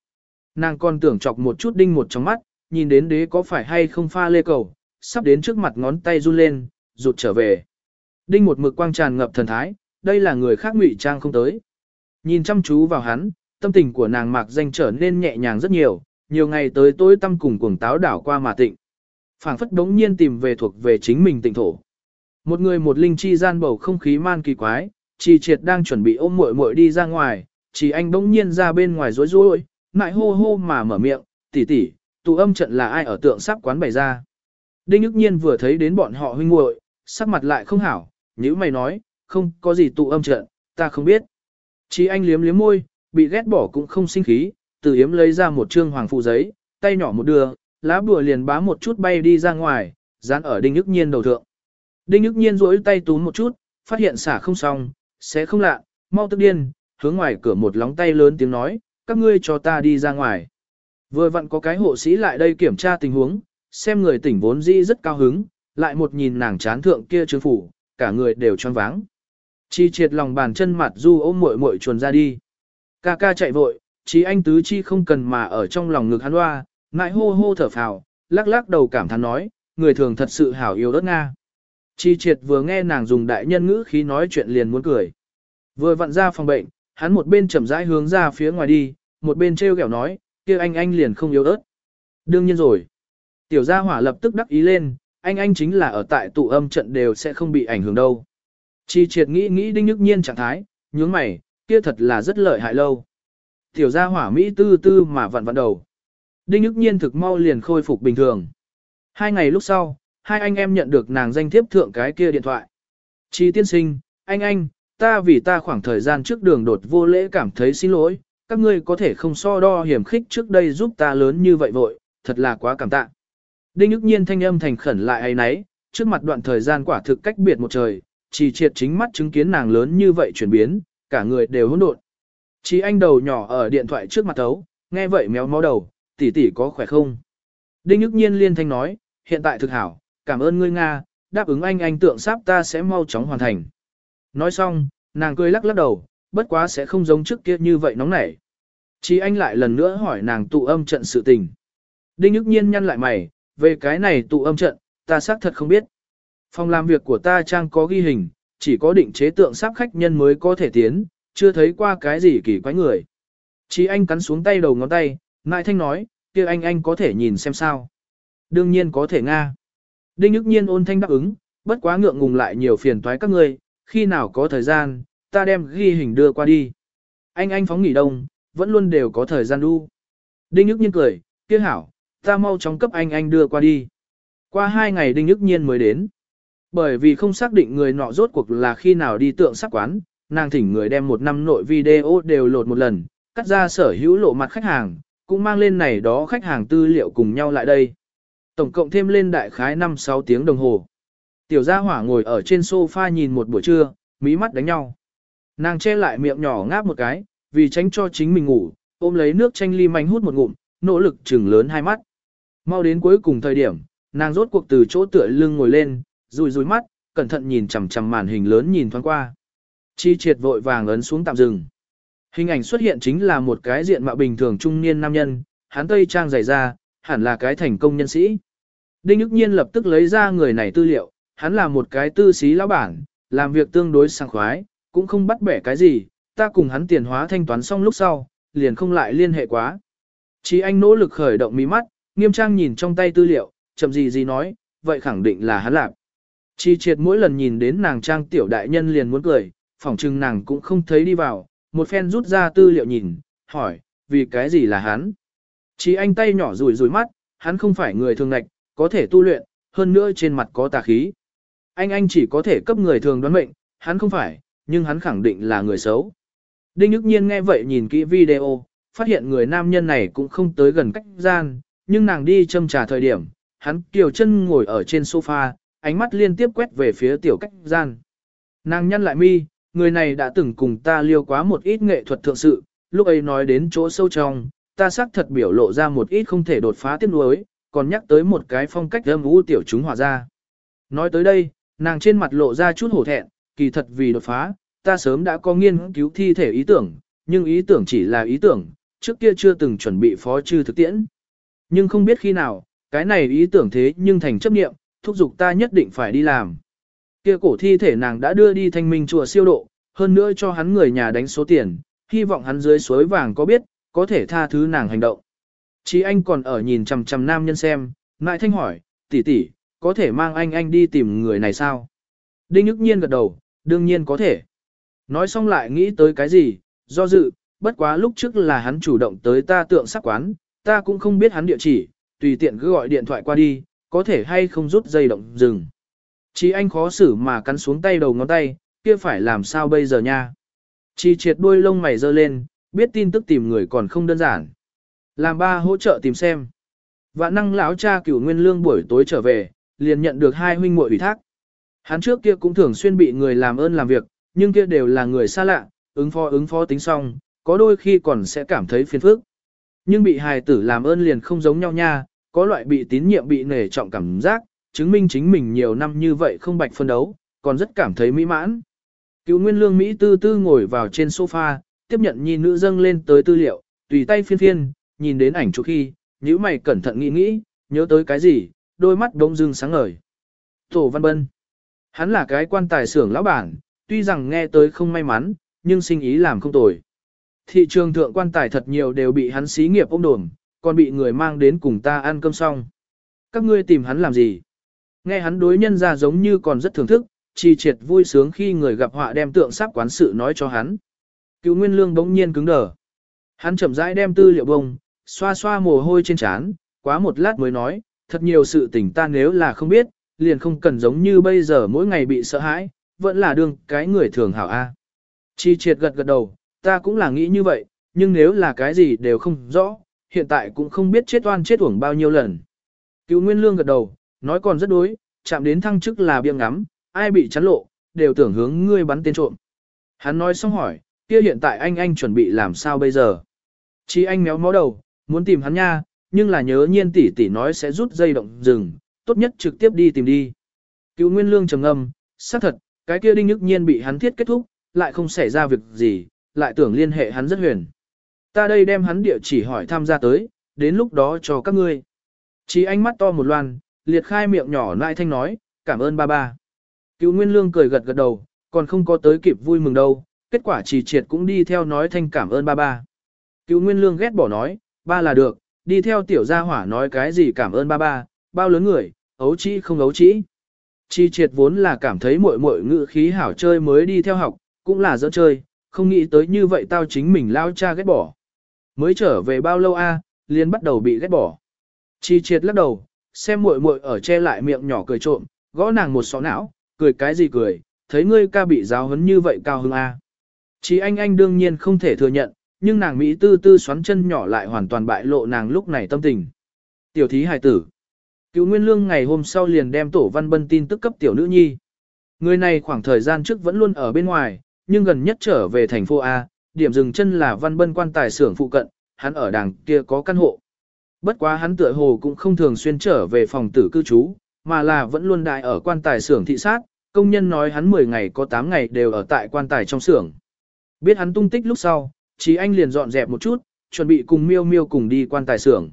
Nàng còn tưởng chọc một chút đinh một trong mắt, nhìn đến đế có phải hay không pha lê cầu, sắp đến trước mặt ngón tay run lên, rụt trở về. Đinh một mực quang tràn ngập thần thái, đây là người khác ngụy trang không tới. Nhìn chăm chú vào hắn, tâm tình của nàng mạc danh trở nên nhẹ nhàng rất nhiều, nhiều ngày tới tối tâm cùng cuồng táo đảo qua mà tịnh phảng phất đống nhiên tìm về thuộc về chính mình tịnh thổ. Một người một linh chi gian bầu không khí man kỳ quái, chỉ triệt đang chuẩn bị ôm muội muội đi ra ngoài, chỉ anh đống nhiên ra bên ngoài rối rối, ngại hô hô mà mở miệng, tỷ tỷ, tụ âm trận là ai ở tượng sắp quán bày ra. Đinh ức nhiên vừa thấy đến bọn họ huynh muội, sắc mặt lại không hảo, nếu mày nói, không có gì tụ âm trận, ta không biết. Chí anh liếm liếm môi, bị ghét bỏ cũng không sinh khí, từ yếm lấy ra một trương hoàng phụ giấy, tay nhỏ một đưa, lá bùa liền bá một chút bay đi ra ngoài, dán ở Đinh Nhức Nhiên đầu thượng. Đinh Nhức Nhiên rỗi tay túm một chút, phát hiện xả không xong, sẽ không lạ, mau tức điên, hướng ngoài cửa một lóng tay lớn tiếng nói, các ngươi cho ta đi ra ngoài. Vừa vặn có cái hộ sĩ lại đây kiểm tra tình huống, xem người tỉnh vốn di rất cao hứng, lại một nhìn nàng chán thượng kia trương phủ, cả người đều choáng váng. Chi triệt lòng bàn chân mặt du ôm muội muội chuồn ra đi. Ca ca chạy vội, chí anh tứ chi không cần mà ở trong lòng ngực hắn hoa, Ngại hô hô thở phào, lắc lắc đầu cảm thán nói, người thường thật sự hảo yêu đất Nga. Chi triệt vừa nghe nàng dùng đại nhân ngữ khí nói chuyện liền muốn cười. Vừa vặn ra phòng bệnh, hắn một bên chậm rãi hướng ra phía ngoài đi, một bên treo kẹo nói, kia anh anh liền không yêu ớt. Đương nhiên rồi. Tiểu gia hỏa lập tức đắc ý lên, anh anh chính là ở tại tụ âm trận đều sẽ không bị ảnh hưởng đâu. Chi triệt nghĩ nghĩ đinh nhức nhiên trạng thái, nhướng mày, kia thật là rất lợi hại lâu. Tiểu gia hỏa Mỹ tư tư mà vặn vặn đầu. Đinh nhức nhiên thực mau liền khôi phục bình thường. Hai ngày lúc sau, hai anh em nhận được nàng danh thiếp thượng cái kia điện thoại. Chi tiên sinh, anh anh, ta vì ta khoảng thời gian trước đường đột vô lễ cảm thấy xin lỗi, các ngươi có thể không so đo hiểm khích trước đây giúp ta lớn như vậy vội, thật là quá cảm tạ. Đinh ức nhiên thanh âm thành khẩn lại ấy nấy, trước mặt đoạn thời gian quả thực cách biệt một trời, chỉ triệt chính mắt chứng kiến nàng lớn như vậy chuyển biến, cả người đều hỗn độn. Chỉ anh đầu nhỏ ở điện thoại trước mặt thấu, nghe vậy méo mó đầu, tỷ tỷ có khỏe không? Đinh Nhức Nhiên liên thanh nói, hiện tại thực hảo, cảm ơn ngươi Nga, đáp ứng anh anh tượng sáp ta sẽ mau chóng hoàn thành. Nói xong, nàng cười lắc lắc đầu, bất quá sẽ không giống trước kia như vậy nóng nảy. Chí anh lại lần nữa hỏi nàng tụ âm trận sự tình. Đinh ức Nhiên nhăn lại mày, về cái này tụ âm trận, ta xác thật không biết. Phòng làm việc của ta trang có ghi hình, chỉ có định chế tượng sắp khách nhân mới có thể tiến, chưa thấy qua cái gì kỳ quái người. Chí anh cắn xuống tay đầu ngón tay, ngại thanh nói, kia anh anh có thể nhìn xem sao. Đương nhiên có thể Nga. Đinh ức nhiên ôn thanh đáp ứng, bất quá ngượng ngùng lại nhiều phiền toái các ngươi, khi nào có thời gian, ta đem ghi hình đưa qua đi. Anh anh phóng nghỉ đông, vẫn luôn đều có thời gian đu. Đinh Nhức nhiên cười, kia hảo, ta mau chóng cấp anh anh đưa qua đi. Qua hai ngày Đinh Nhức nhiên mới đến. Bởi vì không xác định người nọ rốt cuộc là khi nào đi tượng sắc quán, nàng thỉnh người đem một năm nội video đều lột một lần, cắt ra sở hữu lộ mặt khách hàng, cũng mang lên này đó khách hàng tư liệu cùng nhau lại đây. Tổng cộng thêm lên đại khái 5-6 tiếng đồng hồ. Tiểu gia hỏa ngồi ở trên sofa nhìn một buổi trưa, mí mắt đánh nhau. Nàng che lại miệng nhỏ ngáp một cái, vì tránh cho chính mình ngủ, ôm lấy nước chanh ly manh hút một ngụm, nỗ lực chừng lớn hai mắt. Mau đến cuối cùng thời điểm, nàng rốt cuộc từ chỗ tựa lưng ngồi lên, rùi rùi mắt, cẩn thận nhìn chằm chằm màn hình lớn nhìn thoáng qua. Chi triệt vội vàng ấn xuống tạm dừng. Hình ảnh xuất hiện chính là một cái diện mạo bình thường trung niên nam nhân, hắn tây trang dày ra, hẳn là cái thành công nhân sĩ. Đinh ức nhiên lập tức lấy ra người này tư liệu, hắn là một cái tư sĩ lão bản, làm việc tương đối sảng khoái, cũng không bắt bẻ cái gì, ta cùng hắn tiền hóa thanh toán xong lúc sau, liền không lại liên hệ quá. Chí anh nỗ lực khởi động mí mắt, nghiêm trang nhìn trong tay tư liệu, chậm gì gì nói, vậy khẳng định là hắn làm. Chi triệt mỗi lần nhìn đến nàng trang tiểu đại nhân liền muốn cười, phỏng chừng nàng cũng không thấy đi vào, một phen rút ra tư liệu nhìn, hỏi, vì cái gì là hắn? Chí anh tay nhỏ rủi rủi mắt, hắn không phải người thường ngạch, có thể tu luyện, hơn nữa trên mặt có tà khí. Anh anh chỉ có thể cấp người thường đoán mệnh, hắn không phải, nhưng hắn khẳng định là người xấu. Đinh Nhức Nhiên nghe vậy nhìn kỹ video, phát hiện người nam nhân này cũng không tới gần cách gian, nhưng nàng đi châm trà thời điểm, hắn kiều chân ngồi ở trên sofa, ánh mắt liên tiếp quét về phía tiểu cách gian. Nàng nhăn lại mi, người này đã từng cùng ta liêu quá một ít nghệ thuật thượng sự, lúc ấy nói đến chỗ sâu trong, ta xác thật biểu lộ ra một ít không thể đột phá tiếp nuối, còn nhắc tới một cái phong cách âm u tiểu chúng hòa ra. Nói tới đây, nàng trên mặt lộ ra chút hổ thẹn, kỳ thật vì đột phá, ta sớm đã có nghiên cứu thi thể ý tưởng, nhưng ý tưởng chỉ là ý tưởng, trước kia chưa từng chuẩn bị phó chư thực tiễn. Nhưng không biết khi nào, cái này ý tưởng thế nhưng thành chấp nghiệm, thúc giục ta nhất định phải đi làm. Kia cổ thi thể nàng đã đưa đi thanh minh chùa siêu độ, hơn nữa cho hắn người nhà đánh số tiền, hy vọng hắn dưới suối vàng có biết, có thể tha thứ nàng hành động. Chí anh còn ở nhìn chằm chằm nam nhân xem, ngại thanh hỏi, tỷ tỷ, có thể mang anh anh đi tìm người này sao? Đinh ức nhiên gật đầu, đương nhiên có thể. Nói xong lại nghĩ tới cái gì, do dự, bất quá lúc trước là hắn chủ động tới ta tượng sắc quán, ta cũng không biết hắn địa chỉ, tùy tiện cứ gọi điện thoại qua đi, có thể hay không rút dây động dừng. Chí anh khó xử mà cắn xuống tay đầu ngón tay, kia phải làm sao bây giờ nha. Chi triệt đuôi lông mày dơ lên, biết tin tức tìm người còn không đơn giản. Làm ba hỗ trợ tìm xem. Vạn năng lão cha cửu nguyên lương buổi tối trở về, liền nhận được hai huynh muội ủy thác. Hắn trước kia cũng thường xuyên bị người làm ơn làm việc, nhưng kia đều là người xa lạ, ứng phó ứng phó tính xong, có đôi khi còn sẽ cảm thấy phiền phức. Nhưng bị hài tử làm ơn liền không giống nhau nha, có loại bị tín nhiệm bị nể trọng cảm giác, chứng minh chính mình nhiều năm như vậy không bạch phân đấu, còn rất cảm thấy mỹ mãn. Cựu nguyên lương Mỹ tư tư ngồi vào trên sofa, tiếp nhận nhi nữ dâng lên tới tư liệu, tùy tay phiên phiên, nhìn đến ảnh chụp khi, nhíu mày cẩn thận nghĩ nghĩ, nhớ tới cái gì, đôi mắt đông dưng sáng ngời. Tổ Văn Bân. Hắn là cái quan tài xưởng lão bản, tuy rằng nghe tới không may mắn, nhưng sinh ý làm không tồi. Thị trường thượng quan tài thật nhiều đều bị hắn xí nghiệp ôm đồm, còn bị người mang đến cùng ta ăn cơm xong. Các ngươi tìm hắn làm gì? Nghe hắn đối nhân ra giống như còn rất thưởng thức, trì triệt vui sướng khi người gặp họa đem tượng sắp quán sự nói cho hắn. Cựu Nguyên Lương bỗng nhiên cứng đờ. Hắn chậm rãi đem tư liệu bông, xoa xoa mồ hôi trên trán, quá một lát mới nói, thật nhiều sự tình ta nếu là không biết, liền không cần giống như bây giờ mỗi ngày bị sợ hãi, vẫn là đương cái người thường hảo A. Chi triệt gật gật đầu, ta cũng là nghĩ như vậy, nhưng nếu là cái gì đều không rõ, hiện tại cũng không biết chết oan chết uổng bao nhiêu lần. Cựu Nguyên Lương gật đầu, nói còn rất đối, chạm đến thăng chức là biêng ngắm, ai bị chắn lộ, đều tưởng hướng ngươi bắn tên trộm. Hắn nói xong hỏi, kia hiện tại anh anh chuẩn bị làm sao bây giờ? Chi anh méo mó đầu, muốn tìm hắn nha, nhưng là nhớ nhiên tỷ tỷ nói sẽ rút dây động rừng, tốt nhất trực tiếp đi tìm đi. Cứu Nguyên Lương trầm ngâm, xác thật, cái kia đinh nhức nhiên bị hắn thiết kết thúc, lại không xảy ra việc gì, lại tưởng liên hệ hắn rất huyền. Ta đây đem hắn địa chỉ hỏi tham gia tới, đến lúc đó cho các ngươi. Chỉ ánh mắt to một loan, liệt khai miệng nhỏ lại thanh nói, cảm ơn ba ba. Cứu Nguyên Lương cười gật gật đầu, còn không có tới kịp vui mừng đâu, kết quả chỉ triệt cũng đi theo nói thanh cảm ơn ba ba. Cứu Nguyên Lương ghét bỏ nói, ba là được, đi theo tiểu gia hỏa nói cái gì cảm ơn ba ba, bao lớn người, ấu trĩ không ấu trĩ. Chi triệt vốn là cảm thấy muội muội ngữ khí hảo chơi mới đi theo học, cũng là dỡ chơi, không nghĩ tới như vậy tao chính mình lao cha ghét bỏ. Mới trở về bao lâu a, liền bắt đầu bị ghét bỏ. Chi triệt lắc đầu, xem muội muội ở che lại miệng nhỏ cười trộm, gõ nàng một xó não, cười cái gì cười, thấy ngươi ca bị giáo huấn như vậy cao hứng a. Chi anh anh đương nhiên không thể thừa nhận, nhưng nàng Mỹ tư tư xoắn chân nhỏ lại hoàn toàn bại lộ nàng lúc này tâm tình. Tiểu thí hài tử. Cựu Nguyên Lương ngày hôm sau liền đem Tổ Văn Bân tin tức cấp tiểu nữ nhi. Người này khoảng thời gian trước vẫn luôn ở bên ngoài, nhưng gần nhất trở về thành phố A, điểm dừng chân là Văn Bân quan tài xưởng phụ cận, hắn ở đằng kia có căn hộ. Bất quá hắn tựa hồ cũng không thường xuyên trở về phòng tử cư trú, mà là vẫn luôn đại ở quan tài xưởng thị sát, công nhân nói hắn 10 ngày có 8 ngày đều ở tại quan tài trong xưởng. Biết hắn tung tích lúc sau, Chí Anh liền dọn dẹp một chút, chuẩn bị cùng Miêu Miêu cùng đi quan tài xưởng.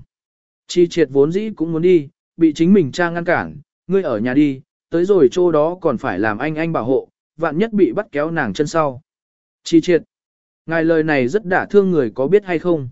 Chi triệt vốn dĩ cũng muốn đi, bị chính mình cha ngăn cản, ngươi ở nhà đi, tới rồi chỗ đó còn phải làm anh anh bảo hộ, vạn nhất bị bắt kéo nàng chân sau. Chi triệt. Ngài lời này rất đả thương người có biết hay không?